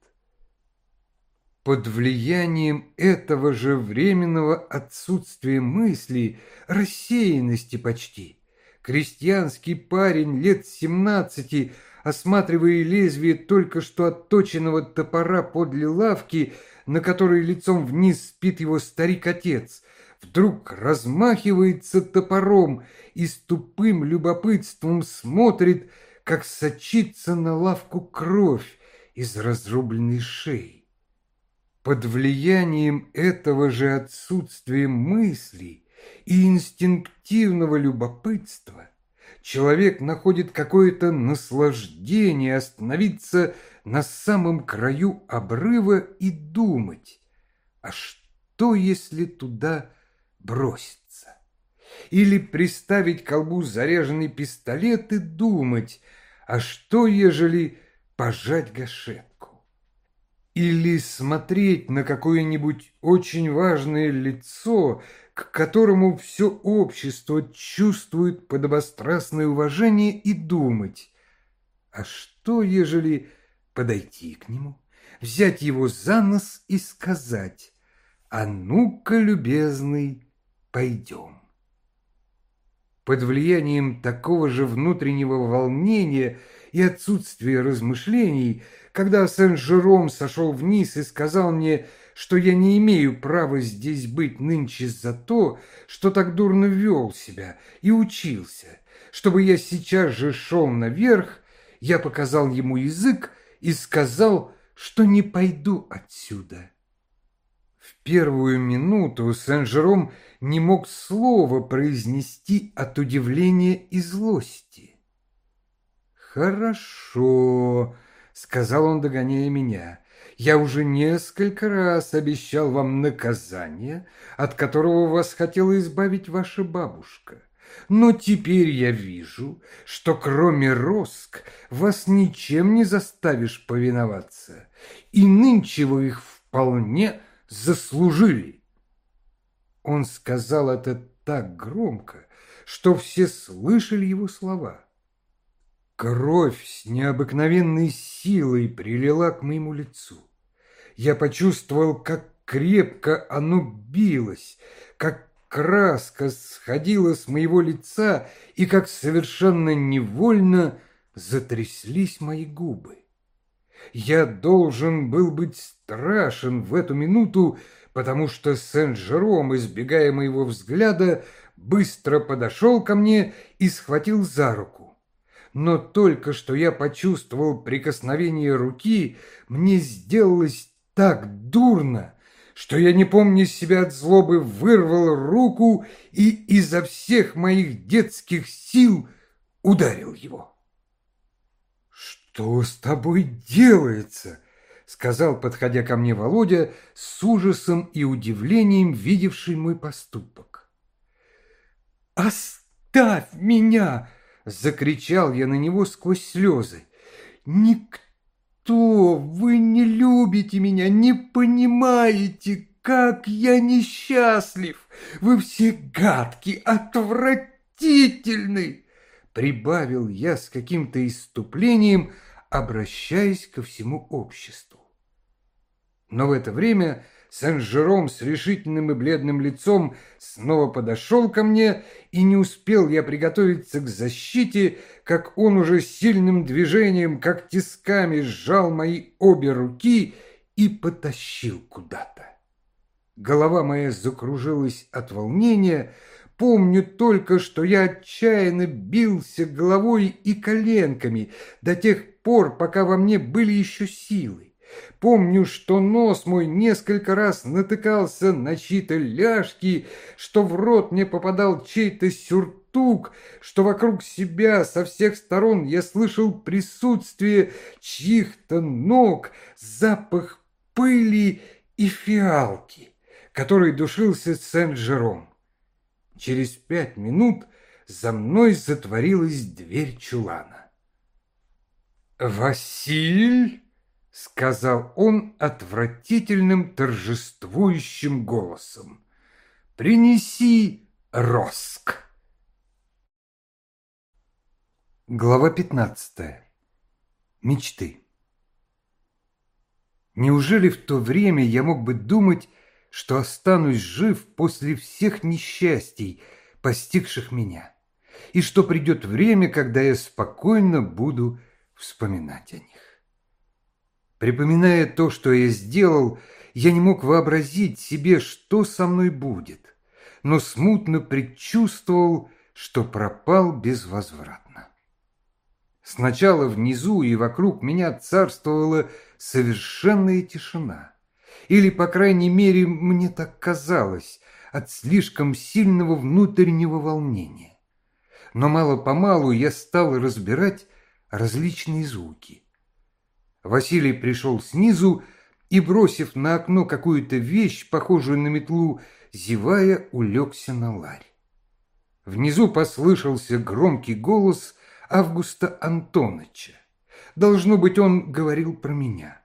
Под влиянием этого же временного отсутствия мысли, рассеянности почти, крестьянский парень лет семнадцати, осматривая лезвие только что отточенного топора подле лавки, на которой лицом вниз спит его старик-отец, вдруг размахивается топором и с тупым любопытством смотрит, как сочится на лавку кровь из разрубленной шеи. Под влиянием этого же отсутствия мыслей и инстинктивного любопытства человек находит какое-то наслаждение остановиться на самом краю обрыва и думать, а что, если туда броситься? Или приставить к колбу заряженный пистолет и думать, а что, ежели пожать гашет? Или смотреть на какое-нибудь очень важное лицо, к которому все общество чувствует подобострастное уважение и думать, а что, ежели подойти к нему, взять его за нос и сказать, а ну-ка, любезный, пойдем. Под влиянием такого же внутреннего волнения и отсутствия размышлений – когда Сен-Жером сошел вниз и сказал мне, что я не имею права здесь быть нынче за то, что так дурно вел себя и учился, чтобы я сейчас же шел наверх, я показал ему язык и сказал, что не пойду отсюда. В первую минуту Сен-Жером не мог слова произнести от удивления и злости. «Хорошо», — сказал он, догоняя меня, — «я уже несколько раз обещал вам наказание, от которого вас хотела избавить ваша бабушка. Но теперь я вижу, что кроме роск вас ничем не заставишь повиноваться, и нынче вы их вполне заслужили». Он сказал это так громко, что все слышали его слова. Кровь с необыкновенной силой прилила к моему лицу. Я почувствовал, как крепко оно билось, как краска сходила с моего лица и как совершенно невольно затряслись мои губы. Я должен был быть страшен в эту минуту, потому что Сен-Жером, избегая моего взгляда, быстро подошел ко мне и схватил за руку. Но только что я почувствовал прикосновение руки, мне сделалось так дурно, что я, не помня себя от злобы, вырвал руку и изо всех моих детских сил ударил его. «Что с тобой делается?» сказал, подходя ко мне Володя, с ужасом и удивлением видевший мой поступок. «Оставь меня!» — закричал я на него сквозь слезы. «Никто! Вы не любите меня, не понимаете, как я несчастлив! Вы все гадкие, отвратительны!» Прибавил я с каким-то иступлением, обращаясь ко всему обществу. Но в это время Сен-Жером с решительным и бледным лицом снова подошел ко мне, и не успел я приготовиться к защите, как он уже сильным движением, как тисками, сжал мои обе руки и потащил куда-то. Голова моя закружилась от волнения, Помню только, что я отчаянно бился головой и коленками до тех пор, пока во мне были еще силы. Помню, что нос мой несколько раз натыкался на чьи-то ляжки, что в рот мне попадал чей-то сюртук, что вокруг себя со всех сторон я слышал присутствие чьих-то ног, запах пыли и фиалки, который душился Сен-Жером. Через пять минут за мной затворилась дверь чулана. «Василь!» — сказал он отвратительным торжествующим голосом. «Принеси роск!» Глава пятнадцатая. Мечты. Неужели в то время я мог бы думать, что останусь жив после всех несчастий, постигших меня, и что придет время, когда я спокойно буду вспоминать о них? Припоминая то, что я сделал, я не мог вообразить себе, что со мной будет, но смутно предчувствовал, что пропал безвозвратно. Сначала внизу и вокруг меня царствовала совершенная тишина, или, по крайней мере, мне так казалось, от слишком сильного внутреннего волнения. Но мало-помалу я стал разбирать различные звуки. Василий пришел снизу и, бросив на окно какую-то вещь, похожую на метлу, зевая, улегся на ларь. Внизу послышался громкий голос Августа Антоныча. Должно быть, он говорил про меня.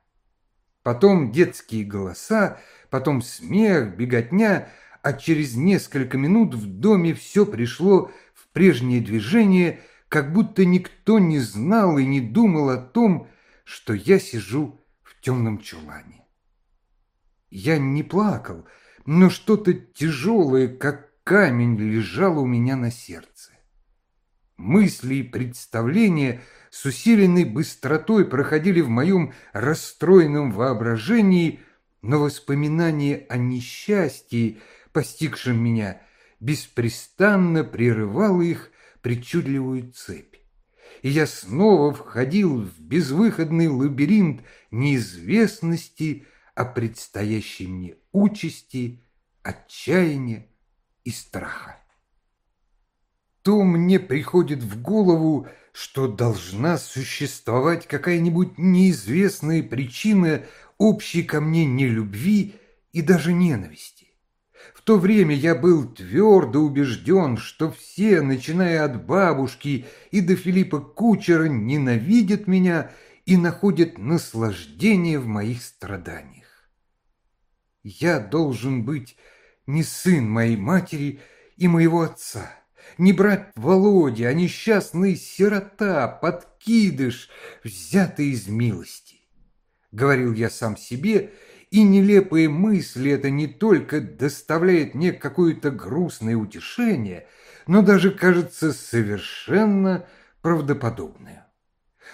Потом детские голоса, потом смех, беготня, а через несколько минут в доме все пришло в прежнее движение, как будто никто не знал и не думал о том, что я сижу в темном чулане. Я не плакал, но что-то тяжелое, как камень, лежало у меня на сердце. Мысли и представления с усиленной быстротой проходили в моем расстроенном воображении, но воспоминание о несчастье, постигшем меня, беспрестанно прерывало их причудливую цепь и я снова входил в безвыходный лабиринт неизвестности, о предстоящей мне участи, отчаяния и страха. То мне приходит в голову, что должна существовать какая-нибудь неизвестная причина общей ко мне нелюбви и даже ненависти. То время я был твердо убежден, что все, начиная от бабушки и до Филиппа Кучера, ненавидят меня и находят наслаждение в моих страданиях. Я должен быть не сын моей матери и моего отца, не брат Володя, а несчастный сирота, подкидыш, взятый из милости. Говорил я сам себе и нелепые мысли это не только доставляет мне какое-то грустное утешение, но даже кажется совершенно правдоподобное.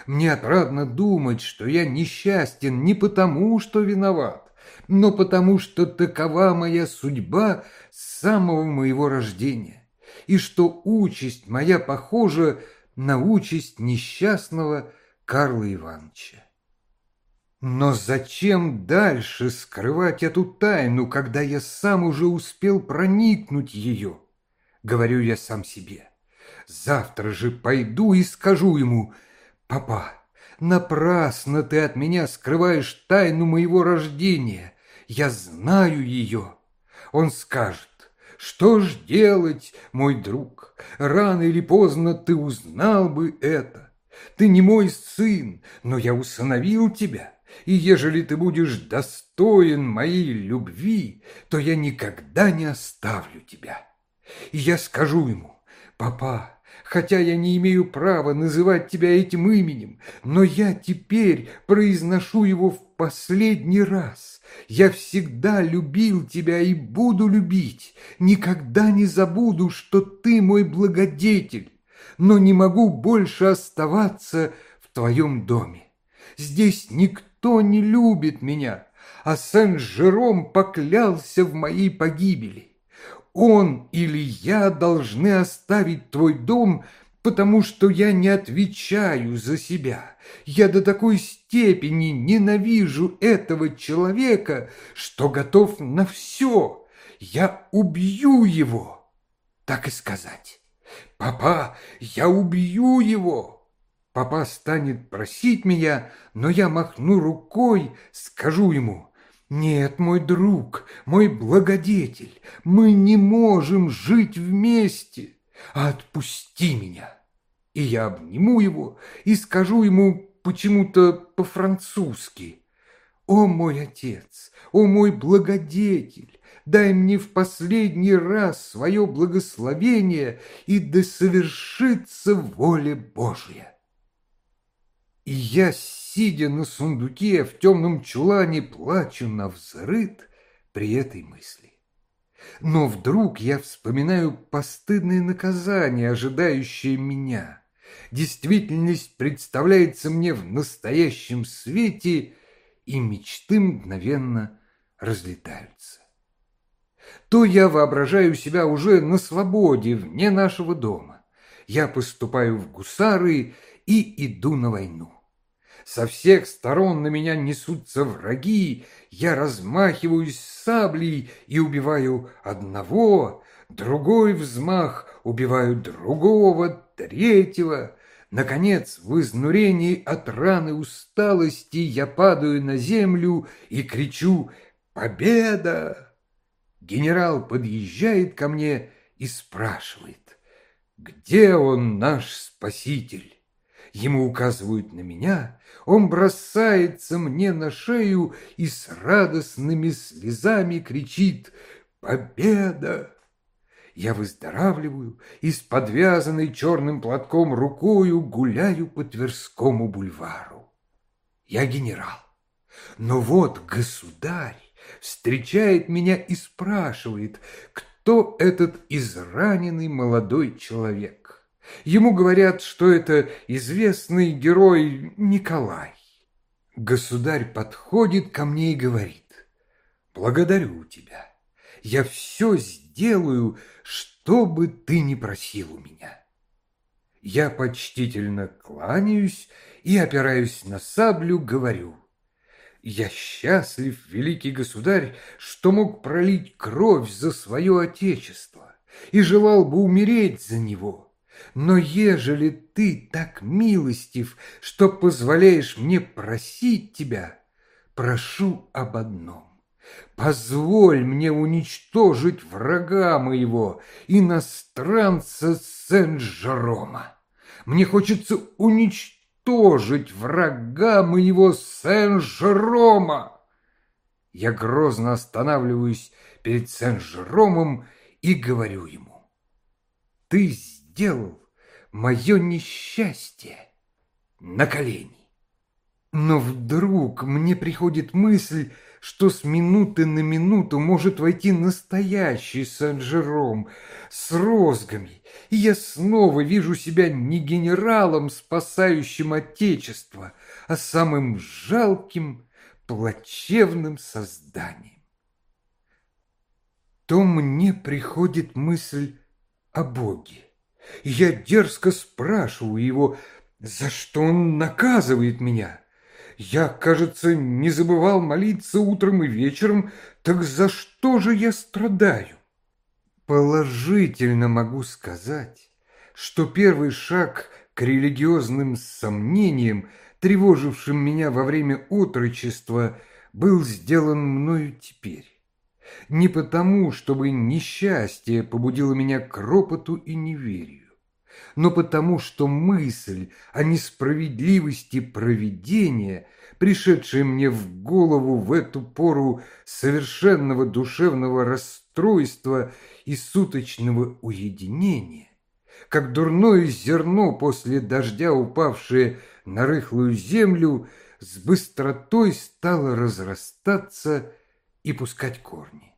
Мне отрадно думать, что я несчастен не потому, что виноват, но потому, что такова моя судьба с самого моего рождения, и что участь моя похожа на участь несчастного Карла Ивановича. Но зачем дальше скрывать эту тайну, когда я сам уже успел проникнуть ее? Говорю я сам себе. Завтра же пойду и скажу ему, «Папа, напрасно ты от меня скрываешь тайну моего рождения. Я знаю ее». Он скажет, «Что ж делать, мой друг? Рано или поздно ты узнал бы это. Ты не мой сын, но я усыновил тебя» и ежели ты будешь достоин моей любви, то я никогда не оставлю тебя. И я скажу ему, папа, хотя я не имею права называть тебя этим именем, но я теперь произношу его в последний раз. Я всегда любил тебя и буду любить, никогда не забуду, что ты мой благодетель, но не могу больше оставаться в твоем доме. Здесь никто никто не любит меня, а Сен-Жером поклялся в моей погибели. Он или я должны оставить твой дом, потому что я не отвечаю за себя. Я до такой степени ненавижу этого человека, что готов на все. Я убью его, так и сказать. Папа, я убью его. Папа станет просить меня, но я махну рукой, скажу ему, «Нет, мой друг, мой благодетель, мы не можем жить вместе, отпусти меня». И я обниму его и скажу ему почему-то по-французски, «О, мой отец, о, мой благодетель, дай мне в последний раз свое благословение, и да совершится воля Божья». И я, сидя на сундуке в темном чулане, плачу на взрыд при этой мысли. Но вдруг я вспоминаю постыдные наказания, ожидающие меня. Действительность представляется мне в настоящем свете, и мечты мгновенно разлетаются. То я воображаю себя уже на свободе, вне нашего дома. Я поступаю в гусары и иду на войну. Со всех сторон на меня несутся враги, я размахиваюсь саблей и убиваю одного, другой взмах убиваю другого, третьего. Наконец, в изнурении от раны усталости я падаю на землю и кричу «Победа!». Генерал подъезжает ко мне и спрашивает, где он наш спаситель? Ему указывают на меня, он бросается мне на шею и с радостными слезами кричит «Победа!». Я выздоравливаю и с подвязанной черным платком рукою гуляю по Тверскому бульвару. Я генерал. Но вот государь встречает меня и спрашивает, кто этот израненный молодой человек. Ему говорят, что это известный герой Николай. Государь подходит ко мне и говорит, «Благодарю тебя. Я все сделаю, что бы ты ни просил у меня». Я почтительно кланяюсь и, опираюсь на саблю, говорю, Я счастлив, великий государь, что мог пролить кровь за свое отечество и желал бы умереть за него. Но ежели ты так милостив, что позволяешь мне просить тебя, прошу об одном. Позволь мне уничтожить врага моего, иностранца Сен-Жерома. Мне хочется уничтожить врага моего Сен-Жерома. Я грозно останавливаюсь перед Сен-Жеромом и говорю ему, ты сделал мое несчастье на колени. Но вдруг мне приходит мысль, что с минуты на минуту может войти настоящий Сан-Жером с розгами, и я снова вижу себя не генералом, спасающим Отечество, а самым жалким, плачевным созданием. То мне приходит мысль о Боге, я дерзко спрашиваю его, за что он наказывает меня. Я, кажется, не забывал молиться утром и вечером, так за что же я страдаю? Положительно могу сказать, что первый шаг к религиозным сомнениям, тревожившим меня во время отрочества, был сделан мною теперь. Не потому, чтобы несчастье побудило меня к ропоту и неверию, но потому что мысль о несправедливости провидения, пришедшая мне в голову в эту пору совершенного душевного расстройства и суточного уединения, как дурное зерно после дождя, упавшее на рыхлую землю, с быстротой стало разрастаться и пускать корни.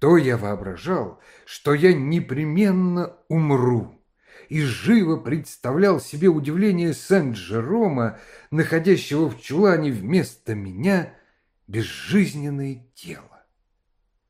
То я воображал, что я непременно умру, и живо представлял себе удивление Сент-Жерома, находящего в чулане вместо меня безжизненное тело.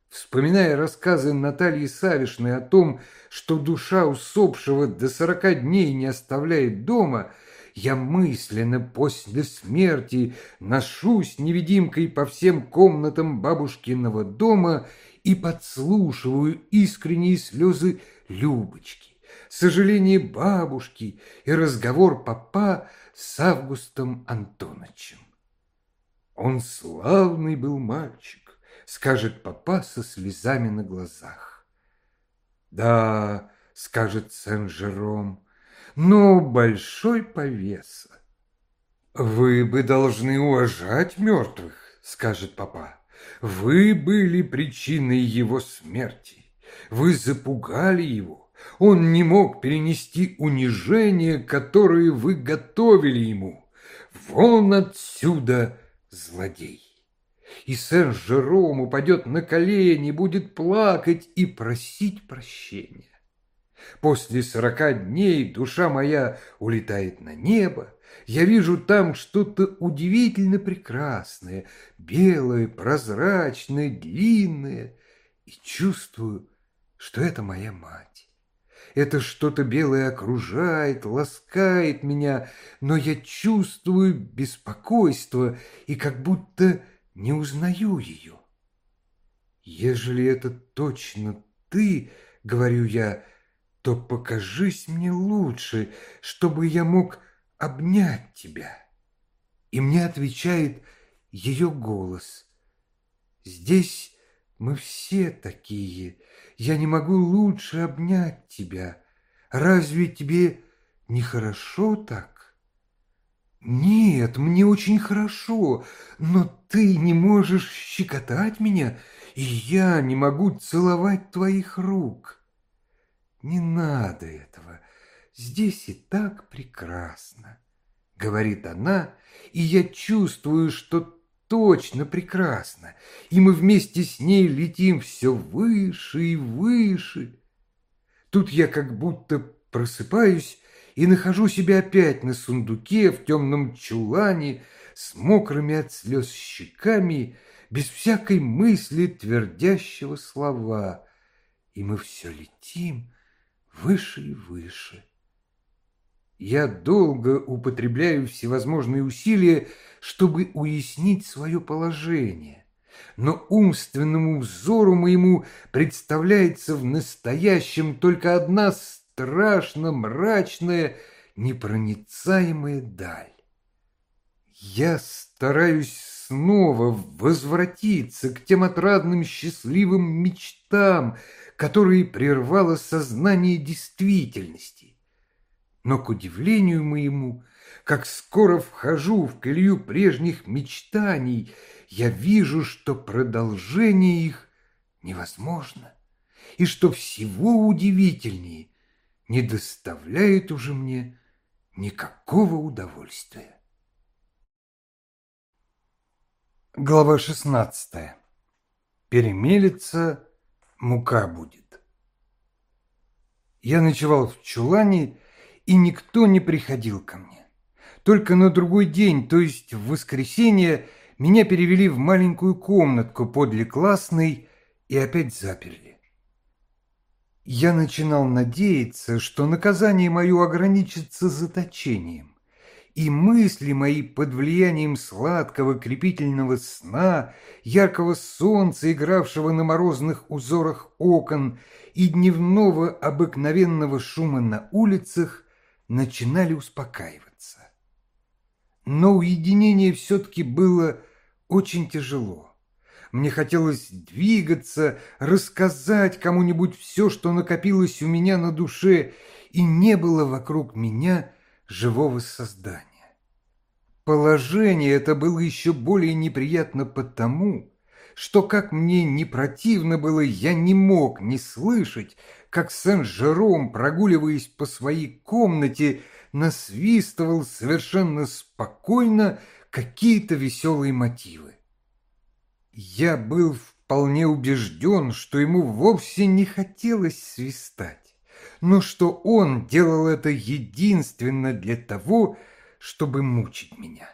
Вспоминая рассказы Натальи Савишной о том, что душа усопшего до сорока дней не оставляет дома, я мысленно после смерти ношусь невидимкой по всем комнатам бабушкиного дома и подслушиваю искренние слезы Любочки сожаление бабушки и разговор папа с Августом Антоновичем. Он славный был мальчик, скажет папа со слезами на глазах. Да, скажет Сен-Жером, но большой повеса. Вы бы должны уважать мертвых, скажет папа. Вы были причиной его смерти. Вы запугали его. Он не мог перенести унижение, которое вы готовили ему. Вон отсюда, злодей! И Сен-Жером упадет на колени, будет плакать и просить прощения. После сорока дней душа моя улетает на небо, я вижу там что-то удивительно прекрасное, белое, прозрачное, длинное, и чувствую, что это моя мать. Это что-то белое окружает, ласкает меня, но я чувствую беспокойство и как будто не узнаю ее. Ежели это точно ты, говорю я, то покажись мне лучше, чтобы я мог обнять тебя. И мне отвечает ее голос. Здесь мы все такие, я не могу лучше обнять тебя. Разве тебе нехорошо так? Нет, мне очень хорошо, но ты не можешь щекотать меня, и я не могу целовать твоих рук. Не надо этого, здесь и так прекрасно, говорит она, и я чувствую, что точно прекрасно, и мы вместе с ней летим все выше и выше. Тут я как будто просыпаюсь и нахожу себя опять на сундуке в темном чулане с мокрыми от слез щеками, без всякой мысли твердящего слова, и мы все летим выше и выше. Я долго употребляю всевозможные усилия, чтобы уяснить свое положение, но умственному взору моему представляется в настоящем только одна страшно мрачная, непроницаемая даль. Я стараюсь снова возвратиться к тем отрадным счастливым мечтам, которые прервало сознание действительности. Но, к удивлению моему, как скоро вхожу в колею прежних мечтаний, я вижу, что продолжение их невозможно, и что всего удивительнее не доставляет уже мне никакого удовольствия. Глава 16. Перемелится, мука будет. Я ночевал в чулане, и никто не приходил ко мне. Только на другой день, то есть в воскресенье, меня перевели в маленькую комнатку подле классной и опять заперли. Я начинал надеяться, что наказание мое ограничится заточением и мысли мои под влиянием сладкого крепительного сна, яркого солнца, игравшего на морозных узорах окон, и дневного обыкновенного шума на улицах начинали успокаиваться. Но уединение все-таки было очень тяжело. Мне хотелось двигаться, рассказать кому-нибудь все, что накопилось у меня на душе, и не было вокруг меня живого создания. Положение это было еще более неприятно потому, что, как мне не противно было, я не мог не слышать, как Сен-Жером, прогуливаясь по своей комнате, насвистывал совершенно спокойно какие-то веселые мотивы. Я был вполне убежден, что ему вовсе не хотелось свистать но что он делал это единственно для того, чтобы мучить меня.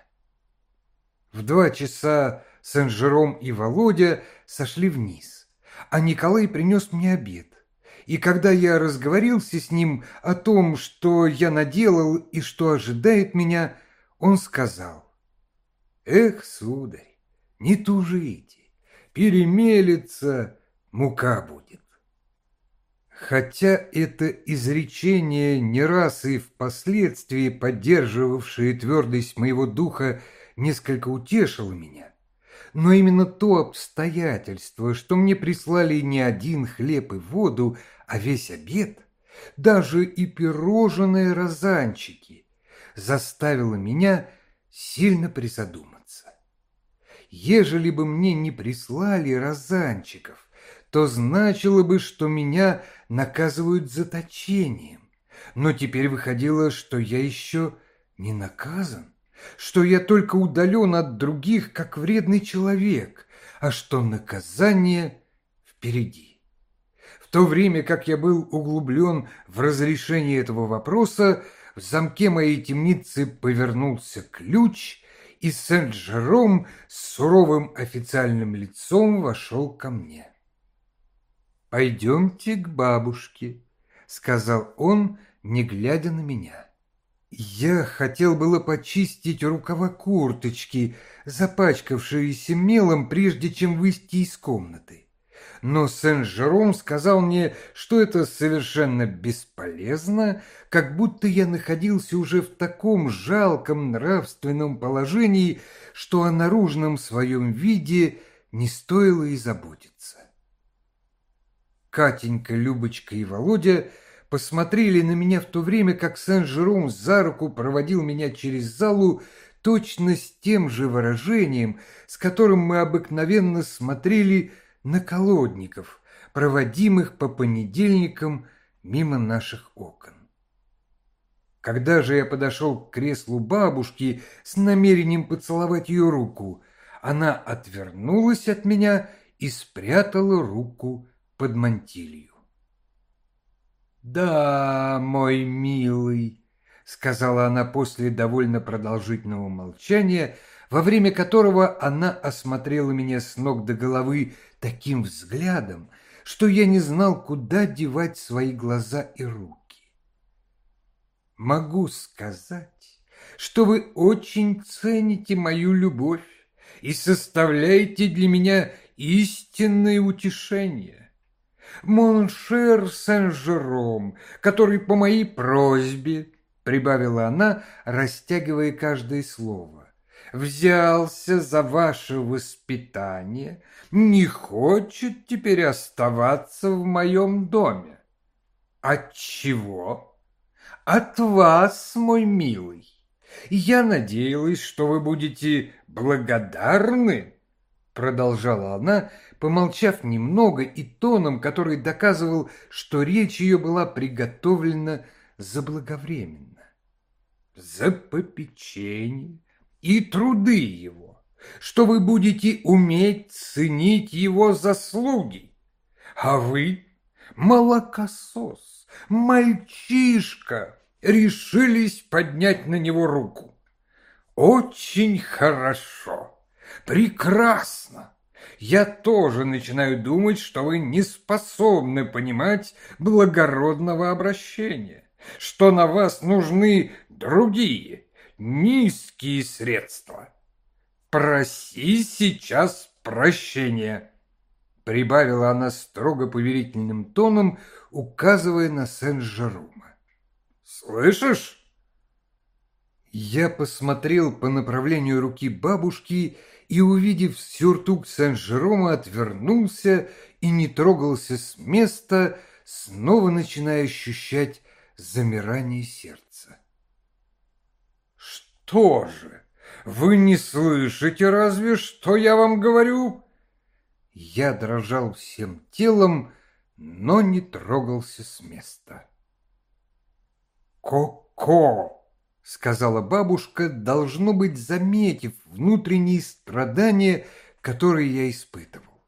В два часа Сен-Жером и Володя сошли вниз, а Николай принес мне обед. И когда я разговорился с ним о том, что я наделал и что ожидает меня, он сказал, «Эх, сударь, не тужите, перемелется, мука будет». Хотя это изречение не раз и впоследствии поддерживавшее твердость моего духа несколько утешило меня, но именно то обстоятельство, что мне прислали не один хлеб и воду, а весь обед, даже и пирожные розанчики, заставило меня сильно призадуматься. Ежели бы мне не прислали розанчиков, то значило бы, что меня наказывают заточением. Но теперь выходило, что я еще не наказан, что я только удален от других, как вредный человек, а что наказание впереди. В то время как я был углублен в разрешение этого вопроса, в замке моей темницы повернулся ключ, и Сент-Жером с суровым официальным лицом вошел ко мне. «Пойдемте к бабушке», — сказал он, не глядя на меня. Я хотел было почистить рукава курточки, запачкавшиеся мелом, прежде чем выйти из комнаты. Но Сен-Жером сказал мне, что это совершенно бесполезно, как будто я находился уже в таком жалком нравственном положении, что о наружном своем виде не стоило и заботиться. Катенька, Любочка и Володя посмотрели на меня в то время, как Сен-Жером за руку проводил меня через залу точно с тем же выражением, с которым мы обыкновенно смотрели на колодников, проводимых по понедельникам мимо наших окон. Когда же я подошел к креслу бабушки с намерением поцеловать ее руку, она отвернулась от меня и спрятала руку под мантилью. «Да, мой милый», — сказала она после довольно продолжительного молчания, во время которого она осмотрела меня с ног до головы таким взглядом, что я не знал, куда девать свои глаза и руки. могу сказать, что вы очень цените мою любовь и составляете для меня истинное утешение. Mon cher Сен-Жером, который по моей просьбе, прибавила она, растягивая каждое слово, взялся за ваше воспитание, не хочет теперь оставаться в моем доме. От чего? От вас, мой милый. Я надеялась, что вы будете благодарны, продолжала она, помолчав немного и тоном, который доказывал, что речь ее была приготовлена заблаговременно. За попечение и труды его, что вы будете уметь ценить его заслуги, а вы, молокосос, мальчишка, решились поднять на него руку. Очень хорошо, прекрасно. Я тоже начинаю думать, что вы не способны понимать благородного обращения, что на вас нужны другие, низкие средства. Проси сейчас прощения, прибавила она строго поверительным тоном, указывая на Сен-Жерума. Слышишь? Я посмотрел по направлению руки бабушки и, увидев сюртук Сен-Жерома, отвернулся и не трогался с места, снова начиная ощущать замирание сердца. «Что же, вы не слышите разве, что я вам говорю?» Я дрожал всем телом, но не трогался с места. «Ко-ко!» — сказала бабушка, должно быть, заметив внутренние страдания, которые я испытывал.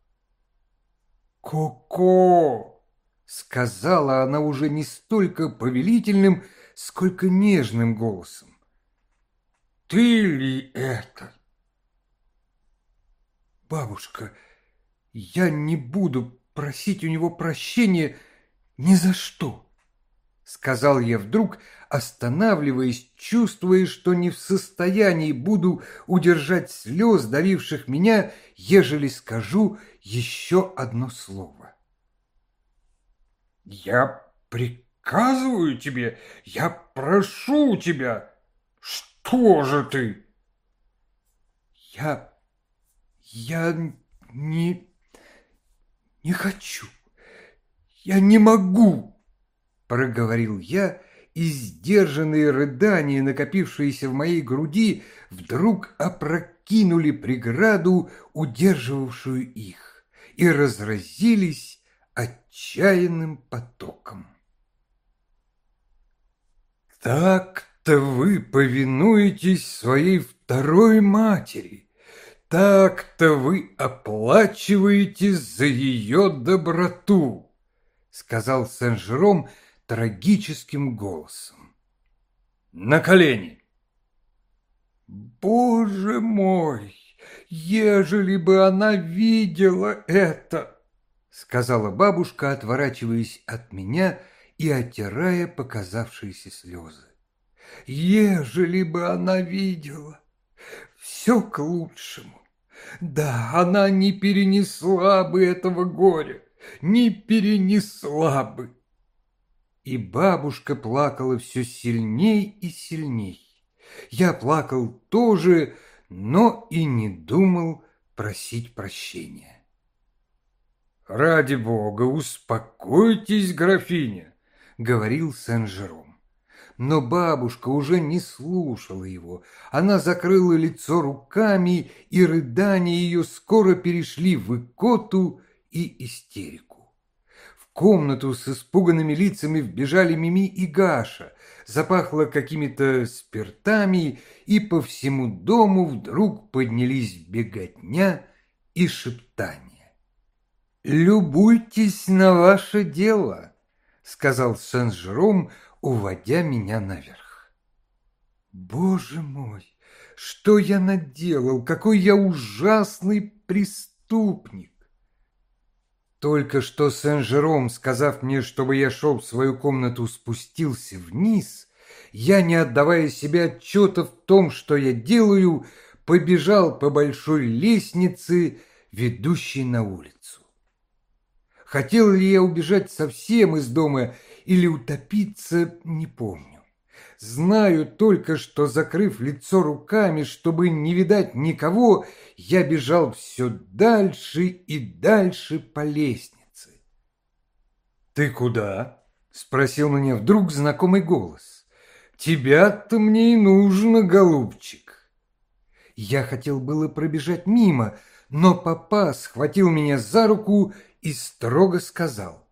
«Ко-ко!» — сказала она уже не столько повелительным, сколько нежным голосом. «Ты ли это?» «Бабушка, я не буду просить у него прощения ни за что!» Сказал я вдруг, останавливаясь, чувствуя, что не в состоянии буду удержать слез, давивших меня, ежели скажу еще одно слово. «Я приказываю тебе, я прошу тебя, что же ты?» «Я... я не... не хочу, я не могу!» Проговорил я, и сдержанные рыдания, накопившиеся в моей груди, вдруг опрокинули преграду, удерживавшую их, и разразились отчаянным потоком. Так-то вы повинуетесь своей второй матери, так-то вы оплачиваете за ее доброту, сказал Сен-Жером, трагическим голосом. «На колени!» «Боже мой! Ежели бы она видела это!» Сказала бабушка, отворачиваясь от меня и оттирая показавшиеся слезы. «Ежели бы она видела! Все к лучшему! Да, она не перенесла бы этого горя, не перенесла бы!» И бабушка плакала все сильней и сильней. Я плакал тоже, но и не думал просить прощения. «Ради бога, успокойтесь, графиня!» — говорил Сен-Жером. Но бабушка уже не слушала его. Она закрыла лицо руками, и рыдания ее скоро перешли в икоту и истерику комнату с испуганными лицами вбежали Мими и Гаша. Запахло какими-то спиртами, и по всему дому вдруг поднялись беготня и шептания. «Любуйтесь на ваше дело», — сказал Сен-Жером, уводя меня наверх. «Боже мой, что я наделал, какой я ужасный преступник!» Только что Сен-Жером, сказав мне, чтобы я шел в свою комнату, спустился вниз, я, не отдавая себе отчета в том, что я делаю, побежал по большой лестнице, ведущей на улицу. Хотел ли я убежать совсем из дома или утопиться, не помню. Знаю только, что, закрыв лицо руками, чтобы не видать никого, я бежал все дальше и дальше по лестнице. «Ты куда?» — спросил меня вдруг знакомый голос. «Тебя-то мне и нужно, голубчик». Я хотел было пробежать мимо, но папа схватил меня за руку и строго сказал.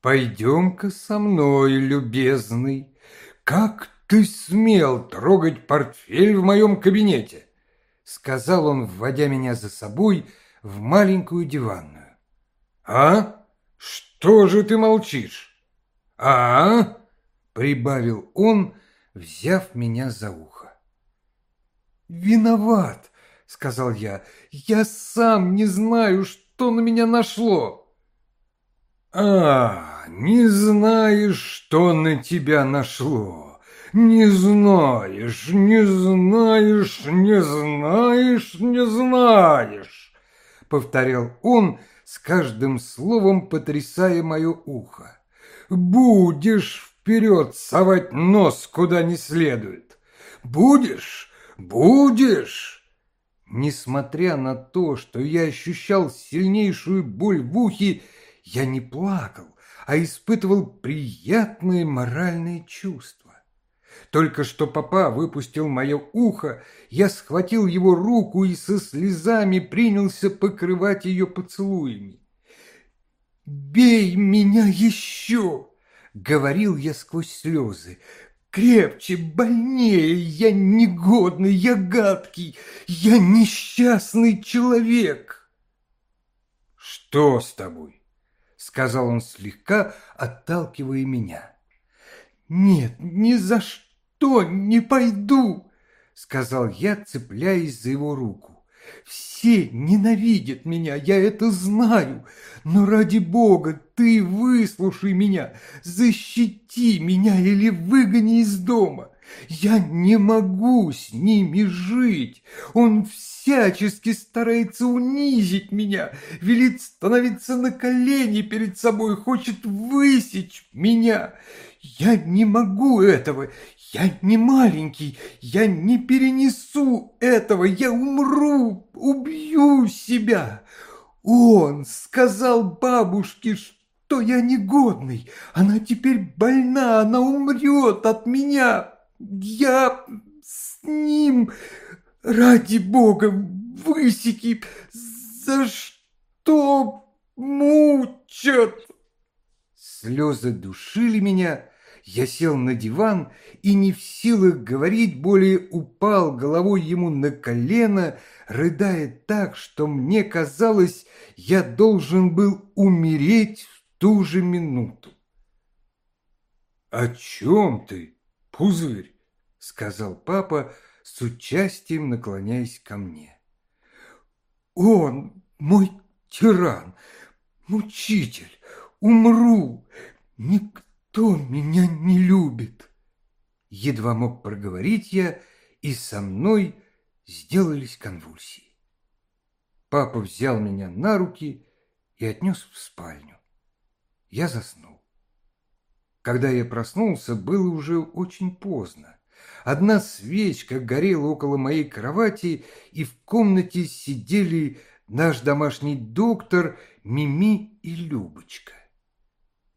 «Пойдем-ка со мной, любезный». «Как ты смел трогать портфель в моем кабинете?» Сказал он, вводя меня за собой в маленькую диванную. «А? Что же ты молчишь? А?» Прибавил он, взяв меня за ухо. «Виноват!» — сказал я. «Я сам не знаю, что на меня нашло!» «А, не знаешь, что на тебя нашло. Не знаешь, не знаешь, не знаешь, не знаешь!» Повторял он, с каждым словом потрясая мое ухо. «Будешь вперед совать нос куда не следует! Будешь, будешь!» Несмотря на то, что я ощущал сильнейшую боль в ухе, я не плакал, а испытывал приятные моральные чувства. Только что папа выпустил мое ухо, я схватил его руку и со слезами принялся покрывать ее поцелуями. «Бей меня еще!» — говорил я сквозь слезы. «Крепче, больнее, я негодный, я гадкий, я несчастный человек!» «Что с тобой?» Сказал он слегка, отталкивая меня. «Нет, ни за что не пойду!» — сказал я, цепляясь за его руку. «Все ненавидят меня, я это знаю, но ради Бога ты выслушай меня, защити меня или выгони из дома. Я не могу с ними жить. Он всячески старается унизить меня, велит становиться на колени перед собой, хочет высечь меня. Я не могу этого. Я не маленький. Я не перенесу этого. Я умру, убью себя. Он сказал бабушке, что я негодный. Она теперь больна, она умрет от меня. Я с ним, ради бога, высеки, за что мучат? Слезы душили меня, я сел на диван и не в силах говорить более упал головой ему на колено, рыдая так, что мне казалось, я должен был умереть в ту же минуту. «О чем ты?» «Пузырь», — сказал папа, с участием наклоняясь ко мне. «Он мой тиран, мучитель, умру, никто меня не любит». Едва мог проговорить я, и со мной сделались конвульсии. Папа взял меня на руки и отнес в спальню. Я заснул. Когда я проснулся, было уже очень поздно. Одна свечка горела около моей кровати, и в комнате сидели наш домашний доктор Мими и Любочка.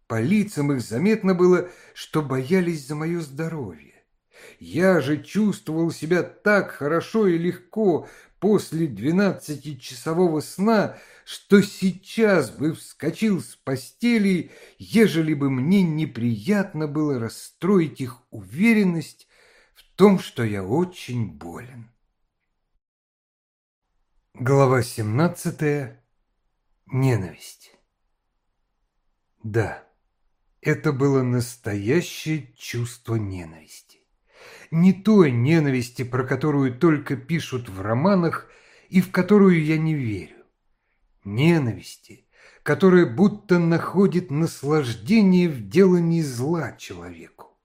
По лицам их заметно было, что боялись за мое здоровье. Я же чувствовал себя так хорошо и легко после двенадцатичасового сна, что сейчас бы вскочил с постели, ежели бы мне неприятно было расстроить их уверенность в том, что я очень болен. Глава 17. Ненависть. Да, это было настоящее чувство ненависти. Не той ненависти, про которую только пишут в романах и в которую я не верю ненависти, которая будто находит наслаждение в делании зла человеку.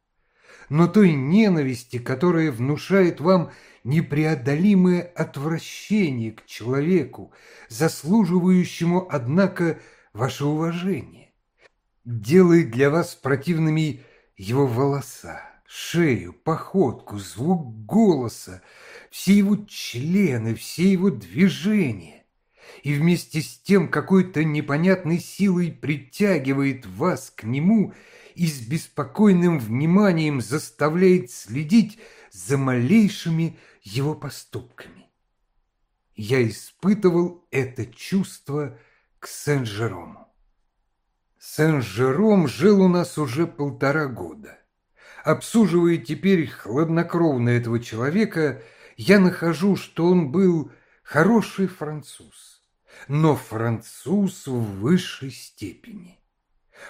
но той ненависти, которая внушает вам непреодолимое отвращение к человеку, заслуживающему, однако, ваше уважение. Делает для вас противными его волоса, шею, походку, звук голоса, все его члены, все его движения. И вместе с тем какой-то непонятной силой притягивает вас к нему и с беспокойным вниманием заставляет следить за малейшими его поступками. Я испытывал это чувство к Сен-Жерому. Сен-Жером жил у нас уже полтора года. Обсуживая теперь хладнокровно этого человека, я нахожу, что он был хороший француз, но француз в высшей степени.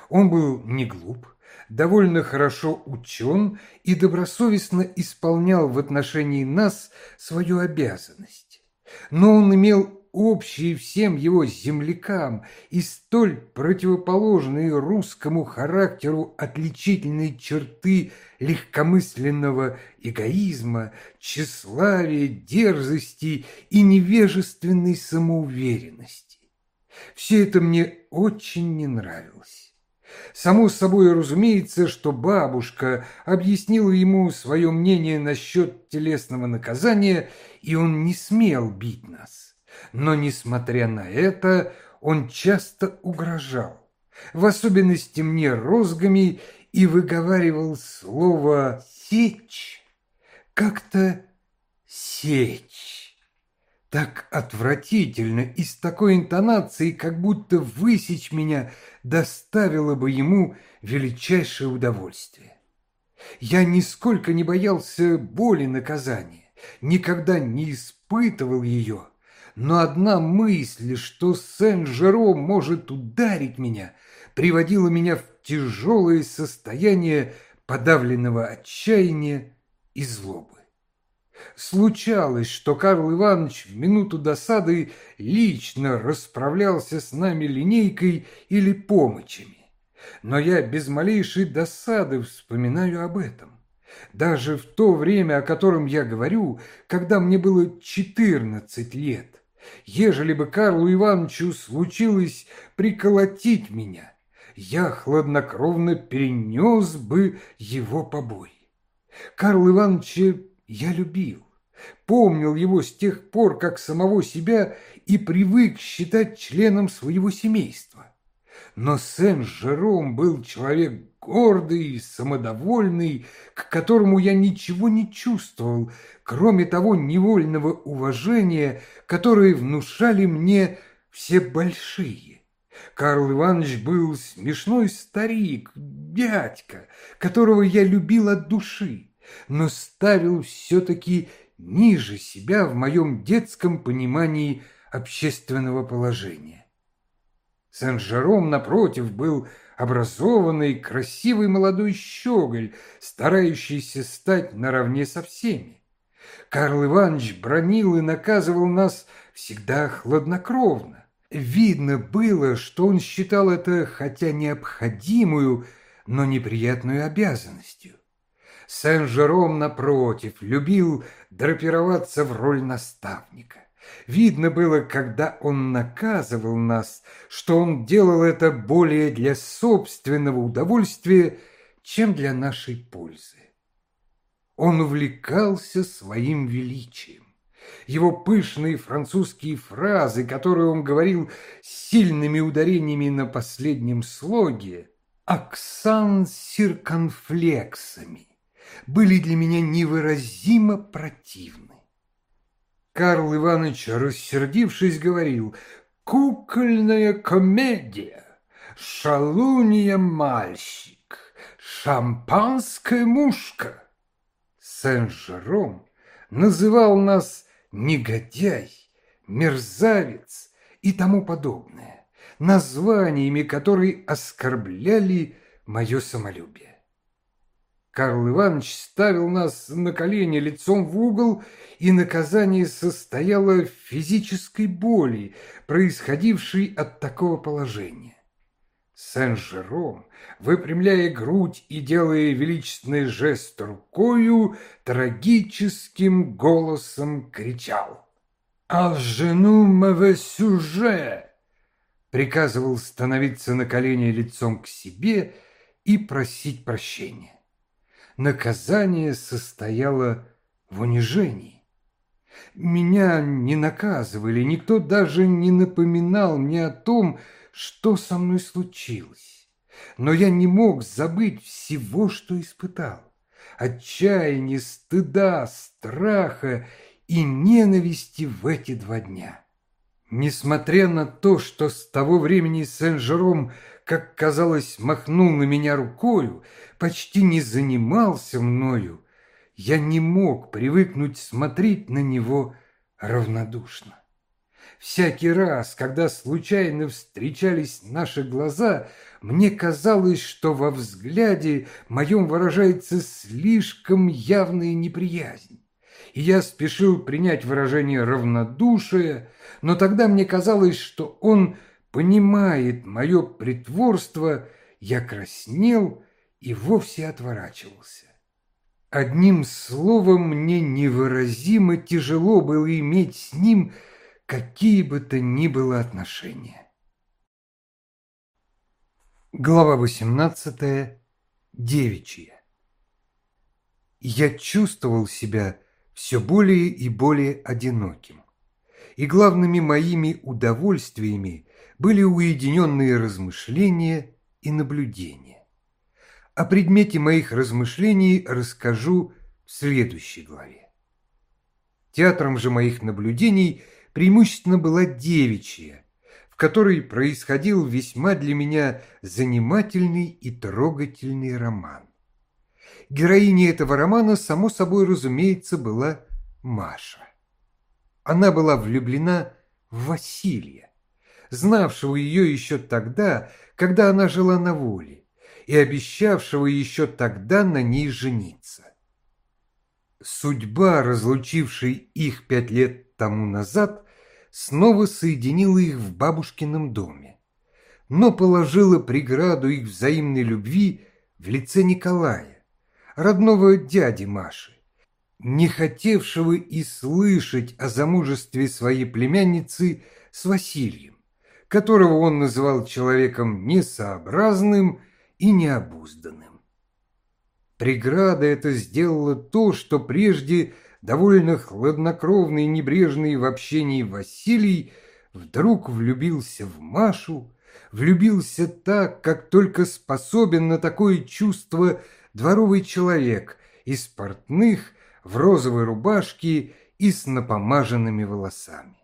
Он был не глуп, довольно хорошо учен и добросовестно исполнял в отношении нас свою обязанность. Но он имел общие всем его землякам и столь противоположные русскому характеру отличительные черты легкомысленного эгоизма, тщеславия, дерзости и невежественной самоуверенности. Все это мне очень не нравилось. Само собой разумеется, что бабушка объяснила ему свое мнение насчет телесного наказания, и он не смел бить нас. Но, несмотря на это, он часто угрожал, в особенности мне розгами, и выговаривал слово «сечь» как-то «сечь». Так отвратительно и с такой интонацией, как будто высечь меня – доставило бы ему величайшее удовольствие. Я нисколько не боялся боли наказания, никогда не испытывал ее, но одна мысль, что Сен-Жером может ударить меня, приводила меня в тяжелое состояние подавленного отчаяния и злобы. Случалось, что Карл Иванович в минуту досады лично расправлялся с нами линейкой или помощами. Но я без малейшей досады вспоминаю об этом. Даже в то время, о котором я говорю, когда мне было четырнадцать лет. Ежели бы Карлу Ивановичу случилось приколотить меня, я хладнокровно перенес бы его побои. Карл Ивановича я любил, помнил его с тех пор, как самого себя и привык считать членом своего семейства. Но Сен-Жером был человек гордый, самодовольный, к которому я ничего не чувствовал, кроме того невольного уважения, которое внушали мне все большие. Карл Иванович был смешной старик, дядька, которого я любил от души но ставил все-таки ниже себя в моем детском понимании общественного положения. Сен-Жером, напротив, был образованный, красивый молодой щеголь, старающийся стать наравне со всеми. Карл Иванович бронил и наказывал нас всегда хладнокровно. Видно было, что он считал это хотя необходимую, но неприятную обязанностью. Сен-Жером, напротив, любил драпироваться в роль наставника. Видно было, когда он наказывал нас, что он делал это более для собственного удовольствия, чем для нашей пользы. Он увлекался своим величием. Его пышные французские фразы, которые он говорил с сильными ударениями на последнем слоге, «аксан сирконфлексами», были для меня невыразимо противны. Карл Иванович, рассердившись, говорил «Кукольная комедия, шалунья мальчик, шампанская мушка». Сен-Жером называл нас негодяй, мерзавец и тому подобное, названиями, которые оскорбляли мое самолюбие. Карл Иванович ставил нас на колени лицом в угол, и наказание состояло в физической боли, происходившей от такого положения. Сен-Жером, выпрямляя грудь и делая величественный жест рукою, трагическим голосом кричал. «А жену маве сюже!» приказывал становиться на колени лицом к себе и просить прощения. Наказание состояло в унижении. Меня не наказывали, никто даже не напоминал мне о том, что со мной случилось. Но я не мог забыть всего, что испытал. Отчаяния, стыда, страха и ненависти в эти два дня. Несмотря на то, что с того времени Сен-Жером, как казалось, махнул на меня рукою, почти не занимался мною, я не мог привыкнуть смотреть на него равнодушно. Всякий раз, когда случайно встречались наши глаза, мне казалось, что во взгляде моем выражается слишком явная неприязнь. И я спешил принять выражение равнодушия, но тогда мне казалось, что он понимает мое притворство, я краснел и вовсе отворачивался. Одним словом, мне невыразимо тяжело было иметь с ним какие бы то ни было отношения. Глава 18. Девичья. Я чувствовал себя все более и более одиноким. И главными моими удовольствиями были уединенные размышления и наблюдения. О предмете моих размышлений расскажу в следующей главе. Театром же моих наблюдений – преимущественно была девичья, в которой происходил весьма для меня занимательный и трогательный роман. Героиней этого романа, само собой разумеется, была Маша. Она была влюблена в Василия, знавшего ее еще тогда, когда она жила на воле, и обещавшего еще тогда на ней жениться. Судьба, разлучившей их пять лет тому назад, снова соединила их в бабушкином доме, но положила преграду их взаимной любви в лице Николая, родного дяди Маши, не хотевшего и слышать о замужестве своей племянницы с Василием, которого он называл человеком несообразным и необузданным. Преграда это сделала то, что прежде довольно хладнокровный и небрежный в общении Василий вдруг влюбился в Машу, влюбился так, как только способен на такое чувство дворовый человек из портных в розовой рубашке и с напомаженными волосами.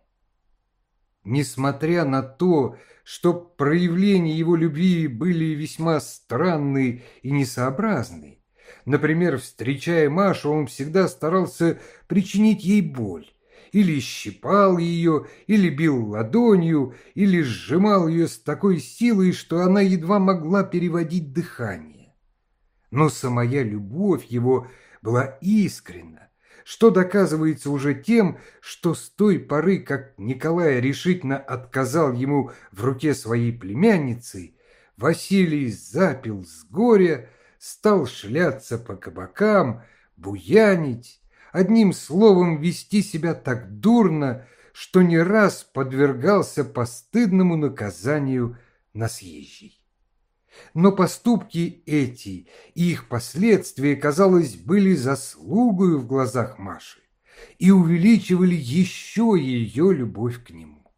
Несмотря на то, что проявления его любви были весьма странные и несообразные, Например, встречая Машу, он всегда старался причинить ей боль. Или щипал ее, или бил ладонью, или сжимал ее с такой силой, что она едва могла переводить дыхание. Но самая любовь его была искренна, что доказывается уже тем, что с той поры, как Николай решительно отказал ему в руке своей племянницы, Василий запил с горя, стал шляться по кабакам, буянить, одним словом вести себя так дурно, что не раз подвергался постыдному наказанию на съезжий. Но поступки эти и их последствия, казалось, были заслугою в глазах Маши и увеличивали еще ее любовь к нему.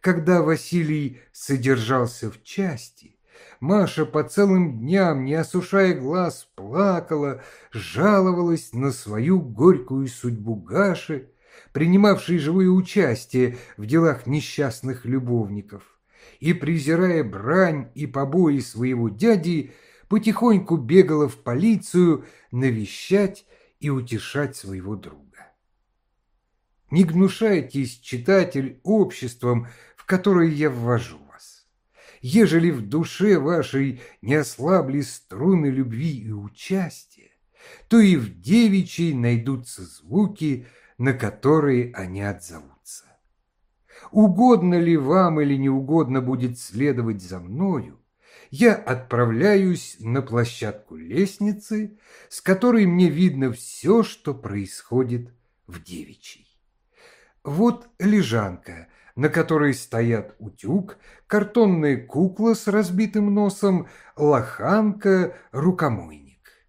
Когда Василий содержался в части, Маша по целым дням, не осушая глаз, плакала, жаловалась на свою горькую судьбу Гаши, принимавшей живое участие в делах несчастных любовников, и, презирая брань и побои своего дяди, потихоньку бегала в полицию навещать и утешать своего друга. Не гнушайтесь, читатель, обществом, в которое я ввожу ежели в душе вашей не ослабли струны любви и участия, то и в девичьей найдутся звуки, на которые они отзовутся. Угодно ли вам или не угодно будет следовать за мною, я отправляюсь на площадку лестницы, с которой мне видно все, что происходит в девичьей. Вот лежанка, на которой стоят утюг, картонная кукла с разбитым носом, лоханка, рукомойник.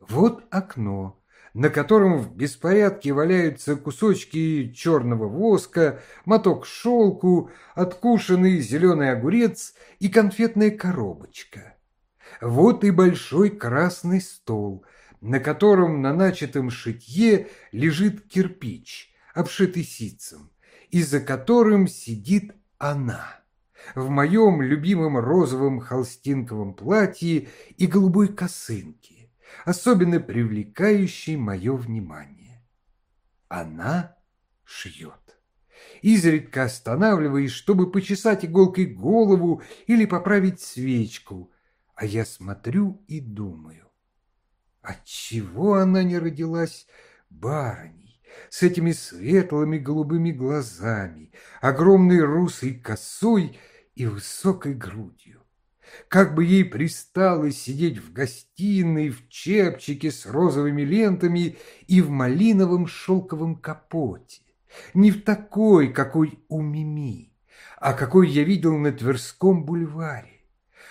Вот окно, на котором в беспорядке валяются кусочки черного воска, моток шелку, откушенный зеленый огурец и конфетная коробочка. Вот и большой красный стол, на котором на начатом шитье лежит кирпич, обшитый ситцем, и за которым сидит она в моем любимом розовом холстинковом платье и голубой косынке особенно привлекающей мое внимание. Она шьет. Изредка останавливаясь, чтобы почесать иголкой голову или поправить свечку, а я смотрю и думаю, отчего она не родилась барыней, с этими светлыми голубыми глазами, огромной русой косой и высокой грудью. Как бы ей пристало сидеть в гостиной в чепчике с розовыми лентами и в малиновом шелковом капоте. Не в такой, какой у Мими, а какой я видел на Тверском бульваре.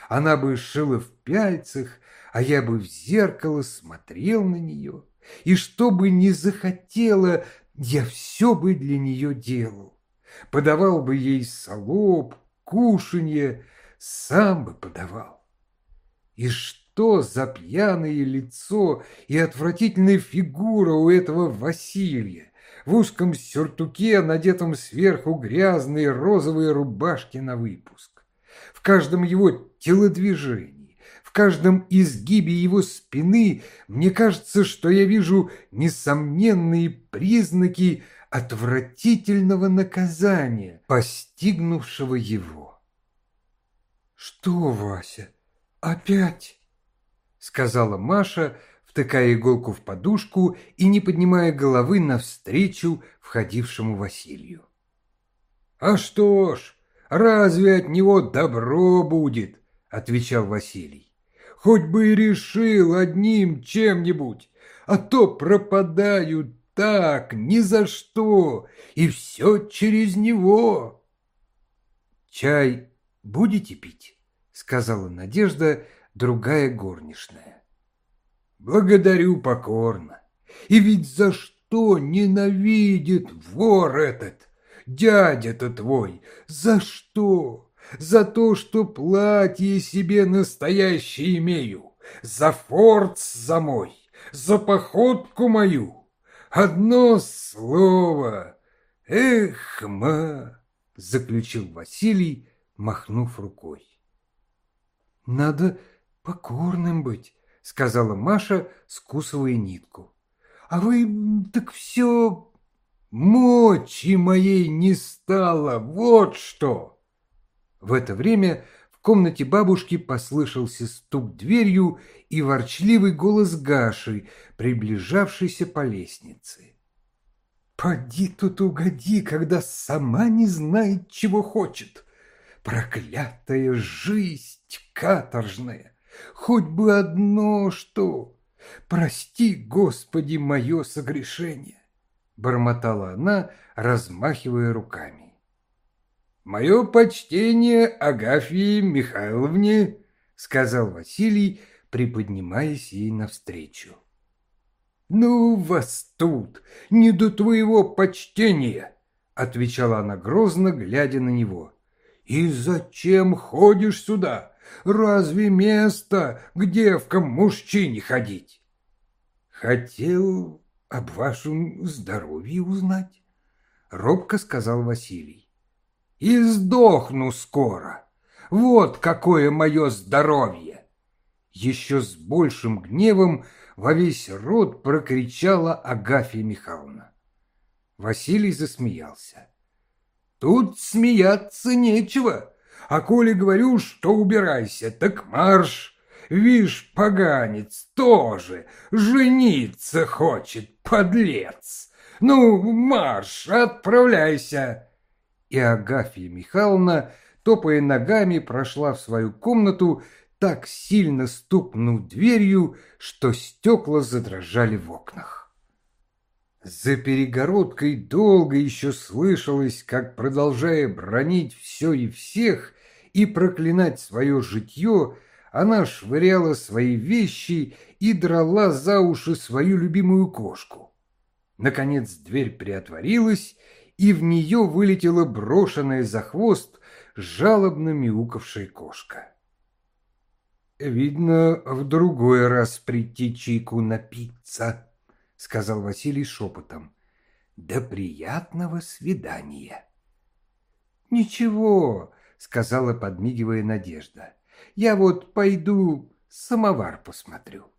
Она бы шила в пяльцах, а я бы в зеркало смотрел на нее. И что бы ни захотела, я все бы для нее делал. Подавал бы ей солоб, кушанье, сам бы подавал. И что за пьяное лицо и отвратительная фигура у этого Василия в узком сюртуке, надетом сверху грязные розовые рубашки на выпуск. В каждом его телодвижении, в каждом изгибе его спины мне кажется, что я вижу несомненные признаки отвратительного наказания, постигнувшего его. «Что, Вася, опять?» — сказала Маша, втыкая иголку в подушку и не поднимая головы навстречу входившему Василию. «А что ж, разве от него добро будет?» — отвечал Василий. «Хоть бы и решил одним чем-нибудь, а то пропадаю так, ни за что, и все через него». «Чай будете пить?» — сказала Надежда, другая горничная. «Благодарю покорно. И ведь за что ненавидит вор этот? Дядя-то твой, за что? За то, что платье себе настоящее имею, за форц за мой, за походку мою. Одно слово. Эх, ма!» — заключил Василий, махнув рукой. «Надо покорным быть», — сказала Маша, скусывая нитку. «А вы так все...» «Мочи моей не стало, вот что!» В это время в комнате бабушки послышался стук дверью и ворчливый голос Гаши, приближавшийся по лестнице. «Поди тут угоди, когда сама не знает, чего хочет!» Проклятая жизнь каторжная! Хоть бы одно что! Прости, Господи, мое согрешение!» Бормотала она, размахивая руками. «Мое почтение Агафье Михайловне!» Сказал Василий, приподнимаясь ей навстречу. «Ну вас тут, не до твоего почтения!» Отвечала она грозно, глядя на него. «И зачем ходишь сюда? Разве место к девкам мужчине ходить?» «Хотел об вашем здоровье узнать», — робко сказал Василий. «И сдохну скоро. Вот какое мое здоровье!» Еще с большим гневом во весь рот прокричала Агафья Михайловна. Василий засмеялся. Тут смеяться нечего. А коли говорю, что убирайся, так марш. Вишь, поганец тоже жениться хочет, подлец. Ну, марш, отправляйся. И Агафья Михайловна, топая ногами, прошла в свою комнату, так сильно стукнул дверью, что стекла задрожали в окнах. За перегородкой долго еще слышалось, как, продолжая бронить все и всех и проклинать свое житье, она швыряла свои вещи и драла за уши свою любимую кошку. Наконец дверь приотворилась, и в нее вылетела брошенная за хвост жалобно мяукавшая кошка. «Видно, в другой раз прийти чайку напиться», — сказал Василий шепотом. «До приятного свидания». «Ничего», — сказала, подмигивая Надежда. «Я вот пойду самовар посмотрю».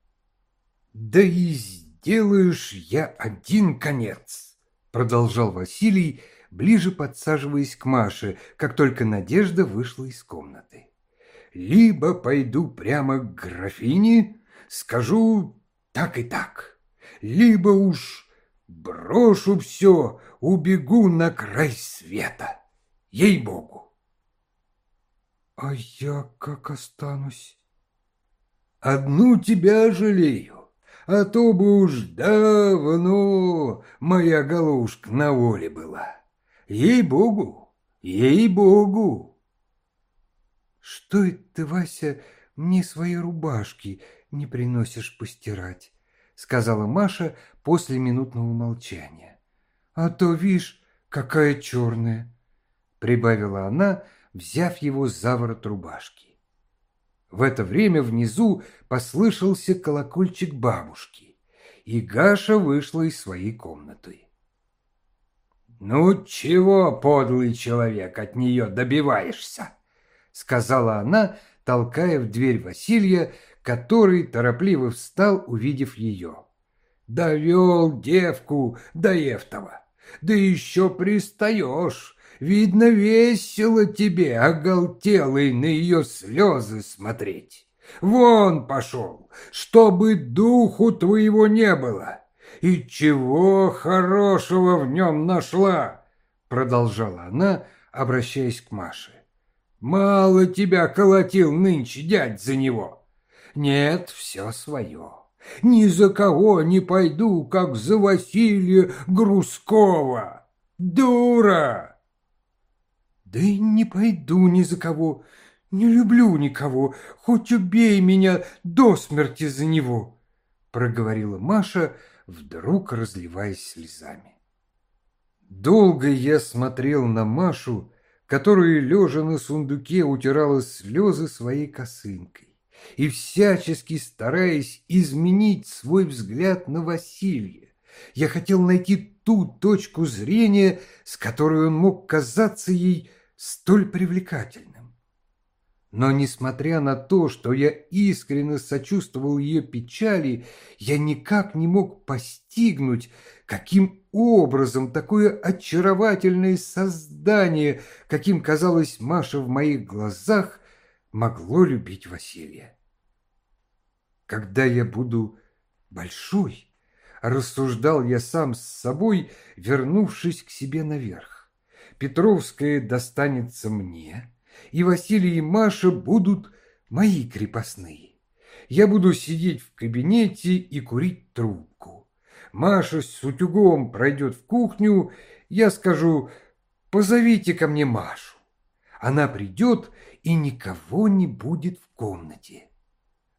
«Да и сделаешь я один конец», — продолжал Василий, ближе подсаживаясь к Маше, как только Надежда вышла из комнаты либо пойду прямо к графине, скажу так и так, либо уж брошу все, убегу на край света, ей-богу. А я как останусь? Одну тебя жалею, а то бы уж давно моя головушка на воле была. Ей-богу, ей-богу. «Что это ты, Вася, мне свои рубашки не приносишь постирать?» Сказала Маша после минутного молчания. «А то, видишь, какая черная!» прибавила она, взяв его за ворот рубашки. В это время внизу послышался колокольчик бабушки, и Гаша вышла из своей комнаты. «Ну, чего, подлый человек, от нее добиваешься?» — сказала она, толкая в дверь Василия, который торопливо встал, увидев ее. «Довел девку до Евтова, да еще пристаешь. Видно, весело тебе, оголтелый, на ее слезы смотреть. Вон пошел, чтобы духу твоего не было. И чего хорошего в нем нашла?» Продолжала она, обращаясь к Маше. Мало тебя колотил нынче дядь за него. Нет, все свое. Ни за кого не пойду, как за Василия Грускова. Дура! Да и не пойду ни за кого. Не люблю никого, хоть убей меня до смерти за него, проговорила Маша, вдруг разливаясь слезами. Долго я смотрел на Машу, которая, лежа на сундуке, утирала слезы своей косынкой и всячески стараясь изменить свой взгляд на Василия. Я хотел найти ту точку зрения, с которой он мог казаться ей столь привлекательным. Но, несмотря на то, что я искренне сочувствовал ее печали, я никак не мог постигнуть, каким образом такое очаровательное создание, каким казалось Маша в моих глазах, могло любить Василия. Когда я буду большой, рассуждал я сам с собой, вернувшись к себе наверх. Петровская достанется мне, и Василий и Маша будут мои крепостные. Я буду сидеть в кабинете и курить трубку. Маша с утюгом пройдет в кухню, я скажу «позовите ко мне Машу». Она придет, и никого не будет в комнате.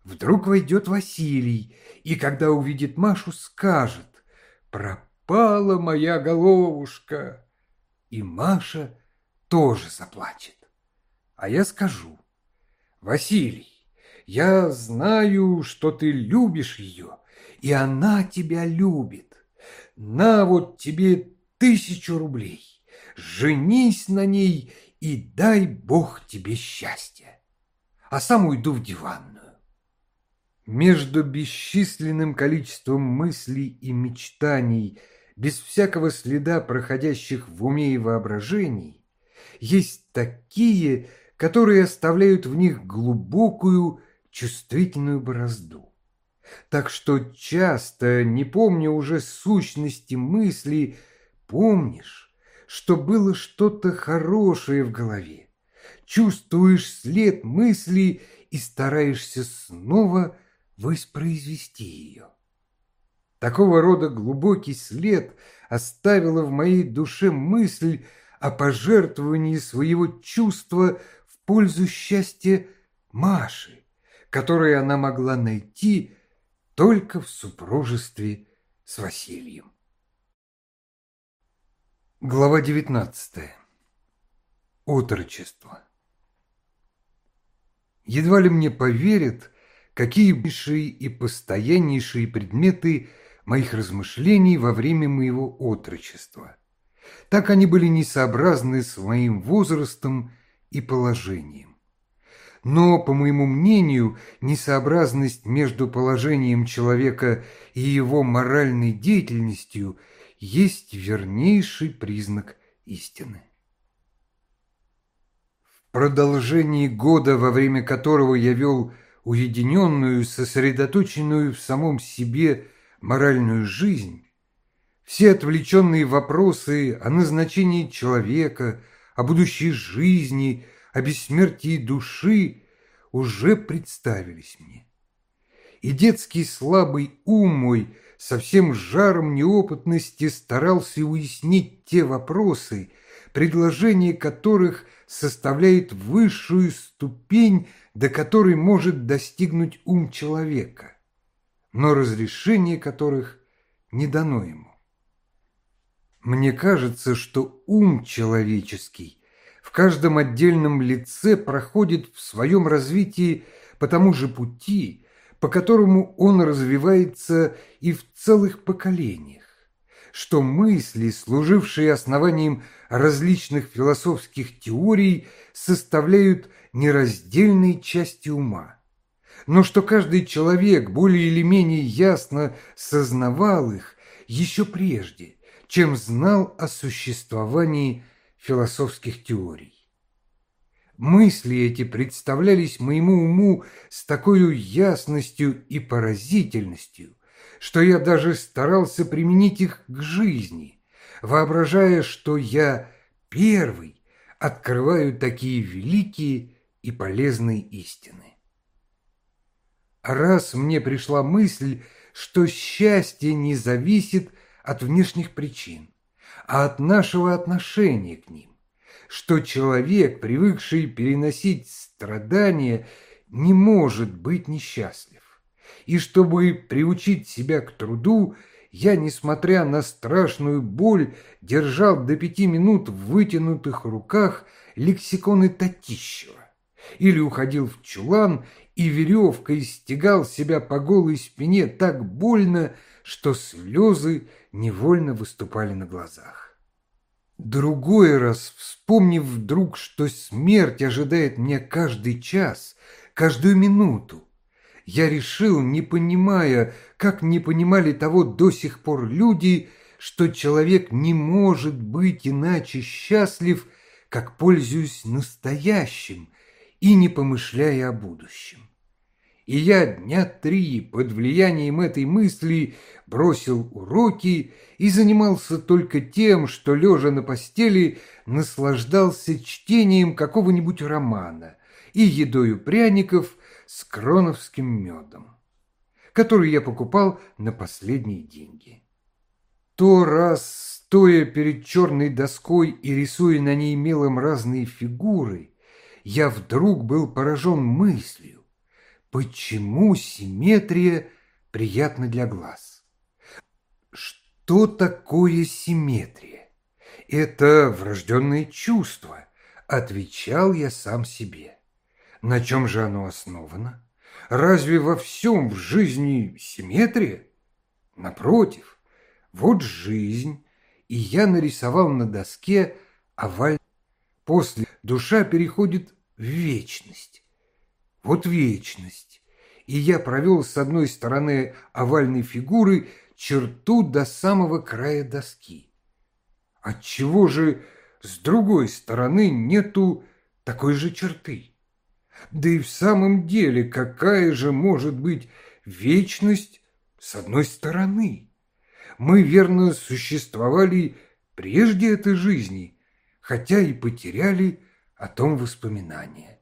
Вдруг войдет Василий, и когда увидит Машу, скажет «пропала моя головушка». И Маша тоже заплачет. А я скажу «Василий, я знаю, что ты любишь ее, и она тебя любит. На вот тебе тысячу рублей, женись на ней и дай Бог тебе счастья. А сам уйду в диванную. Между бесчисленным количеством мыслей и мечтаний, без всякого следа проходящих в уме и воображении, есть такие, которые оставляют в них глубокую чувствительную борозду. Так что часто, не помня уже сущности мысли, помнишь, что было что-то хорошее в голове, чувствуешь след мысли и стараешься снова воспроизвести ее. Такого рода глубокий след оставила в моей душе мысль о пожертвовании своего чувства в пользу счастья Маши, которое она могла найти только в супружестве с Василием. Глава 19. Отрочество. Едва ли мне поверят, какие большие и постояннейшие предметы моих размышлений во время моего отрочества. Так они были несообразны с моим возрастом и положением. Но, по моему мнению, несообразность между положением человека и его моральной деятельностью есть вернейший признак истины. В продолжении года, во время которого я вел уединенную, сосредоточенную в самом себе моральную жизнь, все отвлеченные вопросы о назначении человека, о будущей жизни, о бессмертии души уже представились мне. И детский слабый ум мой со всем жаром неопытности старался уяснить те вопросы, предложение которых составляет высшую ступень, до которой может достигнуть ум человека, но разрешение которых не дано ему. Мне кажется, что ум человеческий в каждом отдельном лице проходит в своем развитии по тому же пути, по которому он развивается и в целых поколениях, что мысли, служившие основанием различных философских теорий, составляют нераздельной части ума, но что каждый человек более или менее ясно сознавал их еще прежде, чем знал о существовании философских теорий. Мысли эти представлялись моему уму с такой ясностью и поразительностью, что я даже старался применить их к жизни, воображая, что я первый открываю такие великие и полезные истины. Раз мне пришла мысль, что счастье не зависит от внешних причин, а от нашего отношения к ним, что человек, привыкший переносить страдания, не может быть несчастлив, и чтобы приучить себя к труду, я, несмотря на страшную боль, держал до пяти минут в вытянутых руках лексиконы Татищева или уходил в чулан и веревкой стегал себя по голой спине так больно, что слезы невольно выступали на глазах. Другой раз, вспомнив вдруг, что смерть ожидает меня каждый час, каждую минуту, я решил, не понимая, как не понимали того до сих пор люди, что человек не может быть иначе счастлив, как пользуясь настоящим и не помышляя о будущем. И я дня три под влиянием этой мысли бросил уроки и занимался только тем, что, лежа на постели, наслаждался чтением какого-нибудь романа и едою пряников с кроновским медом, который я покупал на последние деньги. То раз, стоя перед черной доской и рисуя на ней мелом разные фигуры, я вдруг был поражен мыслью, почему симметрия приятна для глаз. Что такое симметрия? Это врожденное чувство, отвечал я сам себе. На чем же оно основано? Разве во всем в жизни симметрия? Напротив, вот жизнь, и я нарисовал на доске оваль. После душа переходит в вечность. Вот вечность. И я провел с одной стороны овальной фигуры черту до самого края доски. Отчего же с другой стороны нету такой же черты? Да и в самом деле, какая же может быть вечность с одной стороны? Мы верно существовали прежде этой жизни, хотя и потеряли о том воспоминания.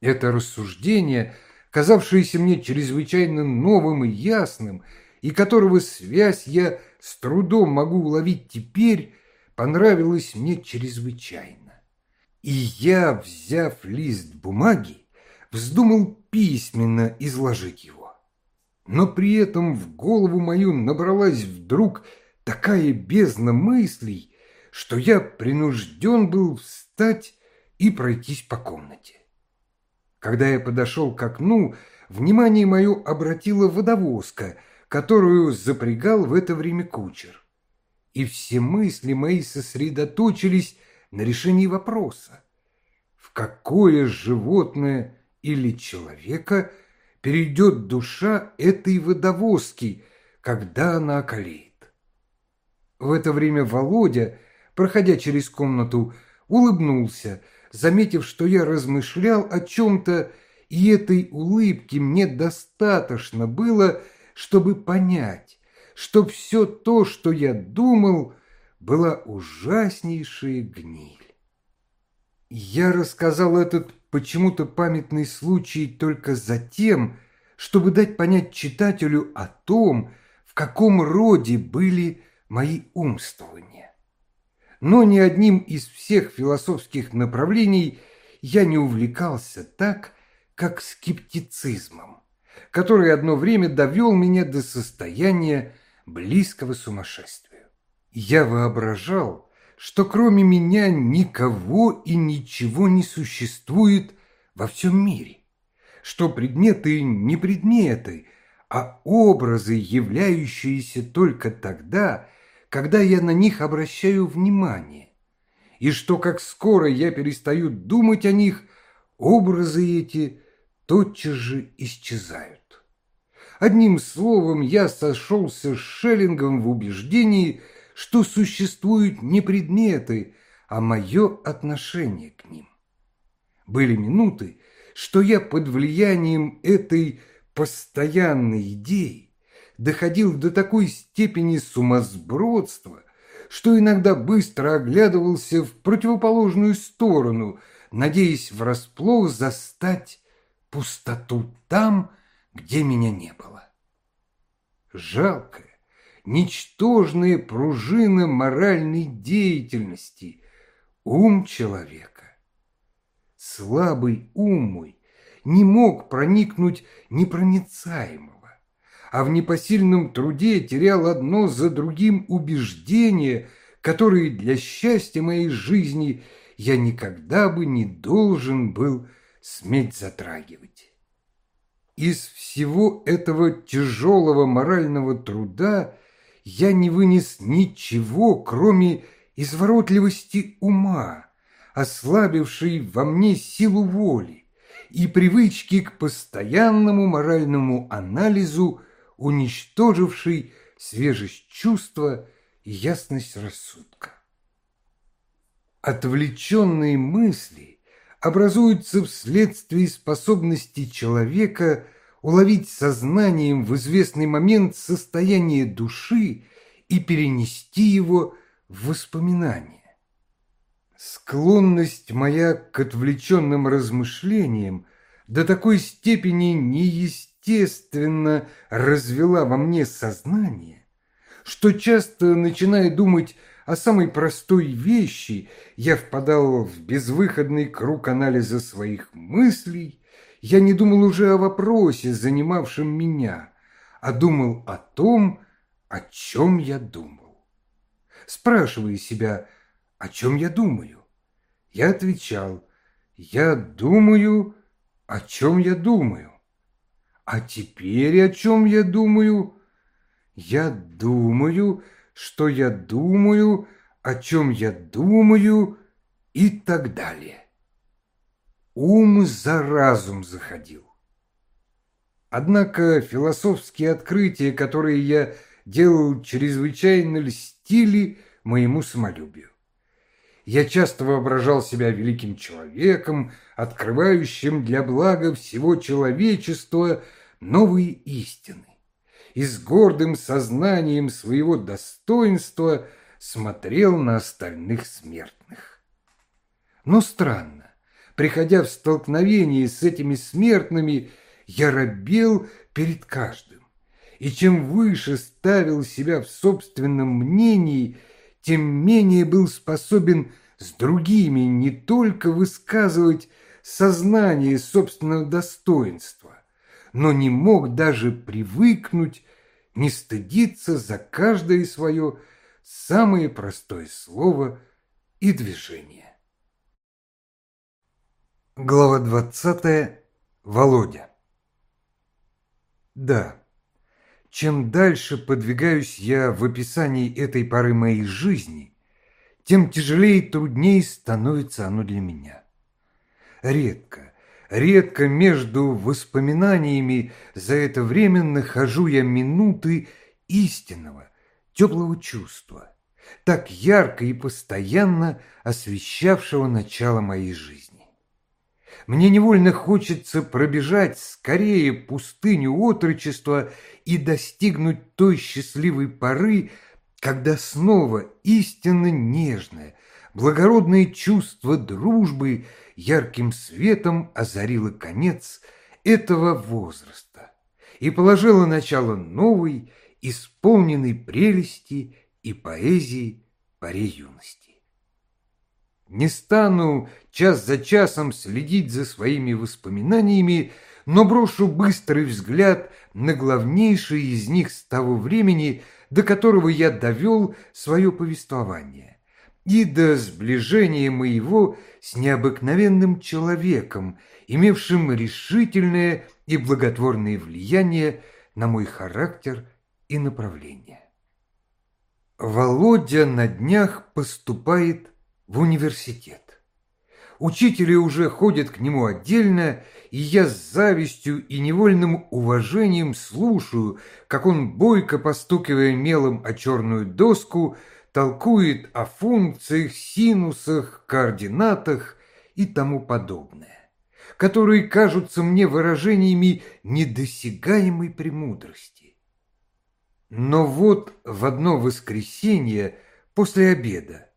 Это рассуждение, казавшееся мне чрезвычайно новым и ясным, и которого связь я с трудом могу уловить теперь, понравилось мне чрезвычайно. И я, взяв лист бумаги, вздумал письменно изложить его. Но при этом в голову мою набралась вдруг такая бездна мыслей, что я принужден был встать и пройтись по комнате. Когда я подошел к окну, внимание мое обратила водовозка, которую запрягал в это время кучер. И все мысли мои сосредоточились на решении вопроса, в какое животное или человека перейдет душа этой водовозки, когда она околеет. В это время Володя, проходя через комнату, улыбнулся, заметив, что я размышлял о чем-то, и этой улыбки мне достаточно было, чтобы понять, что все то, что я думал, была ужаснейшая гниль. Я рассказал этот почему-то памятный случай только за тем, чтобы дать понять читателю о том, в каком роде были мои умствования. Но ни одним из всех философских направлений я не увлекался так, как скептицизмом, который одно время довел меня до состояния близкого сумасшествию. Я воображал, что кроме меня никого и ничего не существует во всем мире, что предметы не предметы, а образы, являющиеся только тогда, когда я на них обращаю внимание, и что как скоро я перестаю думать о них, образы эти тотчас же исчезают. Одним словом, я сошелся с Шеллингом в убеждении – что существуют не предметы, а мое отношение к ним. Были минуты, что я под влиянием этой постоянной идеи доходил до такой степени сумасбродства, что иногда быстро оглядывался в противоположную сторону, надеясь врасплох застать пустоту там, где меня не было. Жалко, ничтожная пружина моральной деятельности, ум человека. Слабый ум мой не мог проникнуть непроницаемого, а в непосильном труде терял одно за другим убеждения, которые для счастья моей жизни я никогда бы не должен был сметь затрагивать. Из всего этого тяжелого морального труда я не вынес ничего, кроме изворотливости ума, ослабившей во мне силу воли и привычки к постоянному моральному анализу, уничтожившей свежесть чувства и ясность рассудка. Отвлеченные мысли образуются вследствие способности человека – уловить сознанием в известный момент состояние души и перенести его в воспоминания. Склонность моя к отвлеченным размышлениям до такой степени неестественно развела во мне сознание, что часто, начиная думать о самой простой вещи, я впадал в безвыходный круг анализа своих мыслей я не думал уже о вопросе, занимавшем меня, а думал о том, о чем я думал. Спрашивая себя, о чем я думаю, я отвечал, я думаю, о чем я думаю. А теперь о чем я думаю? Я думаю, что я думаю, о чем я думаю и так далее ум за разум заходил. Однако философские открытия, которые я делал, чрезвычайно льстили моему самолюбию. Я часто воображал себя великим человеком, открывающим для блага всего человечества новые истины, и с гордым сознанием своего достоинства смотрел на остальных смертных. Но странно, приходя в столкновение с этими смертными, я робел перед каждым. И чем выше ставил себя в собственном мнении, тем менее был способен с другими не только высказывать сознание собственного достоинства, но не мог даже привыкнуть не стыдиться за каждое свое самое простое слово и движение. Глава двадцатая. Володя. Да, чем дальше подвигаюсь я в описании этой поры моей жизни, тем тяжелее и труднее становится оно для меня. Редко, редко между воспоминаниями за это время нахожу я минуты истинного, теплого чувства, так ярко и постоянно освещавшего начало моей жизни. Мне невольно хочется пробежать скорее пустыню отрочества и достигнуть той счастливой поры, когда снова истинно нежное, благородное чувство дружбы ярким светом озарило конец этого возраста и положило начало новой, исполненной прелести и поэзии поре юности. Не стану час за часом следить за своими воспоминаниями, но брошу быстрый взгляд на главнейшие из них с того времени, до которого я довел свое повествование, и до сближения моего с необыкновенным человеком, имевшим решительное и благотворное влияние на мой характер и направление. Володя на днях поступает в университет. Учители уже ходят к нему отдельно, и я с завистью и невольным уважением слушаю, как он, бойко постукивая мелом о черную доску, толкует о функциях, синусах, координатах и тому подобное, которые кажутся мне выражениями недосягаемой премудрости. Но вот в одно воскресенье после обеда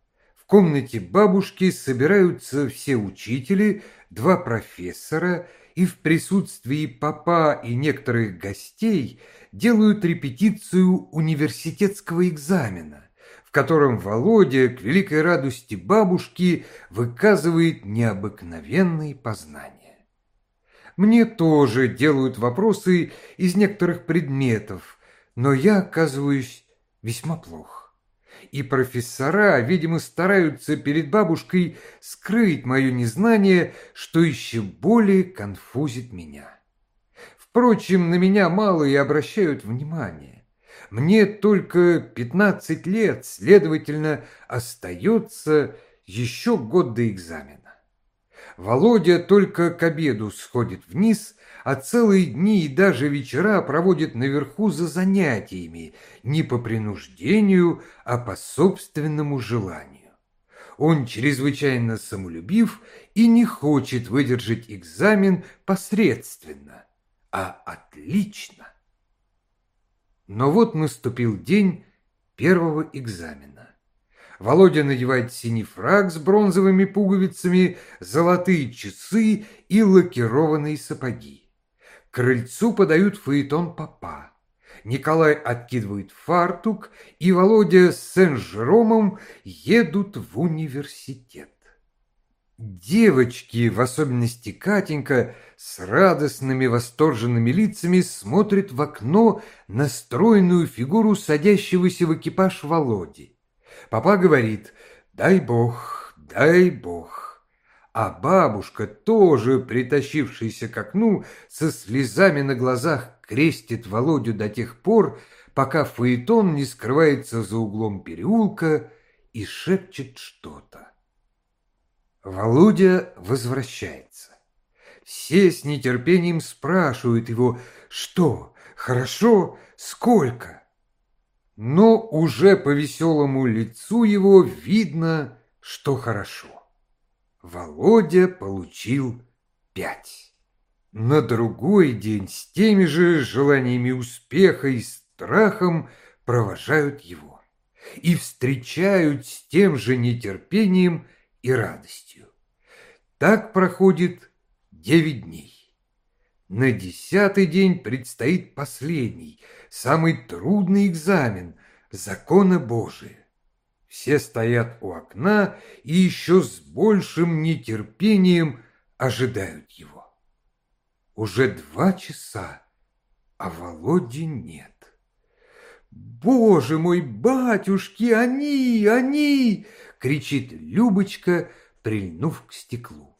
комнате бабушки собираются все учители, два профессора и в присутствии папа и некоторых гостей делают репетицию университетского экзамена, в котором Володя, к великой радости бабушки, выказывает необыкновенные познания. Мне тоже делают вопросы из некоторых предметов, но я оказываюсь весьма плох. И профессора, видимо, стараются перед бабушкой скрыть мое незнание, что еще более конфузит меня. Впрочем, на меня мало и обращают внимание. Мне только пятнадцать лет, следовательно, остается еще год до экзамена. Володя только к обеду сходит вниз, а целые дни и даже вечера проводит наверху за занятиями, не по принуждению, а по собственному желанию. Он чрезвычайно самолюбив и не хочет выдержать экзамен посредственно, а отлично. Но вот наступил день первого экзамена. Володя надевает синий фраг с бронзовыми пуговицами, золотые часы и лакированные сапоги. Крыльцу подают фаэтон папа. Николай откидывает фартук, и Володя с Сен-Жеромом едут в университет. Девочки, в особенности Катенька, с радостными восторженными лицами смотрят в окно на стройную фигуру садящегося в экипаж Володи. Папа говорит «Дай бог, дай бог». А бабушка, тоже притащившаяся к окну, со слезами на глазах крестит Володю до тех пор, пока фаэтон не скрывается за углом переулка и шепчет что-то. Володя возвращается. Все с нетерпением спрашивают его, что, хорошо, сколько. Но уже по веселому лицу его видно, что хорошо. Володя получил пять. На другой день с теми же желаниями успеха и страхом провожают его и встречают с тем же нетерпением и радостью. Так проходит девять дней. На десятый день предстоит последний, самый трудный экзамен – закона Божия. Все стоят у окна и еще с большим нетерпением ожидают его. Уже два часа, а Володи нет. «Боже мой, батюшки, они, они!» — кричит Любочка, прильнув к стеклу.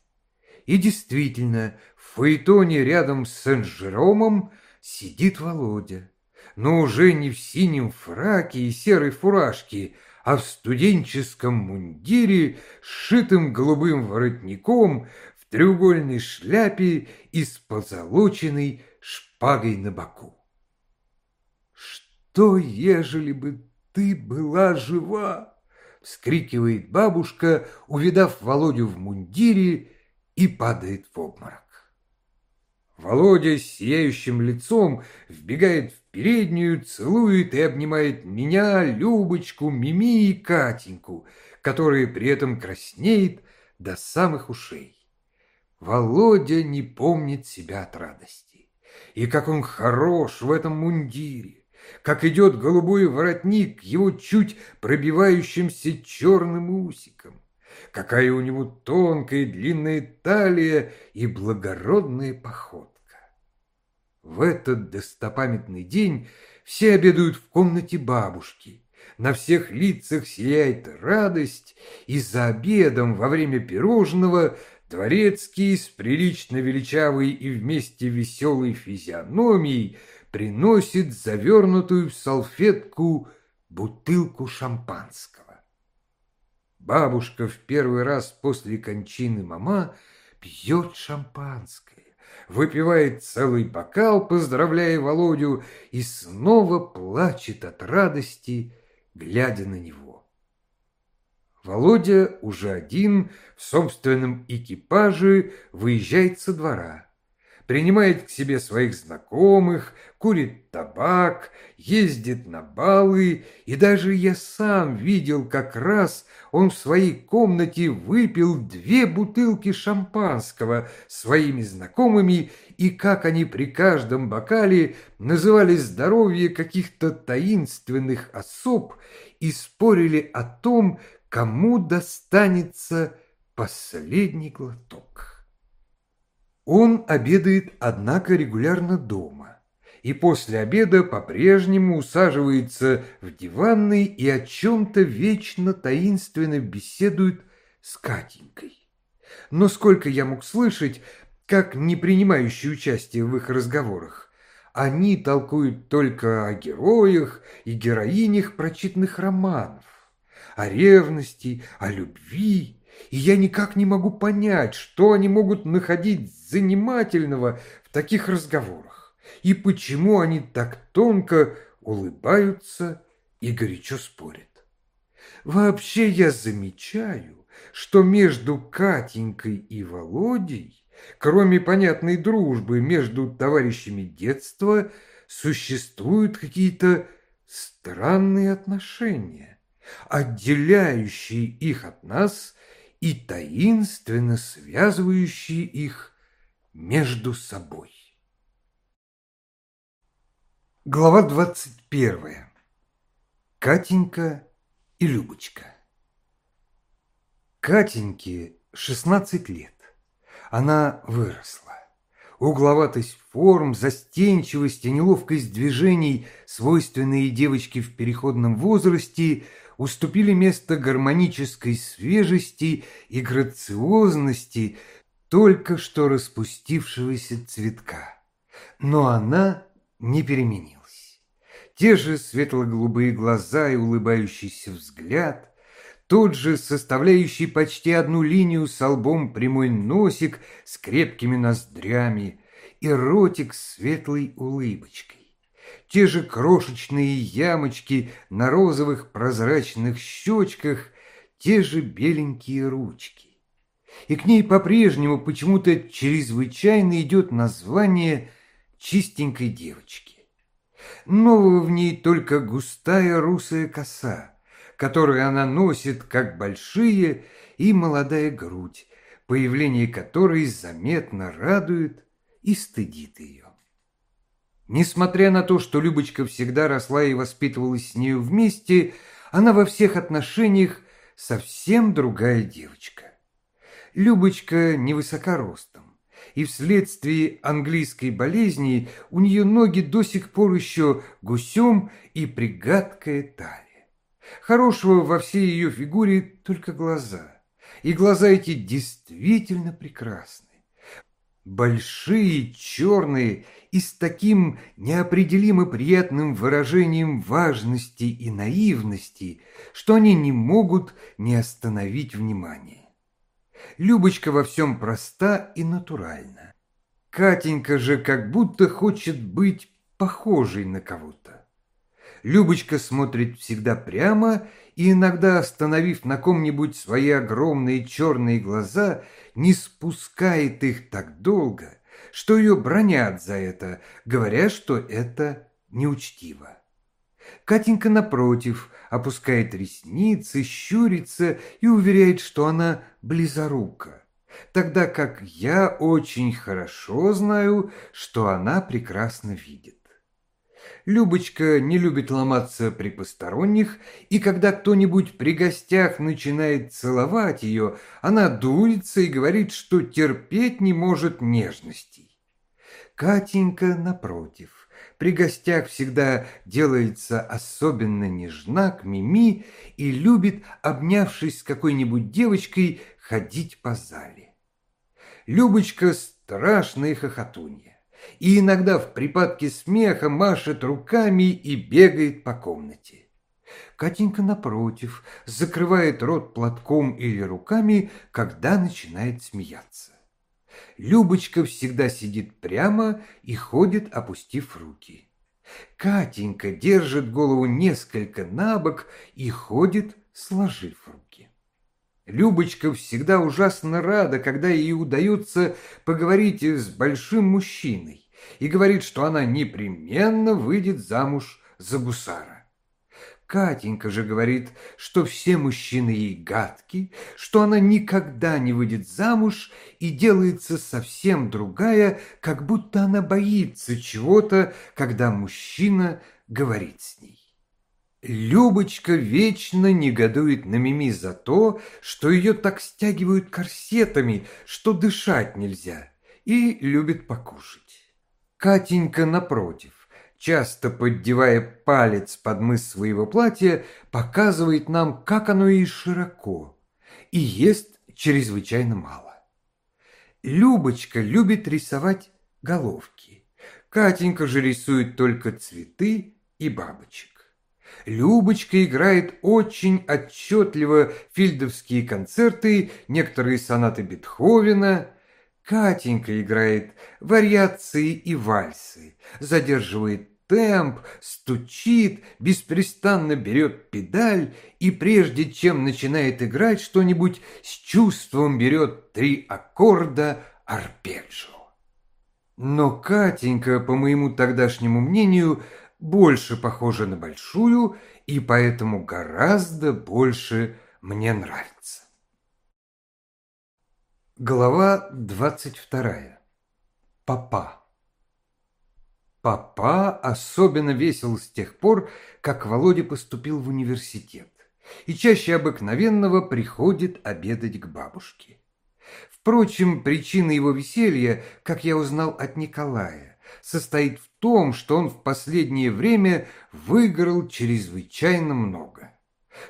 И действительно, в фаэтоне рядом с Сен-Жеромом сидит Володя, но уже не в синем фраке и серой фуражке, а в студенческом мундире, сшитым голубым воротником, в треугольной шляпе и с позолоченной шпагой на боку. «Что, ежели бы ты была жива?» — вскрикивает бабушка, увидав Володю в мундире, и падает в обморок. Володя с сияющим лицом вбегает в переднюю, целует и обнимает меня, Любочку, Мими и Катеньку, которая при этом краснеет до самых ушей. Володя не помнит себя от радости. И как он хорош в этом мундире, как идет голубой воротник его чуть пробивающимся черным усиком, какая у него тонкая длинная талия и благородная походка. В этот достопамятный день все обедают в комнате бабушки. На всех лицах сияет радость, и за обедом во время пирожного дворецкий с прилично величавой и вместе веселой физиономией приносит завернутую в салфетку бутылку шампанского. Бабушка в первый раз после кончины мама пьет шампанское выпивает целый бокал, поздравляя Володю, и снова плачет от радости, глядя на него. Володя уже один в собственном экипаже выезжает со двора принимает к себе своих знакомых, курит табак, ездит на балы, и даже я сам видел, как раз он в своей комнате выпил две бутылки шампанского своими знакомыми, и как они при каждом бокале называли здоровье каких-то таинственных особ и спорили о том, кому достанется последний глоток. Он обедает, однако, регулярно дома, и после обеда по-прежнему усаживается в диванной и о чем-то вечно таинственно беседует с Катенькой. Но сколько я мог слышать, как не принимающий участие в их разговорах, они толкуют только о героях и героинях прочитанных романов, о ревности, о любви, и я никак не могу понять, что они могут находить занимательного в таких разговорах, и почему они так тонко улыбаются и горячо спорят. Вообще я замечаю, что между Катенькой и Володей, кроме понятной дружбы между товарищами детства, существуют какие-то странные отношения, отделяющие их от нас и таинственно связывающие их между собой. Глава двадцать первая. Катенька и Любочка. Катеньке шестнадцать лет. Она выросла. Угловатость форм, застенчивость и неловкость движений, свойственные девочке в переходном возрасте, уступили место гармонической свежести и грациозности только что распустившегося цветка. Но она не переменилась. Те же светло-голубые глаза и улыбающийся взгляд, тот же составляющий почти одну линию с лбом прямой носик с крепкими ноздрями и ротик с светлой улыбочкой те же крошечные ямочки на розовых прозрачных щечках, те же беленькие ручки. И к ней по-прежнему почему-то чрезвычайно идет название чистенькой девочки. Нового в ней только густая русая коса, которую она носит, как большие, и молодая грудь, появление которой заметно радует и стыдит ее. Несмотря на то, что Любочка всегда росла и воспитывалась с нею вместе, она во всех отношениях совсем другая девочка. Любочка невысока ростом, и вследствие английской болезни у нее ноги до сих пор еще гусем и пригадкая талия. Хорошего во всей ее фигуре только глаза, и глаза эти действительно прекрасны. Большие, черные и с таким неопределимо приятным выражением важности и наивности, что они не могут не остановить внимание. Любочка во всем проста и натуральна. Катенька же как будто хочет быть похожей на кого-то. Любочка смотрит всегда прямо и иногда, остановив на ком-нибудь свои огромные черные глаза, не спускает их так долго, что ее бронят за это, говоря, что это неучтиво. Катенька, напротив, опускает ресницы, щурится и уверяет, что она близорука, тогда как я очень хорошо знаю, что она прекрасно видит. Любочка не любит ломаться при посторонних, и когда кто-нибудь при гостях начинает целовать ее, она дуется и говорит, что терпеть не может нежностей. Катенька, напротив, при гостях всегда делается особенно нежна к Мими и любит, обнявшись с какой-нибудь девочкой, ходить по зале. Любочка страшная хохотунья и иногда в припадке смеха машет руками и бегает по комнате. Катенька, напротив, закрывает рот платком или руками, когда начинает смеяться. Любочка всегда сидит прямо и ходит, опустив руки. Катенька держит голову несколько на бок и ходит, сложив руки. Любочка всегда ужасно рада, когда ей удается поговорить с большим мужчиной, и говорит, что она непременно выйдет замуж за гусара. Катенька же говорит, что все мужчины ей гадки, что она никогда не выйдет замуж и делается совсем другая, как будто она боится чего-то, когда мужчина говорит с ней. Любочка вечно негодует на Мими за то, что ее так стягивают корсетами, что дышать нельзя, и любит покушать. Катенька, напротив, часто поддевая палец под мыс своего платья, показывает нам, как оно и широко, и ест чрезвычайно мало. Любочка любит рисовать головки. Катенька же рисует только цветы и бабочек. Любочка играет очень отчетливо фильдовские концерты, некоторые сонаты Бетховена. Катенька играет вариации и вальсы, задерживает темп, стучит, беспрестанно берет педаль и прежде чем начинает играть что-нибудь, с чувством берет три аккорда арпеджио. Но Катенька, по моему тогдашнему мнению, больше похожа на большую и поэтому гораздо больше мне нравится. Глава двадцать вторая. Папа. Папа особенно весел с тех пор, как Володя поступил в университет и чаще обыкновенного приходит обедать к бабушке. Впрочем, причина его веселья, как я узнал от Николая, состоит в том, что он в последнее время выиграл чрезвычайно много.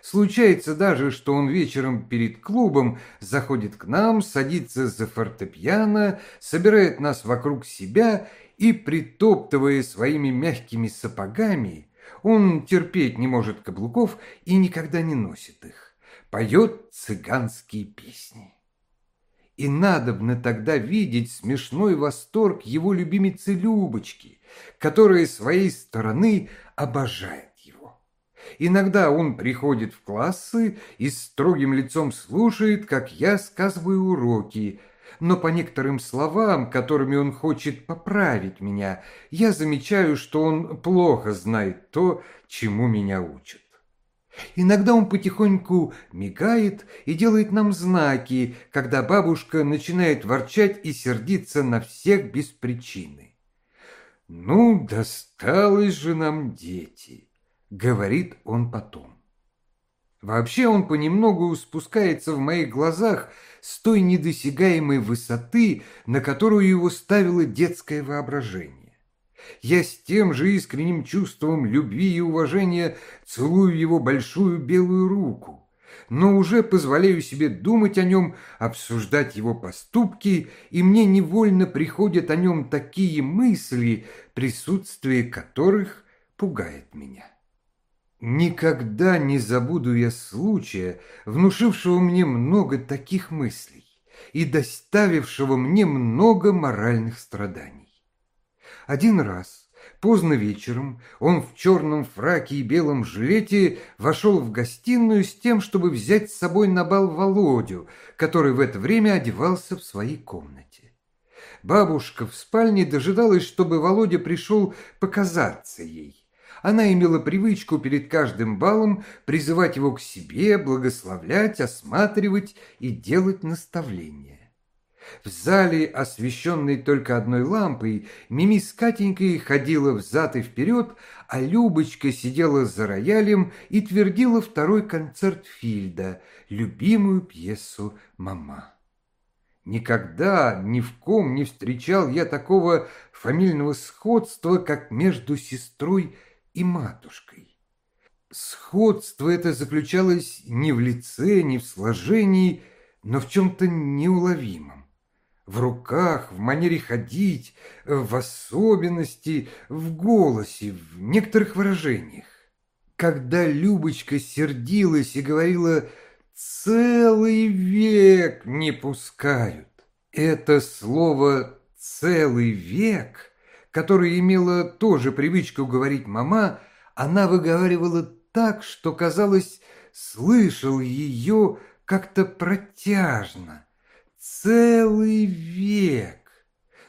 Случается даже, что он вечером перед клубом заходит к нам, садится за фортепиано, собирает нас вокруг себя и, притоптывая своими мягкими сапогами, он терпеть не может каблуков и никогда не носит их, поет цыганские песни. И надобно тогда видеть смешной восторг его любимицы Любочки, которая своей стороны обожает его. Иногда он приходит в классы и строгим лицом слушает, как я сказываю уроки, но по некоторым словам, которыми он хочет поправить меня, я замечаю, что он плохо знает то, чему меня учат. Иногда он потихоньку мигает и делает нам знаки, когда бабушка начинает ворчать и сердиться на всех без причины. «Ну, досталось же нам дети», — говорит он потом. Вообще он понемногу спускается в моих глазах с той недосягаемой высоты, на которую его ставило детское воображение. Я с тем же искренним чувством любви и уважения целую его большую белую руку, но уже позволяю себе думать о нем, обсуждать его поступки, и мне невольно приходят о нем такие мысли, присутствие которых пугает меня. Никогда не забуду я случая, внушившего мне много таких мыслей и доставившего мне много моральных страданий. Один раз, поздно вечером, он в черном фраке и белом жилете вошел в гостиную с тем, чтобы взять с собой на бал Володю, который в это время одевался в своей комнате. Бабушка в спальне дожидалась, чтобы Володя пришел показаться ей. Она имела привычку перед каждым балом призывать его к себе, благословлять, осматривать и делать наставления. В зале, освещенной только одной лампой, Мими с Катенькой ходила взад и вперед, а Любочка сидела за роялем и твердила второй концерт Фильда, любимую пьесу «Мама». Никогда ни в ком не встречал я такого фамильного сходства, как между сестрой и матушкой. Сходство это заключалось не в лице, не в сложении, но в чем-то неуловимом в руках, в манере ходить, в особенности, в голосе, в некоторых выражениях. Когда Любочка сердилась и говорила «целый век не пускают», это слово «целый век», которое имела тоже привычку говорить мама, она выговаривала так, что, казалось, слышал ее как-то протяжно – целый век.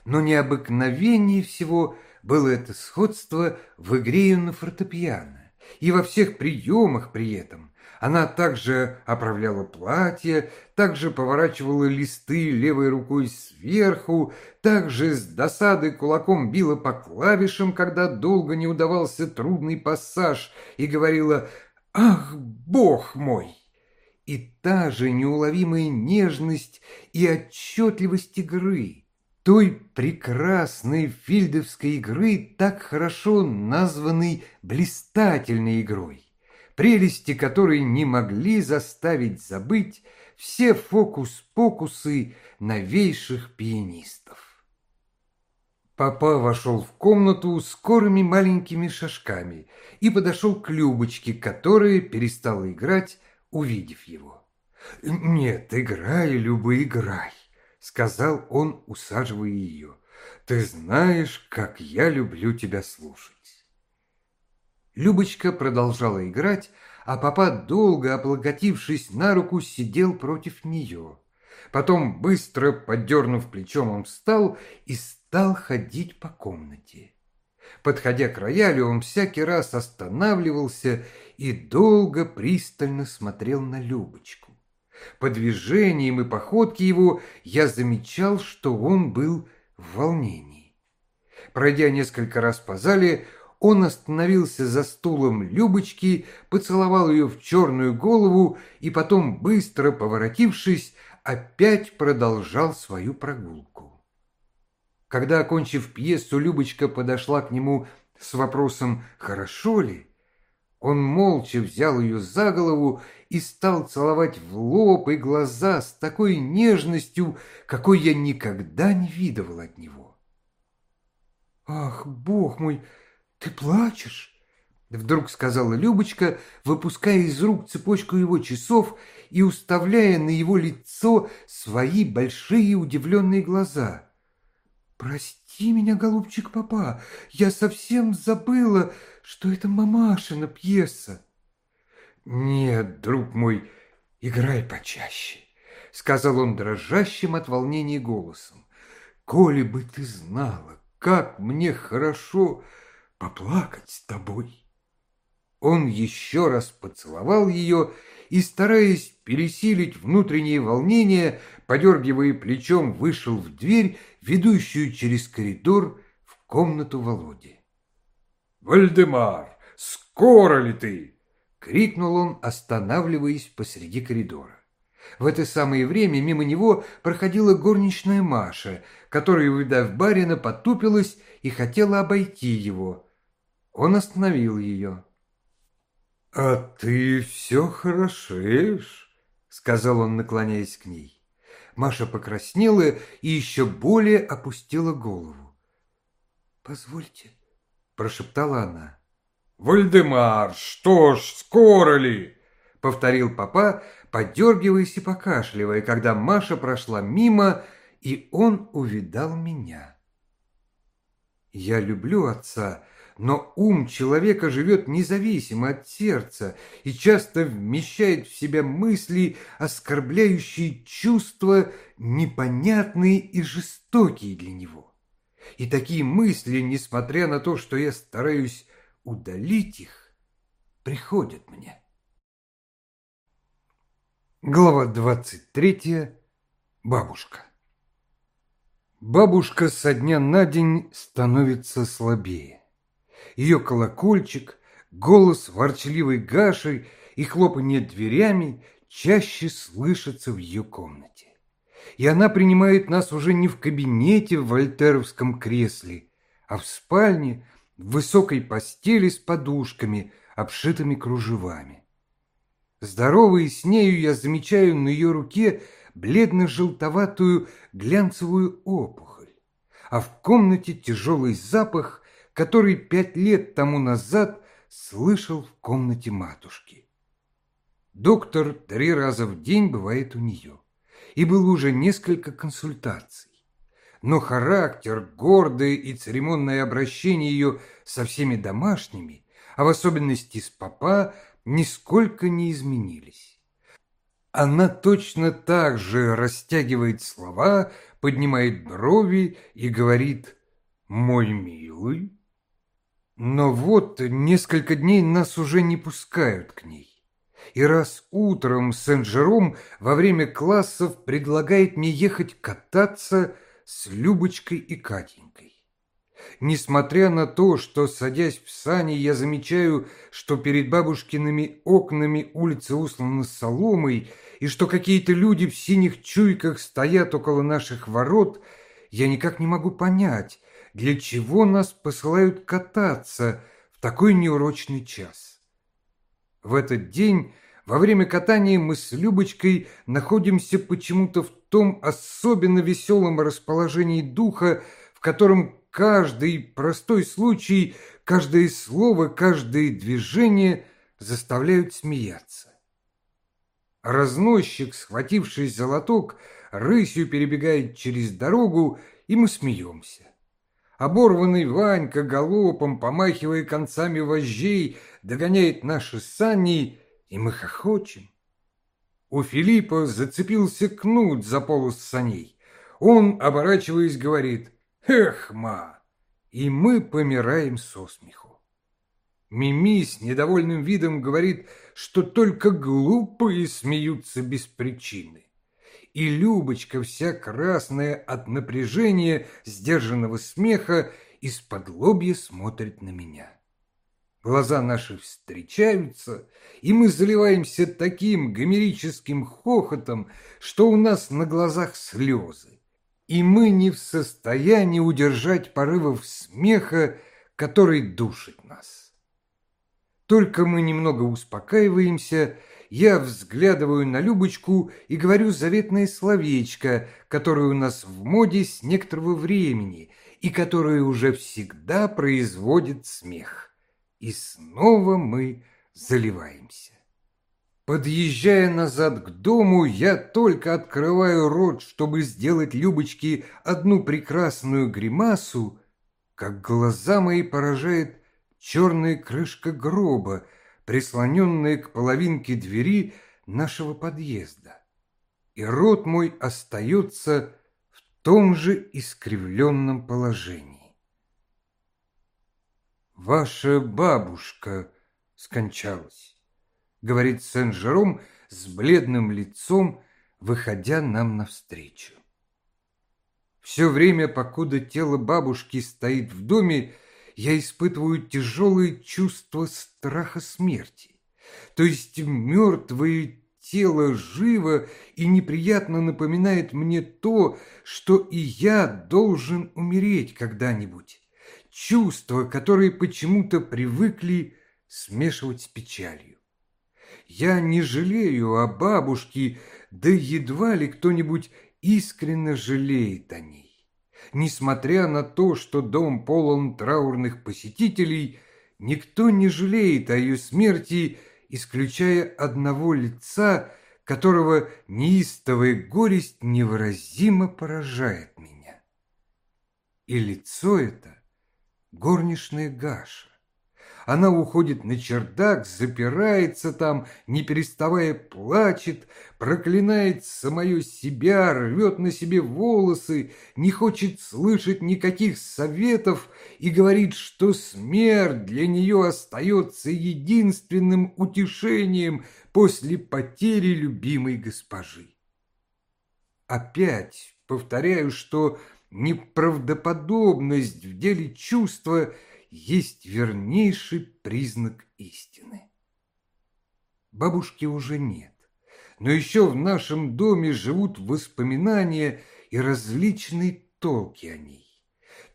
Но необыкновеннее всего было это сходство в игре на фортепиано. И во всех приемах при этом она также оправляла платье, также поворачивала листы левой рукой сверху, также с досады кулаком била по клавишам, когда долго не удавался трудный пассаж, и говорила «Ах, бог мой!» И та же неуловимая нежность и отчетливость игры, той прекрасной фильдовской игры, так хорошо названной блистательной игрой, прелести которой не могли заставить забыть все фокус-покусы новейших пианистов. Папа вошел в комнату скорыми маленькими шажками и подошел к Любочке, которая перестала играть, увидев его. «Нет, играй, Люба, играй», — сказал он, усаживая ее. «Ты знаешь, как я люблю тебя слушать». Любочка продолжала играть, а папа, долго облокотившись на руку, сидел против нее. Потом, быстро поддернув плечом, он встал и стал ходить по комнате. Подходя к роялю, он всякий раз останавливался и долго пристально смотрел на Любочку. По движениям и походке его я замечал, что он был в волнении. Пройдя несколько раз по зале, он остановился за стулом Любочки, поцеловал ее в черную голову и потом, быстро поворотившись, опять продолжал свою прогулку. Когда, окончив пьесу, Любочка подошла к нему с вопросом «Хорошо ли?», он молча взял ее за голову и стал целовать в лоб и глаза с такой нежностью, какой я никогда не видывал от него. «Ах, бог мой, ты плачешь?» Вдруг сказала Любочка, выпуская из рук цепочку его часов и уставляя на его лицо свои большие удивленные глаза. «Прости меня, голубчик папа, я совсем забыла, что это мамашина пьеса». «Нет, друг мой, играй почаще», — сказал он дрожащим от волнения голосом. «Коли бы ты знала, как мне хорошо поплакать с тобой». Он еще раз поцеловал ее и, стараясь пересилить внутреннее волнение, подергивая плечом, вышел в дверь, ведущую через коридор в комнату Володи. «Вальдемар, скоро ли ты?» — крикнул он, останавливаясь посреди коридора. В это самое время мимо него проходила горничная Маша, которая, увидав барина, потупилась и хотела обойти его. Он остановил ее. «А ты все хорошеешь», — сказал он, наклоняясь к ней. Маша покраснела и еще более опустила голову. «Позвольте», — прошептала она. «Вальдемар, что ж, скоро ли?» — повторил папа, подергиваясь и покашливая, когда Маша прошла мимо, и он увидал меня. Я люблю отца, но ум человека живет независимо от сердца и часто вмещает в себя мысли, оскорбляющие чувства, непонятные и жестокие для него. И такие мысли, несмотря на то, что я стараюсь удалить их, приходят мне. Глава двадцать третья. Бабушка. Бабушка со дня на день становится слабее. Ее колокольчик, голос ворчливой Гаши и хлопанье дверями чаще слышатся в ее комнате. И она принимает нас уже не в кабинете в вольтеровском кресле, а в спальне, в высокой постели с подушками, обшитыми кружевами. Здоровый с нею, я замечаю на ее руке бледно-желтоватую глянцевую опухоль, а в комнате тяжелый запах, который пять лет тому назад слышал в комнате матушки. Доктор три раза в день бывает у нее, и было уже несколько консультаций. Но характер, гордое и церемонное обращение ее со всеми домашними, а в особенности с папа, нисколько не изменились. Она точно так же растягивает слова, поднимает брови и говорит «мой милый». Но вот несколько дней нас уже не пускают к ней. И раз утром Сен-Жером во время классов предлагает мне ехать кататься с Любочкой и Катенькой. Несмотря на то, что, садясь в сани, я замечаю, что перед бабушкиными окнами улица услана соломой, и что какие-то люди в синих чуйках стоят около наших ворот, я никак не могу понять, для чего нас посылают кататься в такой неурочный час. В этот день, во время катания, мы с Любочкой находимся почему-то в том особенно веселом расположении духа, в котором каждый простой случай, каждое слово, каждое движение заставляют смеяться. Разносчик, схватившись за лоток, рысью перебегает через дорогу, и мы смеемся. Оборванный Ванька галопом, помахивая концами вожжей, догоняет наши сани, и мы хохочем. У Филиппа зацепился кнут за полос саней. Он, оборачиваясь, говорит — Эх, ма! И мы помираем со смеху. Мими с недовольным видом говорит, что только глупые смеются без причины. И Любочка, вся красная от напряжения, сдержанного смеха, из-под лобья смотрит на меня. Глаза наши встречаются, и мы заливаемся таким гомерическим хохотом, что у нас на глазах слезы и мы не в состоянии удержать порывов смеха, который душит нас. Только мы немного успокаиваемся, я взглядываю на Любочку и говорю заветное словечко, которое у нас в моде с некоторого времени и которое уже всегда производит смех. И снова мы заливаемся. Подъезжая назад к дому, я только открываю рот, чтобы сделать Любочке одну прекрасную гримасу, как глаза мои поражает черная крышка гроба, прислоненная к половинке двери нашего подъезда. И рот мой остается в том же искривленном положении. Ваша бабушка скончалась, говорит Сен-Жером с бледным лицом, выходя нам навстречу. Все время, покуда тело бабушки стоит в доме, я испытываю тяжелое чувство страха смерти. То есть мертвое тело живо и неприятно напоминает мне то, что и я должен умереть когда-нибудь. Чувства, которые почему-то привыкли смешивать с печалью. Я не жалею о бабушке, да едва ли кто-нибудь искренне жалеет о ней. Несмотря на то, что дом полон траурных посетителей, никто не жалеет о ее смерти, исключая одного лица, которого неистовая горесть невыразимо поражает меня. И лицо это — горничная Гаша. Она уходит на чердак, запирается там, не переставая плачет, проклинает самое себя, рвет на себе волосы, не хочет слышать никаких советов и говорит, что смерть для нее остается единственным утешением после потери любимой госпожи. Опять повторяю, что неправдоподобность в деле чувства – есть вернейший признак истины. Бабушки уже нет, но еще в нашем доме живут воспоминания и различные толки о ней.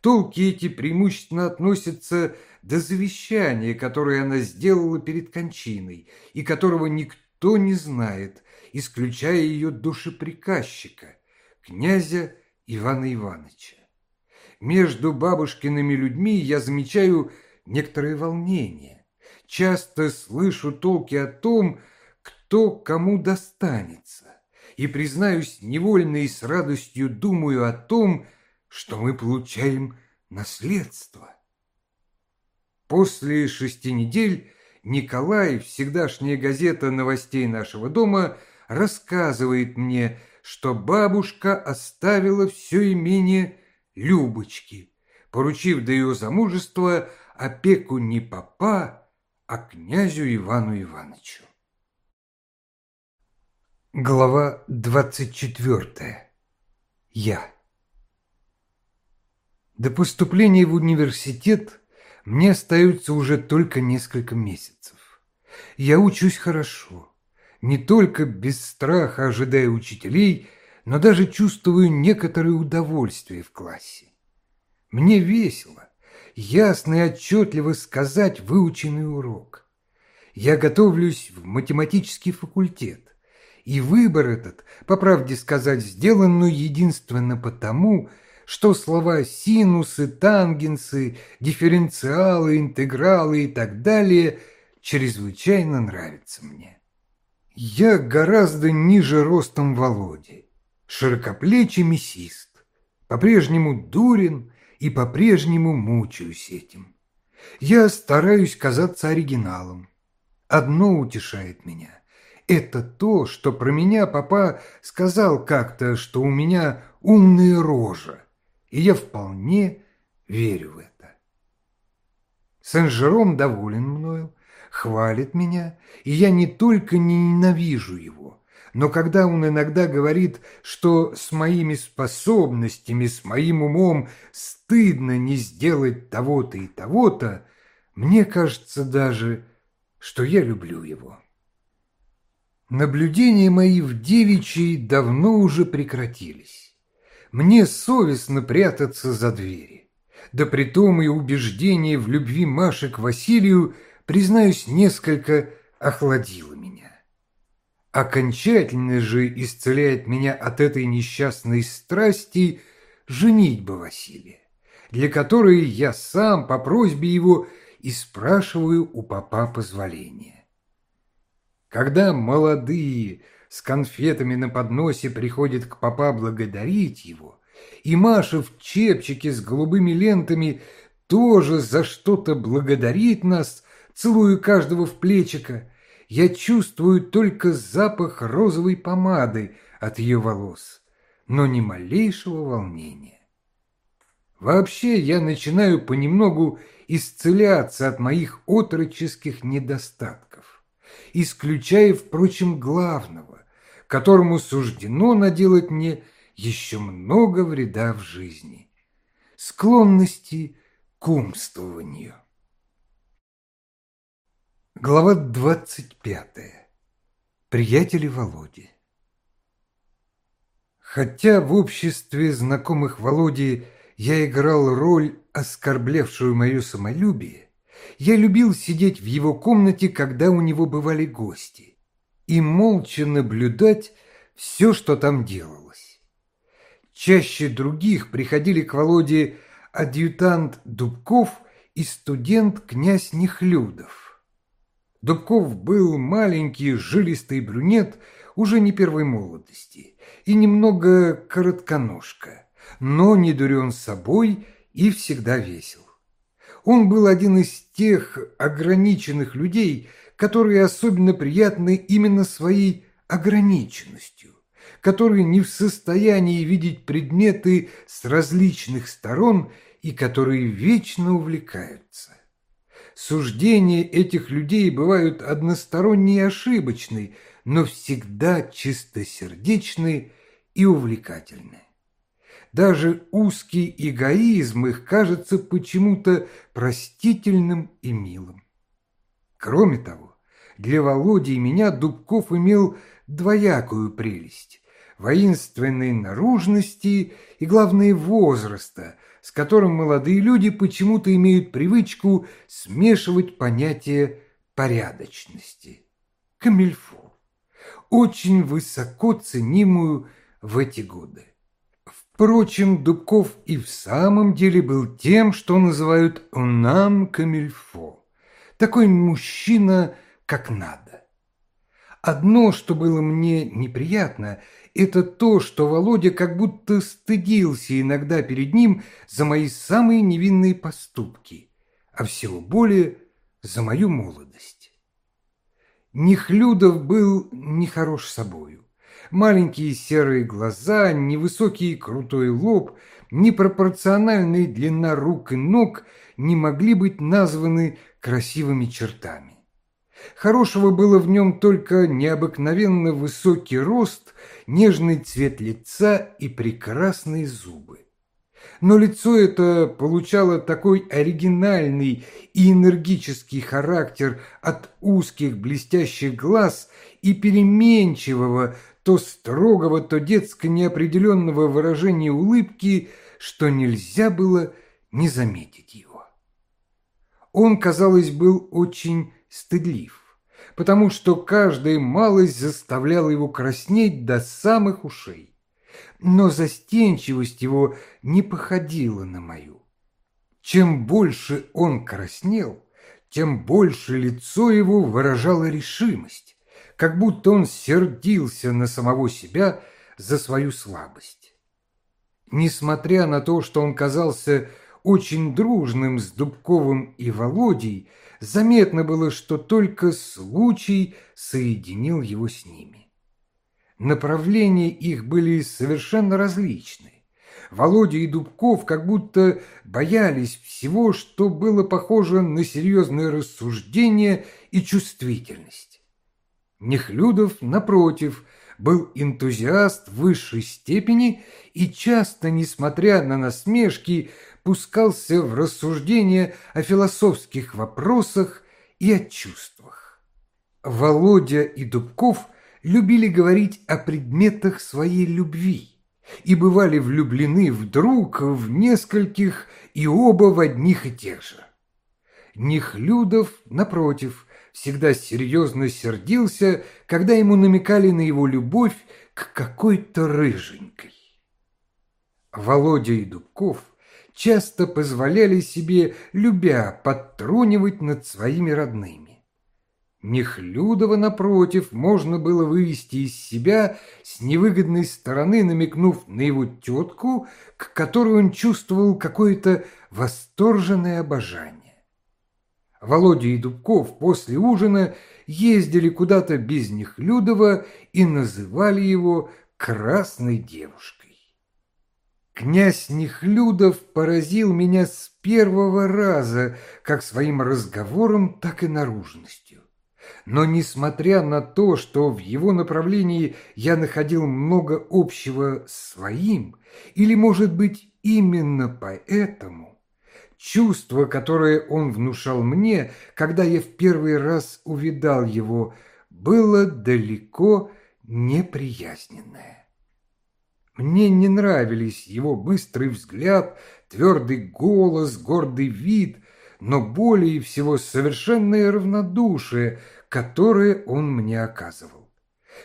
Толки эти преимущественно относятся до завещания, которое она сделала перед кончиной, и которого никто не знает, исключая ее душеприказчика, князя Ивана Ивановича между бабушкиными людьми я замечаю некоторое волнение. Часто слышу толки о том, кто кому достанется. И, признаюсь, невольно и с радостью думаю о том, что мы получаем наследство. После шести недель Николай, всегдашняя газета новостей нашего дома, рассказывает мне, что бабушка оставила все имение Любочки, поручив до ее замужества опеку не папа, а князю Ивану Ивановичу. Глава двадцать четвертая. Я. До поступления в университет мне остается уже только несколько месяцев. Я учусь хорошо, не только без страха ожидая учителей, но даже чувствую некоторое удовольствие в классе. Мне весело, ясно и отчетливо сказать выученный урок. Я готовлюсь в математический факультет, и выбор этот, по правде сказать, сделан но единственно потому, что слова синусы, тангенсы, дифференциалы, интегралы и так далее чрезвычайно нравятся мне. Я гораздо ниже ростом Володи широкоплечий мясист, по-прежнему дурен и по-прежнему мучаюсь этим. Я стараюсь казаться оригиналом. Одно утешает меня. Это то, что про меня папа сказал как-то, что у меня умная рожа, и я вполне верю в это. Сен-Жером доволен мною, хвалит меня, и я не только не ненавижу его, но когда он иногда говорит, что с моими способностями, с моим умом стыдно не сделать того-то и того-то, мне кажется даже, что я люблю его. Наблюдения мои в девичьей давно уже прекратились. Мне совестно прятаться за двери. Да притом и убеждение в любви Маши к Василию, признаюсь, несколько охладило меня. Окончательно же исцеляет меня от этой несчастной страсти женитьба Василия, для которой я сам по просьбе его и спрашиваю у папа позволения. Когда молодые с конфетами на подносе приходят к папа благодарить его, и Маша в чепчике с голубыми лентами тоже за что-то благодарит нас, целуя каждого в плечико, я чувствую только запах розовой помады от ее волос, но ни малейшего волнения. Вообще я начинаю понемногу исцеляться от моих отроческих недостатков, исключая, впрочем, главного, которому суждено наделать мне еще много вреда в жизни – склонности к умствованию. Глава двадцать пятая. Приятели Володи. Хотя в обществе знакомых Володи я играл роль, оскорблявшую мое самолюбие, я любил сидеть в его комнате, когда у него бывали гости, и молча наблюдать все, что там делалось. Чаще других приходили к Володе адъютант Дубков и студент князь Нехлюдов. Дубков был маленький, жилистый брюнет, уже не первой молодости, и немного коротконожка но не дурен собой и всегда весел. Он был один из тех ограниченных людей, которые особенно приятны именно своей ограниченностью, которые не в состоянии видеть предметы с различных сторон и которые вечно увлекаются. Суждения этих людей бывают односторонние и ошибочны, но всегда чистосердечны и увлекательны. Даже узкий эгоизм их кажется почему-то простительным и милым. Кроме того, для Володи и меня Дубков имел двоякую прелесть – воинственной наружности и, главное, возраста, с которым молодые люди почему-то имеют привычку смешивать понятие порядочности. Камильфо. Очень высоко ценимую в эти годы. Впрочем, Дубков и в самом деле был тем, что называют «нам камильфо». Такой мужчина, как надо. Одно, что было мне неприятно, это то, что Володя как будто стыдился иногда перед ним за мои самые невинные поступки, а всего более за мою молодость. Нехлюдов был нехорош собою. Маленькие серые глаза, невысокий крутой лоб, непропорциональная длина рук и ног не могли быть названы красивыми чертами. Хорошего было в нем только необыкновенно высокий рост, нежный цвет лица и прекрасные зубы. Но лицо это получало такой оригинальный и энергический характер от узких блестящих глаз и переменчивого, то строгого, то детско неопределенного выражения улыбки, что нельзя было не заметить его. Он, казалось, был очень стыдлив, потому что каждая малость заставляла его краснеть до самых ушей. Но застенчивость его не походила на мою. Чем больше он краснел, тем больше лицо его выражало решимость как будто он сердился на самого себя за свою слабость. Несмотря на то, что он казался очень дружным с Дубковым и Володей, заметно было, что только случай соединил его с ними. Направления их были совершенно различны. Володя и Дубков как будто боялись всего, что было похоже на серьезное рассуждение и чувствительность. Нехлюдов, напротив, был энтузиаст высшей степени и часто, несмотря на насмешки, пускался в рассуждения о философских вопросах и о чувствах. Володя и Дубков любили говорить о предметах своей любви и бывали влюблены вдруг в нескольких и оба в одних и тех же. Нехлюдов, напротив, всегда серьезно сердился, когда ему намекали на его любовь к какой-то рыженькой. Володя и Дубков часто позволяли себе, любя, подтрунивать над своими родными. Нехлюдова, напротив, можно было вывести из себя с невыгодной стороны, намекнув на его тетку, к которой он чувствовал какое-то восторженное обожание. Володя и Дубков после ужина ездили куда-то без них Людова и называли его «красной девушкой». Князь Нехлюдов поразил меня с первого раза, как своим разговором, так и наружностью. Но несмотря на то, что в его направлении я находил много общего с своим, или, может быть, именно поэтому, чувство, которое он внушал мне, когда я в первый раз увидал его, было далеко неприязненное. Мне не нравились его быстрый взгляд, твердый голос, гордый вид, но более всего совершенное равнодушие, которое он мне оказывал.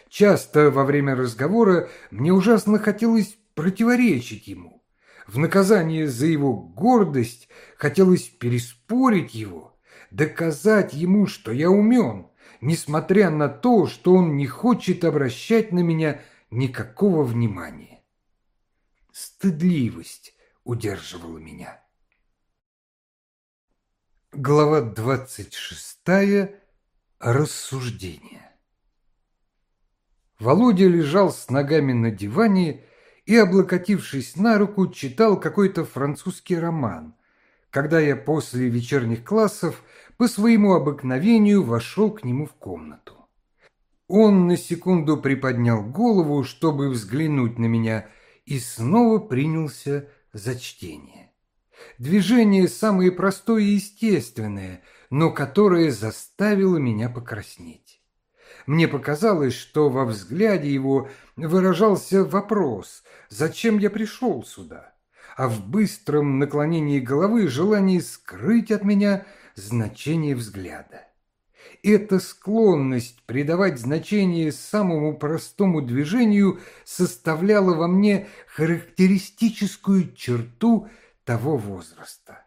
Часто во время разговора мне ужасно хотелось противоречить ему. В наказание за его гордость хотелось переспорить его, доказать ему, что я умен, несмотря на то, что он не хочет обращать на меня никакого внимания стыдливость удерживала меня. Глава двадцать шестая. Рассуждение. Володя лежал с ногами на диване и, облокотившись на руку, читал какой-то французский роман, когда я после вечерних классов по своему обыкновению вошел к нему в комнату. Он на секунду приподнял голову, чтобы взглянуть на меня – и снова принялся за чтение. Движение самое простое и естественное, но которое заставило меня покраснеть. Мне показалось, что во взгляде его выражался вопрос, зачем я пришел сюда, а в быстром наклонении головы желание скрыть от меня значение взгляда. Эта склонность придавать значение самому простому движению составляла во мне характеристическую черту того возраста.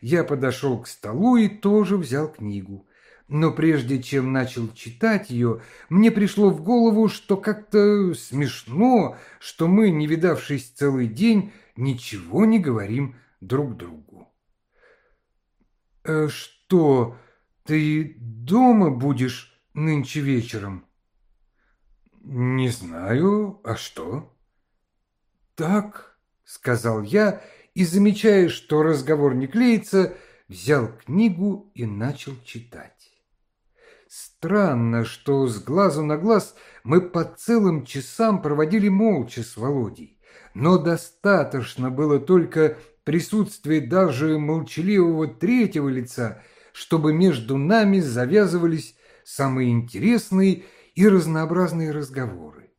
Я подошел к столу и тоже взял книгу. Но прежде чем начал читать ее, мне пришло в голову, что как-то смешно, что мы, не видавшись целый день, ничего не говорим друг другу. «Э, «Что?» Ты дома будешь нынче вечером? Не знаю, а что? Так, сказал я, и, замечая, что разговор не клеится, взял книгу и начал читать. Странно, что с глазу на глаз мы по целым часам проводили молча с Володей, но достаточно было только присутствия даже молчаливого третьего лица – чтобы между нами завязывались самые интересные и разнообразные разговоры.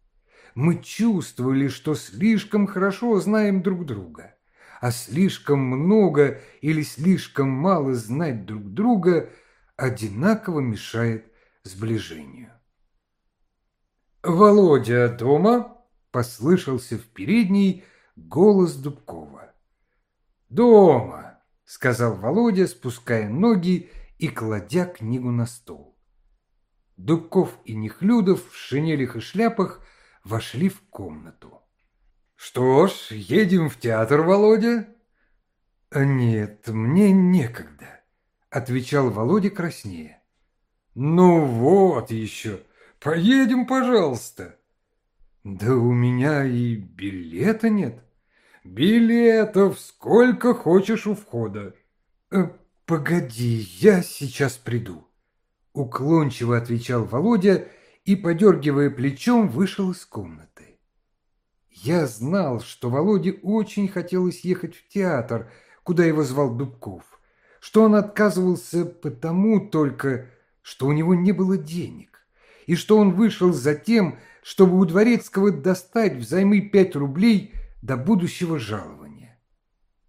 Мы чувствовали, что слишком хорошо знаем друг друга, а слишком много или слишком мало знать друг друга одинаково мешает сближению. «Володя дома?» – послышался в передней голос Дубкова. «Дома!» — сказал Володя, спуская ноги и кладя книгу на стол. Дубков и Нехлюдов в шинелях и шляпах вошли в комнату. «Что ж, едем в театр, Володя?» «Нет, мне некогда», — отвечал Володя краснее. «Ну вот еще, поедем, пожалуйста». «Да у меня и билета нет». Билетов сколько хочешь у входа. Э, погоди, я сейчас приду. Уклончиво отвечал Володя и, подергивая плечом, вышел из комнаты. Я знал, что Володе очень хотелось ехать в театр, куда его звал Дубков, что он отказывался потому только, что у него не было денег, и что он вышел за тем, чтобы у Дворецкого достать взаймы пять рублей – до будущего жалования.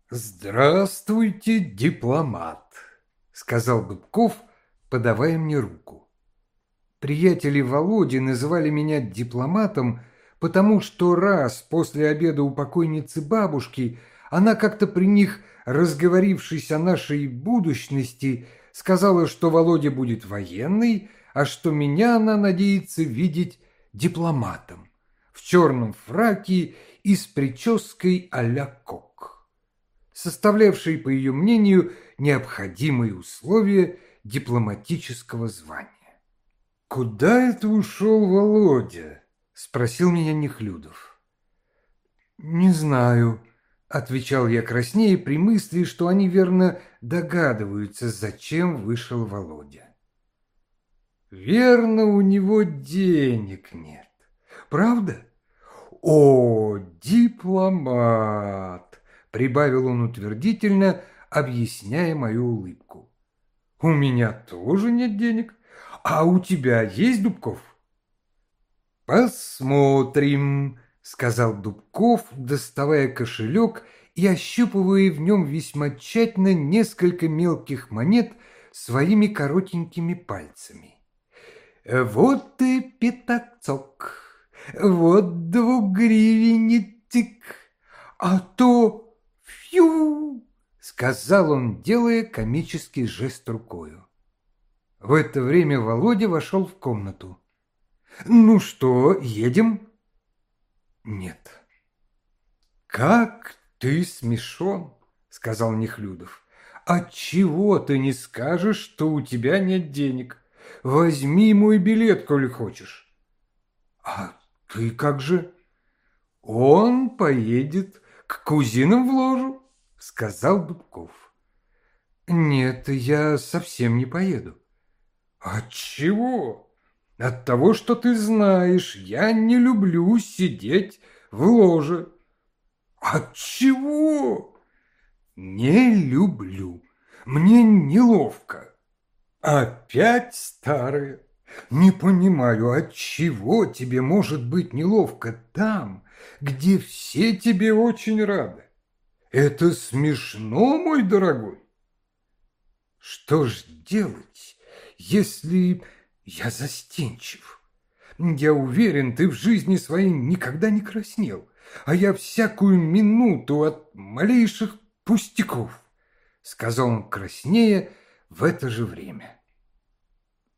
«Здравствуйте, дипломат!» — сказал Дубков, подавая мне руку. Приятели Володи называли меня дипломатом, потому что раз после обеда у покойницы бабушки она как-то при них, разговорившись о нашей будущности, сказала, что Володя будет военный, а что меня она надеется видеть дипломатом в черном фраке и с прической а-ля Кок, составлявшей, по ее мнению, необходимые условия дипломатического звания. «Куда это ушел Володя?» – спросил меня Нехлюдов. «Не знаю», — отвечал я краснее при мысли, что они верно догадываются, зачем вышел Володя. «Верно, у него денег нет. Правда?» «О, дипломат!» — прибавил он утвердительно, объясняя мою улыбку. «У меня тоже нет денег. А у тебя есть Дубков?» «Посмотрим», — сказал Дубков, доставая кошелек и ощупывая в нем весьма тщательно несколько мелких монет своими коротенькими пальцами. «Вот и пятацок, вот двугривенник, а то фью!» — сказал он, делая комический жест рукою. В это время Володя вошел в комнату. «Ну что, едем?» «Нет». «Как ты смешон!» — сказал Нехлюдов. «Отчего ты не скажешь, что у тебя нет денег? Возьми мой билет, коли хочешь». «А ты как же?» «Он поедет к кузинам в ложу», — сказал Дубков. «Нет, я совсем не поеду». «Отчего?» От того, что ты знаешь, я не люблю сидеть в ложе. От чего? Не люблю. Мне неловко. Опять старое. Не понимаю, от чего тебе может быть неловко там, где все тебе очень рады. Это смешно, мой дорогой. Что ж делать, если я застенчив. Я уверен, ты в жизни своей никогда не краснел, а я всякую минуту от малейших пустяков, сказал он краснее в это же время.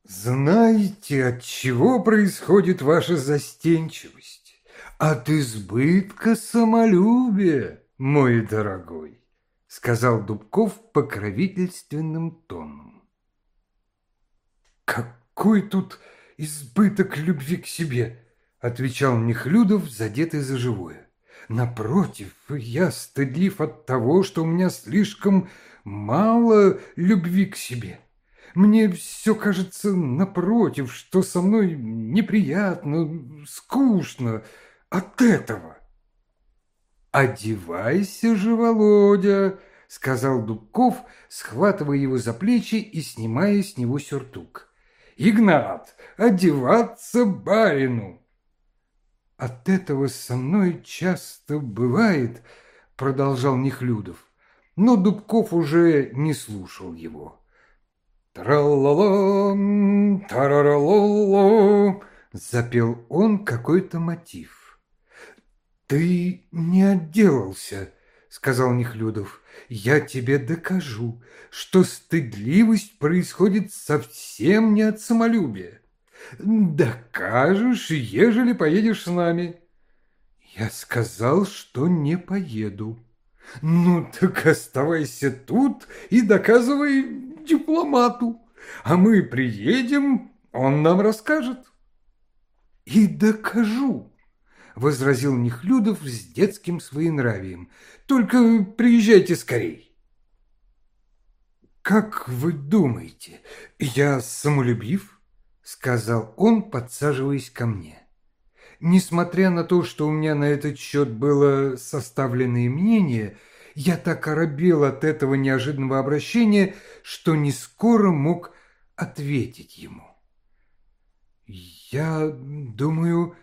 Знаете, от чего происходит ваша застенчивость? От избытка самолюбия, мой дорогой, сказал Дубков покровительственным тоном. Как какой тут избыток любви к себе!» — отвечал Нехлюдов, задетый за живое. «Напротив, я стыдлив от того, что у меня слишком мало любви к себе. Мне все кажется напротив, что со мной неприятно, скучно от этого». «Одевайся же, Володя!» — сказал Дубков, схватывая его за плечи и снимая с него сюртук. Игнат, одеваться барину!» «От этого со мной часто бывает», — продолжал Нехлюдов, но Дубков уже не слушал его. «Тралалам, тараралоло», — запел он какой-то мотив. «Ты не отделался», — сказал Нехлюдов я тебе докажу, что стыдливость происходит совсем не от самолюбия. Докажешь, ежели поедешь с нами. Я сказал, что не поеду. Ну, так оставайся тут и доказывай дипломату. А мы приедем, он нам расскажет. И докажу возразил Нехлюдов с детским своенравием. «Только приезжайте скорей!» «Как вы думаете, я самолюбив?» — сказал он, подсаживаясь ко мне. Несмотря на то, что у меня на этот счет было составленное мнение, я так оробел от этого неожиданного обращения, что не скоро мог ответить ему. «Я думаю,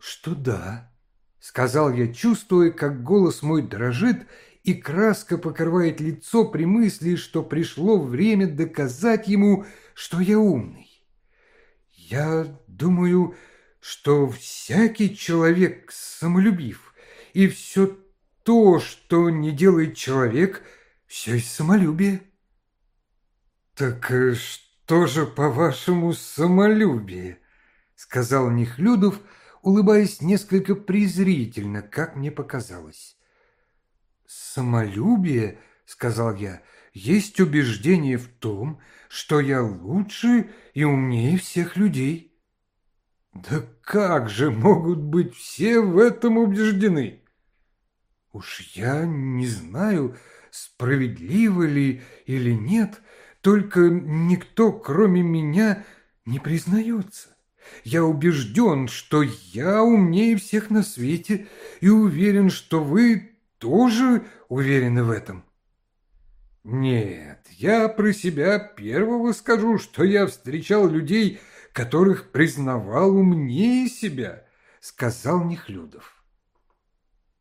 «Что да?» — сказал я, чувствуя, как голос мой дрожит, и краска покрывает лицо при мысли, что пришло время доказать ему, что я умный. «Я думаю, что всякий человек самолюбив, и все то, что не делает человек, все из самолюбия». «Так э, что же, по-вашему, самолюбие?» — сказал Нехлюдов, — улыбаясь несколько презрительно, как мне показалось. «Самолюбие, — сказал я, — есть убеждение в том, что я лучше и умнее всех людей». «Да как же могут быть все в этом убеждены?» Уж я не знаю, справедливо ли или нет, только никто, кроме меня, не признается. Я убежден, что я умнее всех на свете и уверен, что вы тоже уверены в этом. Нет, я про себя первого скажу, что я встречал людей, которых признавал умнее себя, сказал Нехлюдов.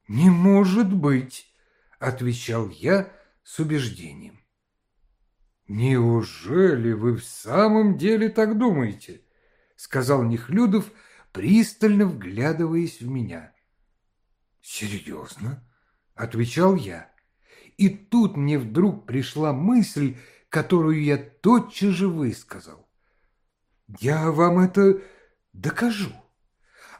Не может быть, отвечал я с убеждением. Неужели вы в самом деле так думаете? сказал Нехлюдов, пристально вглядываясь в меня. Серьезно? отвечал я. И тут мне вдруг пришла мысль, которую я тотчас же высказал. Я вам это докажу.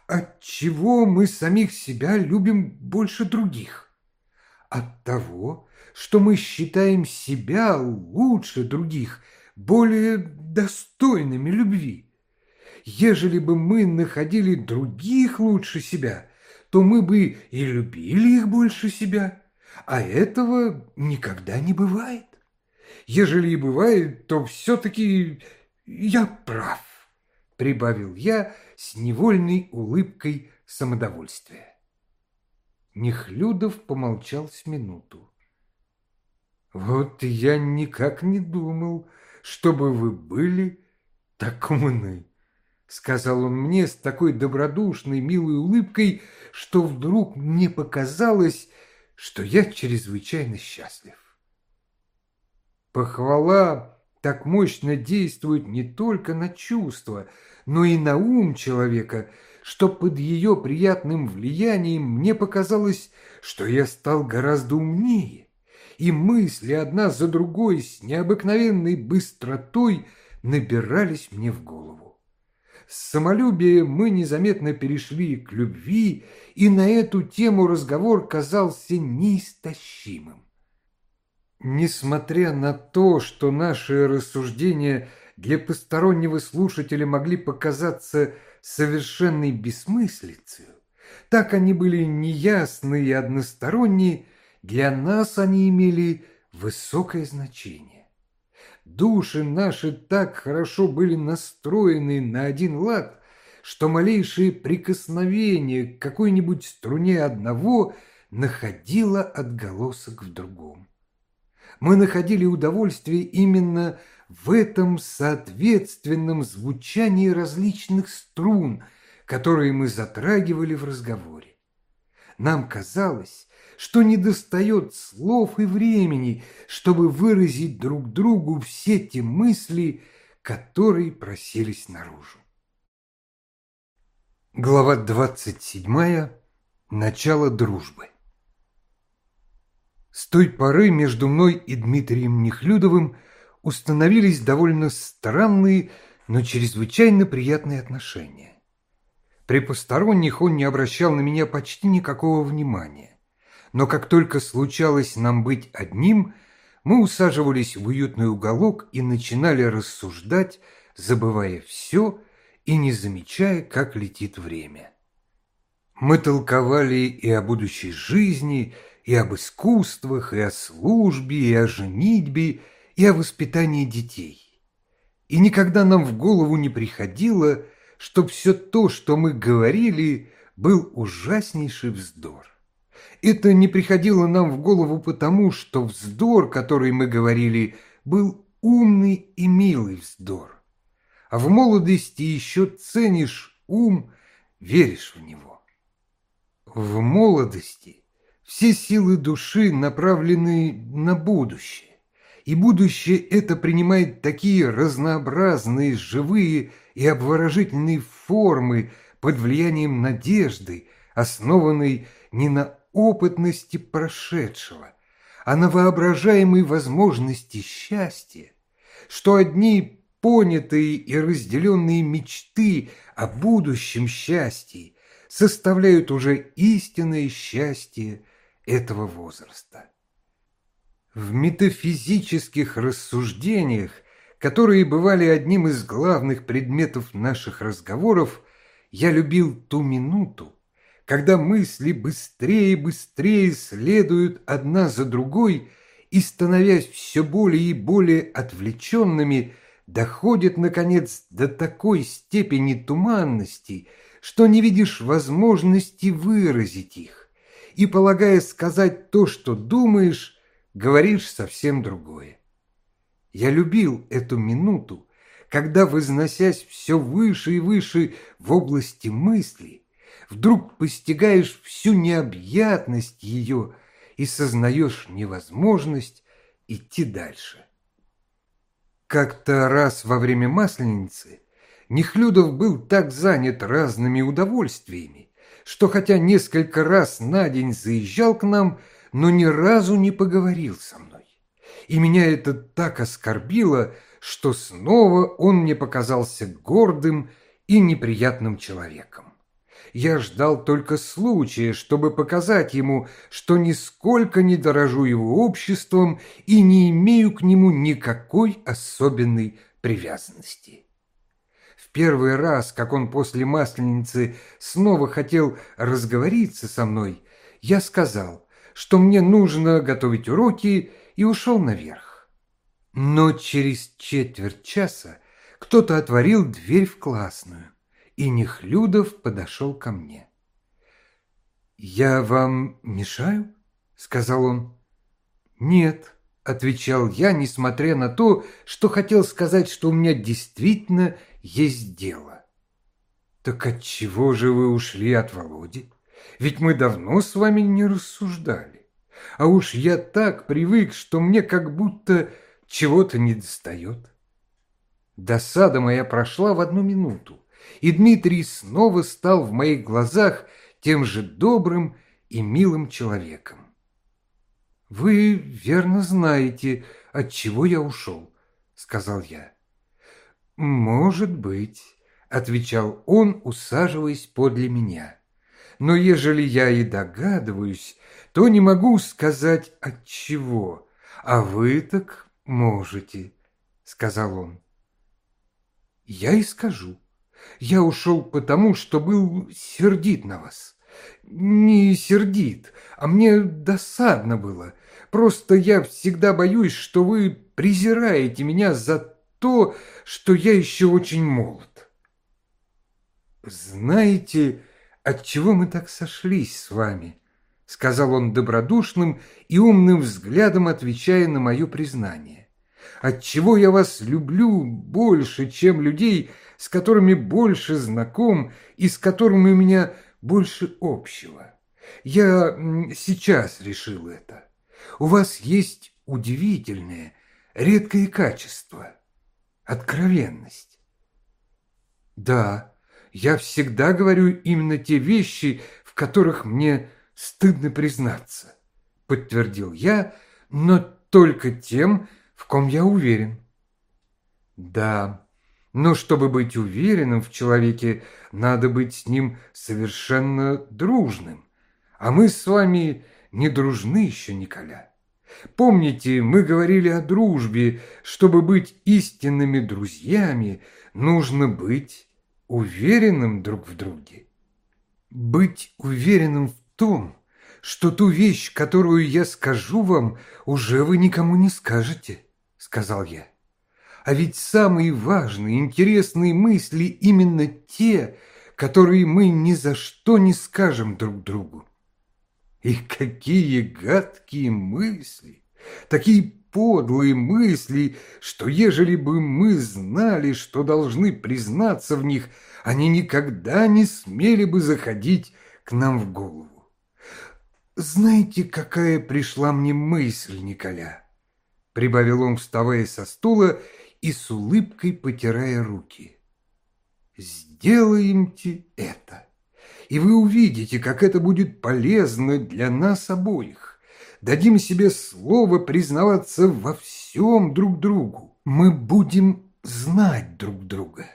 Отчего мы самих себя любим больше других? От того, что мы считаем себя лучше других, более достойными любви. Ежели бы мы находили других лучше себя, то мы бы и любили их больше себя а этого никогда не бывает. Ежели и бывает, то все-таки я прав, прибавил я с невольной улыбкой самодовольствия. Нехлюдов помолчал с минуту. Вот я никак не думал, чтобы вы были так умны, сказал он мне с такой добродушной, милой улыбкой, что вдруг мне показалось, что я чрезвычайно счастлив. Похвала так мощно действует не только на чувства, но и на ум человека, что под ее приятным влиянием мне показалось, что я стал гораздо умнее, и мысли одна за другой с необыкновенной быстротой набирались мне в голову. С самолюбия мы незаметно перешли к любви, и на эту тему разговор казался неистощимым. Несмотря на то, что наши рассуждения для постороннего слушателя могли показаться совершенной бессмыслицей, так они были неясны и односторонние, для нас они имели высокое значение. Души наши так хорошо были настроены на один лад, что малейшее прикосновение к какой-нибудь струне одного находило отголосок в другом. Мы находили удовольствие именно в этом соответственном звучании различных струн, которые мы затрагивали в разговоре. Нам казалось, что недостает слов и времени, чтобы выразить друг другу все те мысли, которые просились наружу. Глава 27. Начало дружбы. С той поры между мной и Дмитрием Нехлюдовым установились довольно странные, но чрезвычайно приятные отношения. При посторонних он не обращал на меня почти никакого внимания но как только случалось нам быть одним, мы усаживались в уютный уголок и начинали рассуждать, забывая все и не замечая, как летит время. Мы толковали и о будущей жизни, и об искусствах, и о службе, и о женитьбе, и о воспитании детей. И никогда нам в голову не приходило, что все то, что мы говорили, был ужаснейший вздор. Это не приходило нам в голову потому, что вздор, который мы говорили, был умный и милый вздор. А в молодости еще ценишь ум, веришь в него. В молодости все силы души направлены на будущее, и будущее это принимает такие разнообразные, живые и обворожительные формы под влиянием надежды, основанной не на опытности прошедшего, а на воображаемой возможности счастья, что одни понятые и разделенные мечты о будущем счастье составляют уже истинное счастье этого возраста. В метафизических рассуждениях, которые бывали одним из главных предметов наших разговоров, я любил ту минуту, когда мысли быстрее и быстрее следуют одна за другой и, становясь все более и более отвлеченными, доходят, наконец, до такой степени туманности, что не видишь возможности выразить их, и, полагая сказать то, что думаешь, говоришь совсем другое. Я любил эту минуту, когда, возносясь все выше и выше в области мысли, вдруг постигаешь всю необъятность ее и сознаешь невозможность идти дальше. Как-то раз во время Масленицы Нехлюдов был так занят разными удовольствиями, что хотя несколько раз на день заезжал к нам, но ни разу не поговорил со мной. И меня это так оскорбило, что снова он мне показался гордым и неприятным человеком. Я ждал только случая, чтобы показать ему, что нисколько не дорожу его обществом и не имею к нему никакой особенной привязанности. Первый раз, как он после Масленицы снова хотел разговориться со мной, я сказал, что мне нужно готовить уроки, и ушел наверх. Но через четверть часа кто-то отворил дверь в классную и Нехлюдов подошел ко мне. «Я вам мешаю?» — сказал он. «Нет», — отвечал я, несмотря на то, что хотел сказать, что у меня действительно есть дело. «Так отчего же вы ушли от Володи? Ведь мы давно с вами не рассуждали. А уж я так привык, что мне как будто чего-то не достает». Досада моя прошла в одну минуту и Дмитрий снова стал в моих глазах тем же добрым и милым человеком. «Вы верно знаете, от чего я ушел», — сказал я. «Может быть», — отвечал он, усаживаясь подле меня. «Но ежели я и догадываюсь, то не могу сказать от чего, а вы так можете», — сказал он. «Я и скажу. Я ушел потому, что был сердит на вас. Не сердит, а мне досадно было. Просто я всегда боюсь, что вы презираете меня за то, что я еще очень молод. Знаете, от чего мы так сошлись с вами? Сказал он добродушным и умным взглядом, отвечая на мое признание. Отчего я вас люблю больше, чем людей, с которыми больше знаком и с которыми у меня больше общего. Я сейчас решил это. У вас есть удивительное, редкое качество – откровенность. Да, я всегда говорю именно те вещи, в которых мне стыдно признаться, подтвердил я, но только тем, в ком я уверен. Да, но чтобы быть уверенным в человеке, надо быть с ним совершенно дружным. А мы с вами не дружны еще, Николя. Помните, мы говорили о дружбе. Чтобы быть истинными друзьями, нужно быть уверенным друг в друге. Быть уверенным в том, что ту вещь, которую я скажу вам, уже вы никому не скажете, сказал я. А ведь самые важные, интересные мысли именно те, которые мы ни за что не скажем друг другу. И какие гадкие мысли, такие подлые мысли, что ежели бы мы знали, что должны признаться в них, они никогда не смели бы заходить к нам в голову. Знаете, какая пришла мне мысль, Николя? Прибавил он, вставая со стула и с улыбкой потирая руки. «Сделаемте это, и вы увидите, как это будет полезно для нас обоих. Дадим себе слово признаваться во всем друг другу. Мы будем знать друг друга,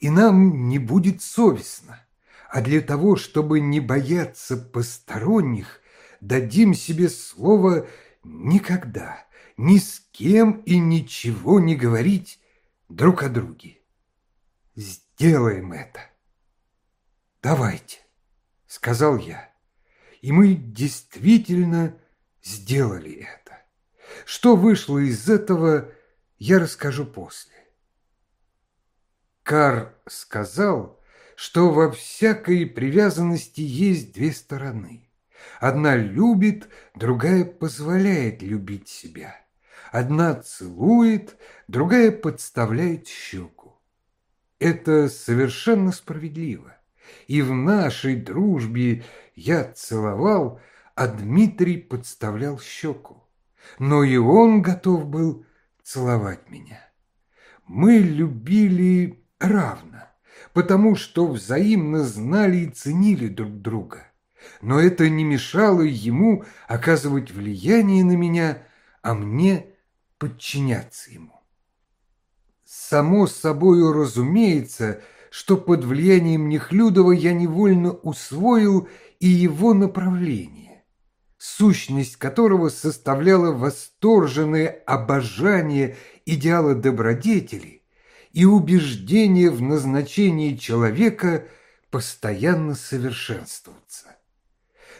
и нам не будет совестно. А для того, чтобы не бояться посторонних, дадим себе слово никогда» ни с кем и ничего не говорить друг о друге. Сделаем это. Давайте, сказал я. И мы действительно сделали это. Что вышло из этого, я расскажу после. Кар сказал, что во всякой привязанности есть две стороны. Одна любит, другая позволяет любить себя. Одна целует, другая подставляет щеку. Это совершенно справедливо. И в нашей дружбе я целовал, а Дмитрий подставлял щеку. Но и он готов был целовать меня. Мы любили равно, потому что взаимно знали и ценили друг друга. Но это не мешало ему оказывать влияние на меня, а мне подчиняться ему. Само собою разумеется, что под влиянием Нехлюдова я невольно усвоил и его направление, сущность которого составляла восторженное обожание идеала добродетели и убеждение в назначении человека постоянно совершенствоваться.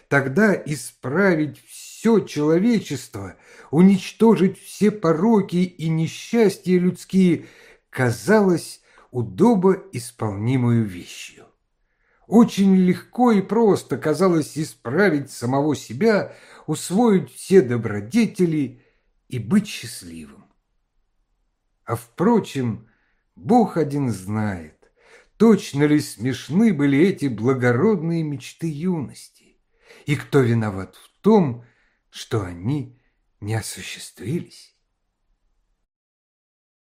Тогда исправить все человечество, уничтожить все пороки и несчастья людские казалось удобо исполнимую вещью. Очень легко и просто казалось исправить самого себя, усвоить все добродетели и быть счастливым. А впрочем, Бог один знает, точно ли смешны были эти благородные мечты юности, и кто виноват в том, что они не осуществились.